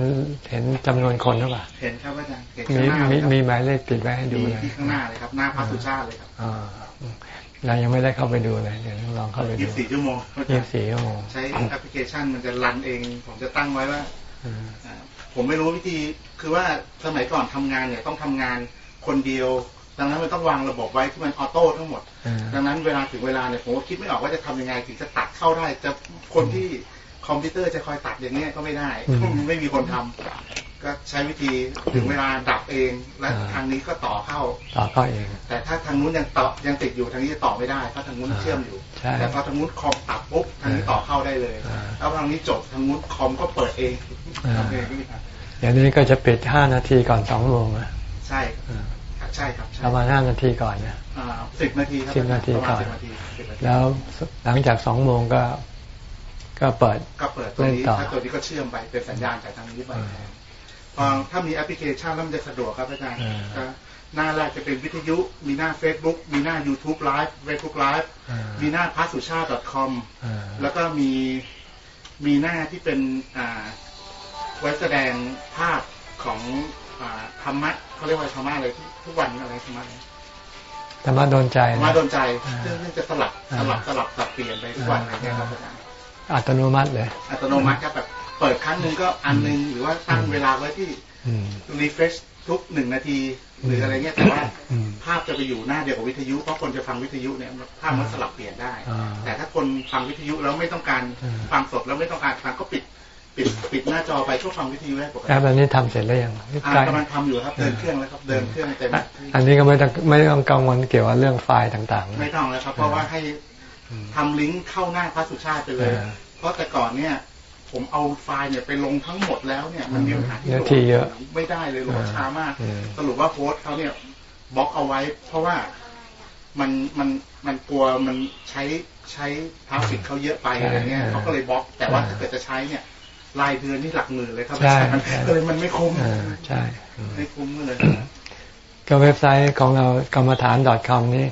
เห็นจำนวนคนหรือเปล่าเห็นครับอาจารย์เห็นมีข้างหน้ามีเลยครับมีหมายเลขติดไว้ให้ดูมีเลยที่ข้างหน้าเลยครับหน้าพระสุชาติเลยครับอ่าเรายังไม่ได้เข้าไปดูเลยเดี๋ยวลองเข้าไปดูยี่สิบสี่ชั่วโมงยี่สิบสี่ชั่วโมงใช้แอปพลิเคชันมันจะรันเอง ผมจะตั้งไว้ว่าอืมอ่าผมไม่รู้วิธีคือว่าสมัยก่อนทำงานเนี่ยต้องทำงานคนเดียว ดังนั้นมันต้องวางระบบไว้ที่มันออโต้ทั้งหมดอ่าดังนั้นเวลาถึงเวลาเนี่ยผมก็คิดไม่ออกว่าจะทำยังไงถึงจะตัดเข้าได้ จะคนที่คอมพิวเตอร์จะคอยตัดอย่างเนี้ยก็ไม่ได้ ไม่มีคนทำก็ใช้วิธีถึงเวลาดับเอง และทางนี้ก็ต่อเข้า ต่อเข้าเอง แต่ถ้าทางนู้นยังต่อยังติดอยู่ทางนี้จะต่อไม่ได้เพราะทางนู้นเชื่อมอยู่ใช่แต่พอทางนู้นคอมตัดปุ๊บทางนี้ต่อเข้าได้เลยอ่าแล้วทางนี้จบทางนู้นคอมก็เปิดเองอ่าทำเองไม่ทันเดี๋ยวนี้ก็จะปิดห้านาทีก่อนสองโมงนะใช่อ่าครับ ใช่ครับใช่ประมาณห้านาทีก่อนนะสิบนาทีครับสิบนาทีประมาณก่อนสิบนาทีสิบนาทีแล้วหลังจากสองโมงก็ก็เปิดก็เปิดตัวนี้เล่นต่อถ้าตัวนี้ก็เชื่อมไปเป็นสัญญาณจากทางนี้ไปอ่าพอถ้ามีแอปพลิเคชันแล้วมันจะสะดวกครับอาจารย์อ่าก็หน้าแรกจะเป็นวิทยุ มีหน้า Facebook มีหน้า YouTube Live Facebook Live อ่ามีหน้าพัสุชาติ .com อ่าแล้วก็มีมีหน้าที่เป็นอ่าไว้แสดงภาพของอ่า ธรรมะเขาเรียกว่าธรรมะอะไรที่ทุกวันอะไรธรรมะอะไรธรรมะโดนใจธรรนะมะโดนใจอ่าซึ่งซึ่งจะสลับอ่าสลับสลับสับเปลี่ยนไปทุกวันอะไรเงี้ยครับอาจารย์อัตโนมัติเลย อัตโนมัติครับแบบเปิดครั้งหนึ่งก็อันหนึงหรือว่าตั้งเวลาไว้ที่อืม refresh ทุกหนึ่งนาทีหรืออะไรเงี้ยแต่ว่าอืมภาพจะไปอยู่หน้าเดียวกับวิทยุเพราะคนจะฟังวิทยุเนี่ยภาพมันสลับเปลี่ยนได้อ่าแต่ถ้าคนฟังวิทยุแล้วไม่ต้องการอืมฟังสดแล้วไม่ต้องการฟังก็ปิด ปิดปิดหน้าจอไปช่วฟังวิทยุได้ปกติแอปอันนี้ทำเสร็จแล้วยังอ่าใกล้กำลังทำอยู่ครับเดินเครื่องแล้วครับเดินเครื่องเต็มอะที่อันนี้ก็ไม่ต้องไม่ต้องกังวลเกี่ยวกับเรื่องไฟล์ต่างๆนะไม่ต้องแล้วครับ เพราะว่าให้อืมทำลิงก์เข้าหน้าพระสุชาติไปเลยอ่าเพราะแต่ก่อนเนี่ย ผมเอาไฟล์เนี่ยไปลงทั้งหมดแล้วเนี่ยมันมีปัญหาที่เนื้อโหลที่ดเยอะไม่ได้เลยโหลดช้ามากอืมสรุปว่าโพสต์เขาเนี่ยบล็อกเอาไว้ เพราะว่ามันมันมันกลัวมันใช้ใช้ traffic เขาเยอะไปอะไรเงี้ยเขาก็เลยบล็อก แต่ว่าถ้าเกิดจะใช้เนี่ย รายเดือนนี่หลักหมื่นเลยครับใช่อาจารย์ใช่ก็เลยมันไม่คุ้มอ่าใช่อืมไม่คุ้มเลยก็เว็บไซต์ของเรากรรมฐาน .com นี่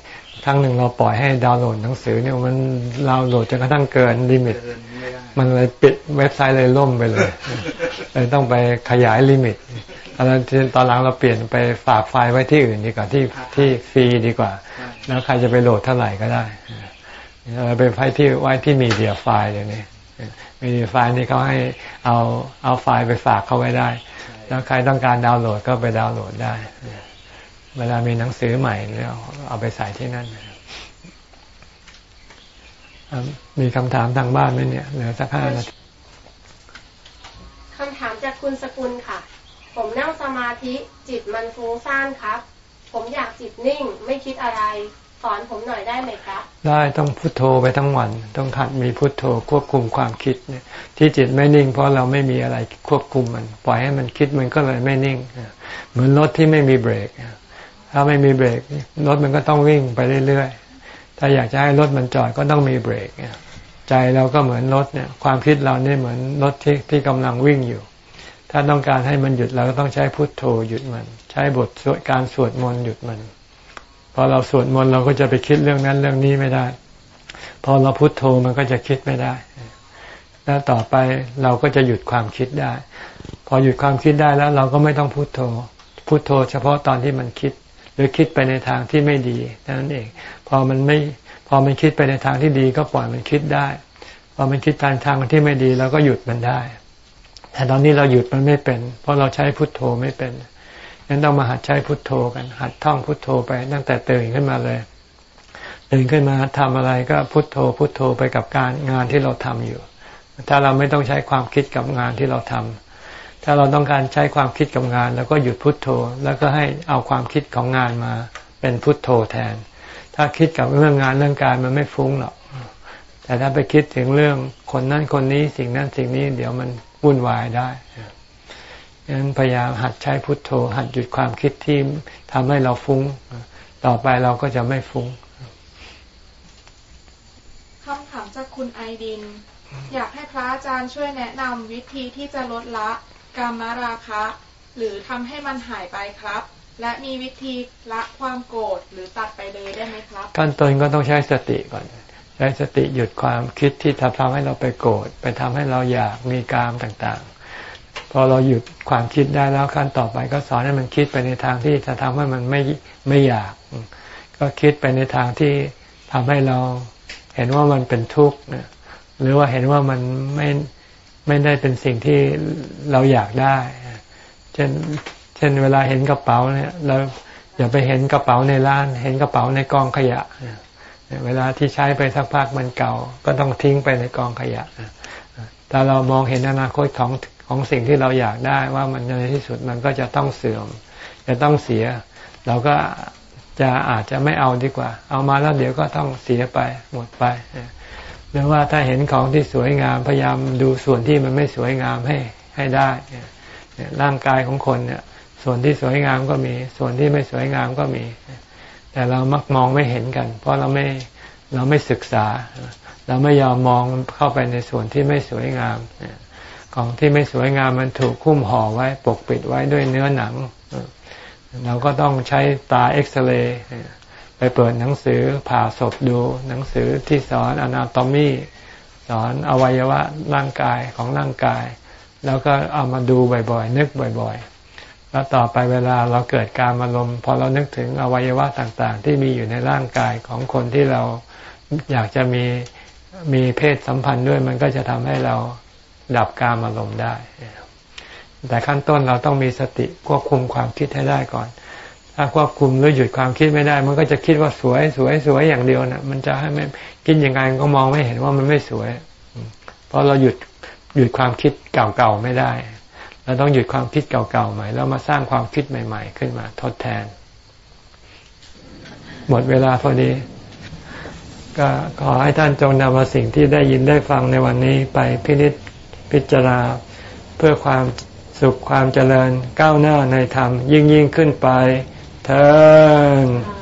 ครั้งหนึ่งเราปล่อยให้ดาวน์โหลดหนังสือเนี่ยมันดาวน์โหลดจนกระทั่งเกิน limit เดินไม่ได้มันเลยปิดเว็บไซต์เลยล่มไปเลยเลยต้องไปขยาย limit ตอนนั้นตอนหลังเราเปลี่ยนไปฝากไฟล์ไว้ที่อื่นดีกว่าที่ที่ฟรีดีกว่าใช่แล้วใครจะไปโหลดเท่าไหร่ก็ได้เราไปไว้ที่ไว้ที่ MediaFire เดี๋ยวนี้ มีไฟล์นี่เขาให้เอาเอาไฟล์ไปฝากเขาไว้ได้ แล้วใครต้องการดาวน์โหลดก็ไปดาวน์โหลดได้ เวลามีหนังสือใหม่เนี่ยเอาไปใส่ที่นั่น มีคำถามทางบ้านไหมเนี่ยเหลือสักห้านาทีคำถามจากคุณสกุลค่ะ ผมนั่งสมาธิจิตมันฟุ้งซ่านครับ ผมอยากจิตนิ่งไม่คิดอะไร สอนผมหน่อยได้ไหมครับ ได้ต้องพุโทโธไปทั้งวัน ต้องหัดมีพุโทโธควบคุมความคิดเนี่ยที่จิตไม่นิ่ง เพราะเราไม่มีอะไรควบคุมมัน ปล่อยให้มันคิดมันก็เลยไม่นิ่ง เหมือนรถที่ไม่มีเบรก ถ้าไม่มีเบรกรถมันก็ต้องวิ่งไปเรื่อยๆถ้าอยากจะให้รถมันจอดก็ต้องมีเบรกใจเราก็เหมือนรถเนี่ยความคิดเราเนี่ยเหมือนรถที่ที่กำลังวิ่งอยู่ ถ้าต้องการให้มันหยุดเราก็ต้องใช้พุทโธหยุดมัน ใช้บทสวดการสวดมนต์หยุดมัน อเราสวดมนต์เราก็จะไปคิดเรื่องนั้นเรื่องนี้ไม่ได้ พอเราพุทโธมันก็จะคิดไม่ได้ แล้วต่อไปเราก็จะหยุดความคิดได้ พอหยุดความคิดได้แล้ว เราก็ไม่ต้องพุทโธ พุทโธ เฉพาะตอนที่มันคิด หรือคิดไปในทางที่ไม่ดีนั่นเอง พอมันไม่พอมันคิดไปในทางที่ดีก็ปล่อยมันคิดได้ พอมันคิดทางทางที่ไม่ดีเราก็หยุดมันได้ แต่ตอนนี้เราหยุดมันไม่เป็น เพราะเราใช้พุทโธไม่เป็น งั้นต้องมาหัดใช้พุทโธกัน หัดท่องพุทโธไปตั้งแต่ตื่นขึ้นมาเลย ตื่นขึ้นมาทำอะไรก็พุทโธ พุทโธไปกับการงานที่เราทำอยู่ ถ้าเราไม่ต้องใช้ความคิดกับงานที่เราทำถ้าเราต้องการใช้ความคิดกับงานเราก็หยุดพุทโธ แล้วก็ให้เอาความคิดของงานมาเป็นพุทโธแทน ถ้าคิดกับเรื่องงานเรื่องการมันไม่ฟุ้งหรอก แต่ถ้าไปคิดถึงเรื่องคนนั้นคนนี้สิ่งนั้นสิ่งนี้ เดี๋ยวมันวุ่นวายได้ ดังนั้นพยายามหัดใช้พุทโธ หัดหยุดความคิดที่ทำให้เราฟุ้ง ต่อไปเราก็จะไม่ฟุ้งคำถามจากคุณไอดิน อยากให้พระอาจารย์ช่วยแนะนำวิธีที่จะลดละกามราคะ หรือทำให้มันหายไปครับ และมีวิธีละความโกรธหรือตัดไปเลยได้ไหมครับขั้นต้นก็ต้องใช้สติก่อนใใช้สติหยุดความคิดที่ทำทำให้เราไปโกรธไปทำให้เราอยากมีกามต่างๆ พอเราหยุดความคิดได้แล้วขั้นต่อไป ก็สอนให้มันคิดไปในทางที่จะทำให้มันไม่ไม่อยาก ก็คิดไปในทางที่ทำให้เราเห็นว่ามันเป็นทุกข์หรือว่าเห็นว่ามันไม่ไม่ได้เป็นสิ่งที่เราอยากได้ เช่นเช่นเวลาเห็นกระเป๋าเนี่ยเราอย่าไปเห็นกระเป๋าในร้าน เห็นกระเป๋าในกองขยะเวลาที่ใช้ไปสักพักมันเก่า ก็ต้องทิ้งไปในกองขยะแต่เรามองเห็นอนาคตของ ของสิ่งที่เราอยากได้ว่ามันในที่สุดมันก็จะต้องเสื่อม จะต้องเสีย เราก็จะอาจจะไม่เอาดีกว่า เอามาแล้วเดี๋ยวก็ต้องเสียไปหมดไปหรือว่าถ้าเห็นของที่สวยงามพยายามดูส่วนที่มันไม่สวยงามให้ให้ได้ร่างกายของคนเนี่ย ส่วนที่สวยงามก็มี ส่วนที่ไม่สวยงามก็มี แต่เรามักมองไม่เห็นกัน เพราะเราไม่เราไม่ศึกษา เราไม่ยอมมองเข้าไปในส่วนที่ไม่สวยงาม ของที่ไม่สวยงามมันถูกคุ้มห่อไว้ ปกปิดไว้ด้วยเนื้อหนัง เราก็ต้องใช้ตาเอ็กซเรย์ไปเปิดหนังสือผ่าศพดูหนังสือที่สอนอนาโตมีสอนอวัยวะร่างกายของร่างกาย แล้วก็เอามาดูบ่อยๆ นึกบ่อยๆ แล้วต่อไปเวลาเราเกิดการอารมณ์พอเรานึกถึงอวัยวะต่างๆ ที่มีอยู่ในร่างกายของคนที่เราอยากจะมีมีเพศสัมพันธ์ด้วยมันก็จะทำให้เรา ดับการอารมณ์ได้ แต่ขั้นต้นเราต้องมีสติควบคุมความคิดให้ได้ก่อน ถ้าควบคุมหรือหยุดความคิดไม่ได้ มันก็จะคิดว่าสวยสวยสวยอย่างเดียวนะมันจะให้ไม่คิดยังไงก็มองไม่เห็นว่ามันไม่สวย เพราะเราหยุดหยุดความคิดเก่าๆไม่ได้ เราต้องหยุดความคิดเก่าๆใหม่แล้วมาสร้างความคิดใหม่ ๆ ขึ้นมาทดแทน หมดเวลาพอดีก็ขอให้ท่านจงนำเอาสิ่งที่ได้ยินได้ฟังในวันนี้ไปพินิจ พิจารณาเพื่อความสุขความเจริญก้าวหน้าในธรรมยิ่งยิ่งขึ้นไปเธอ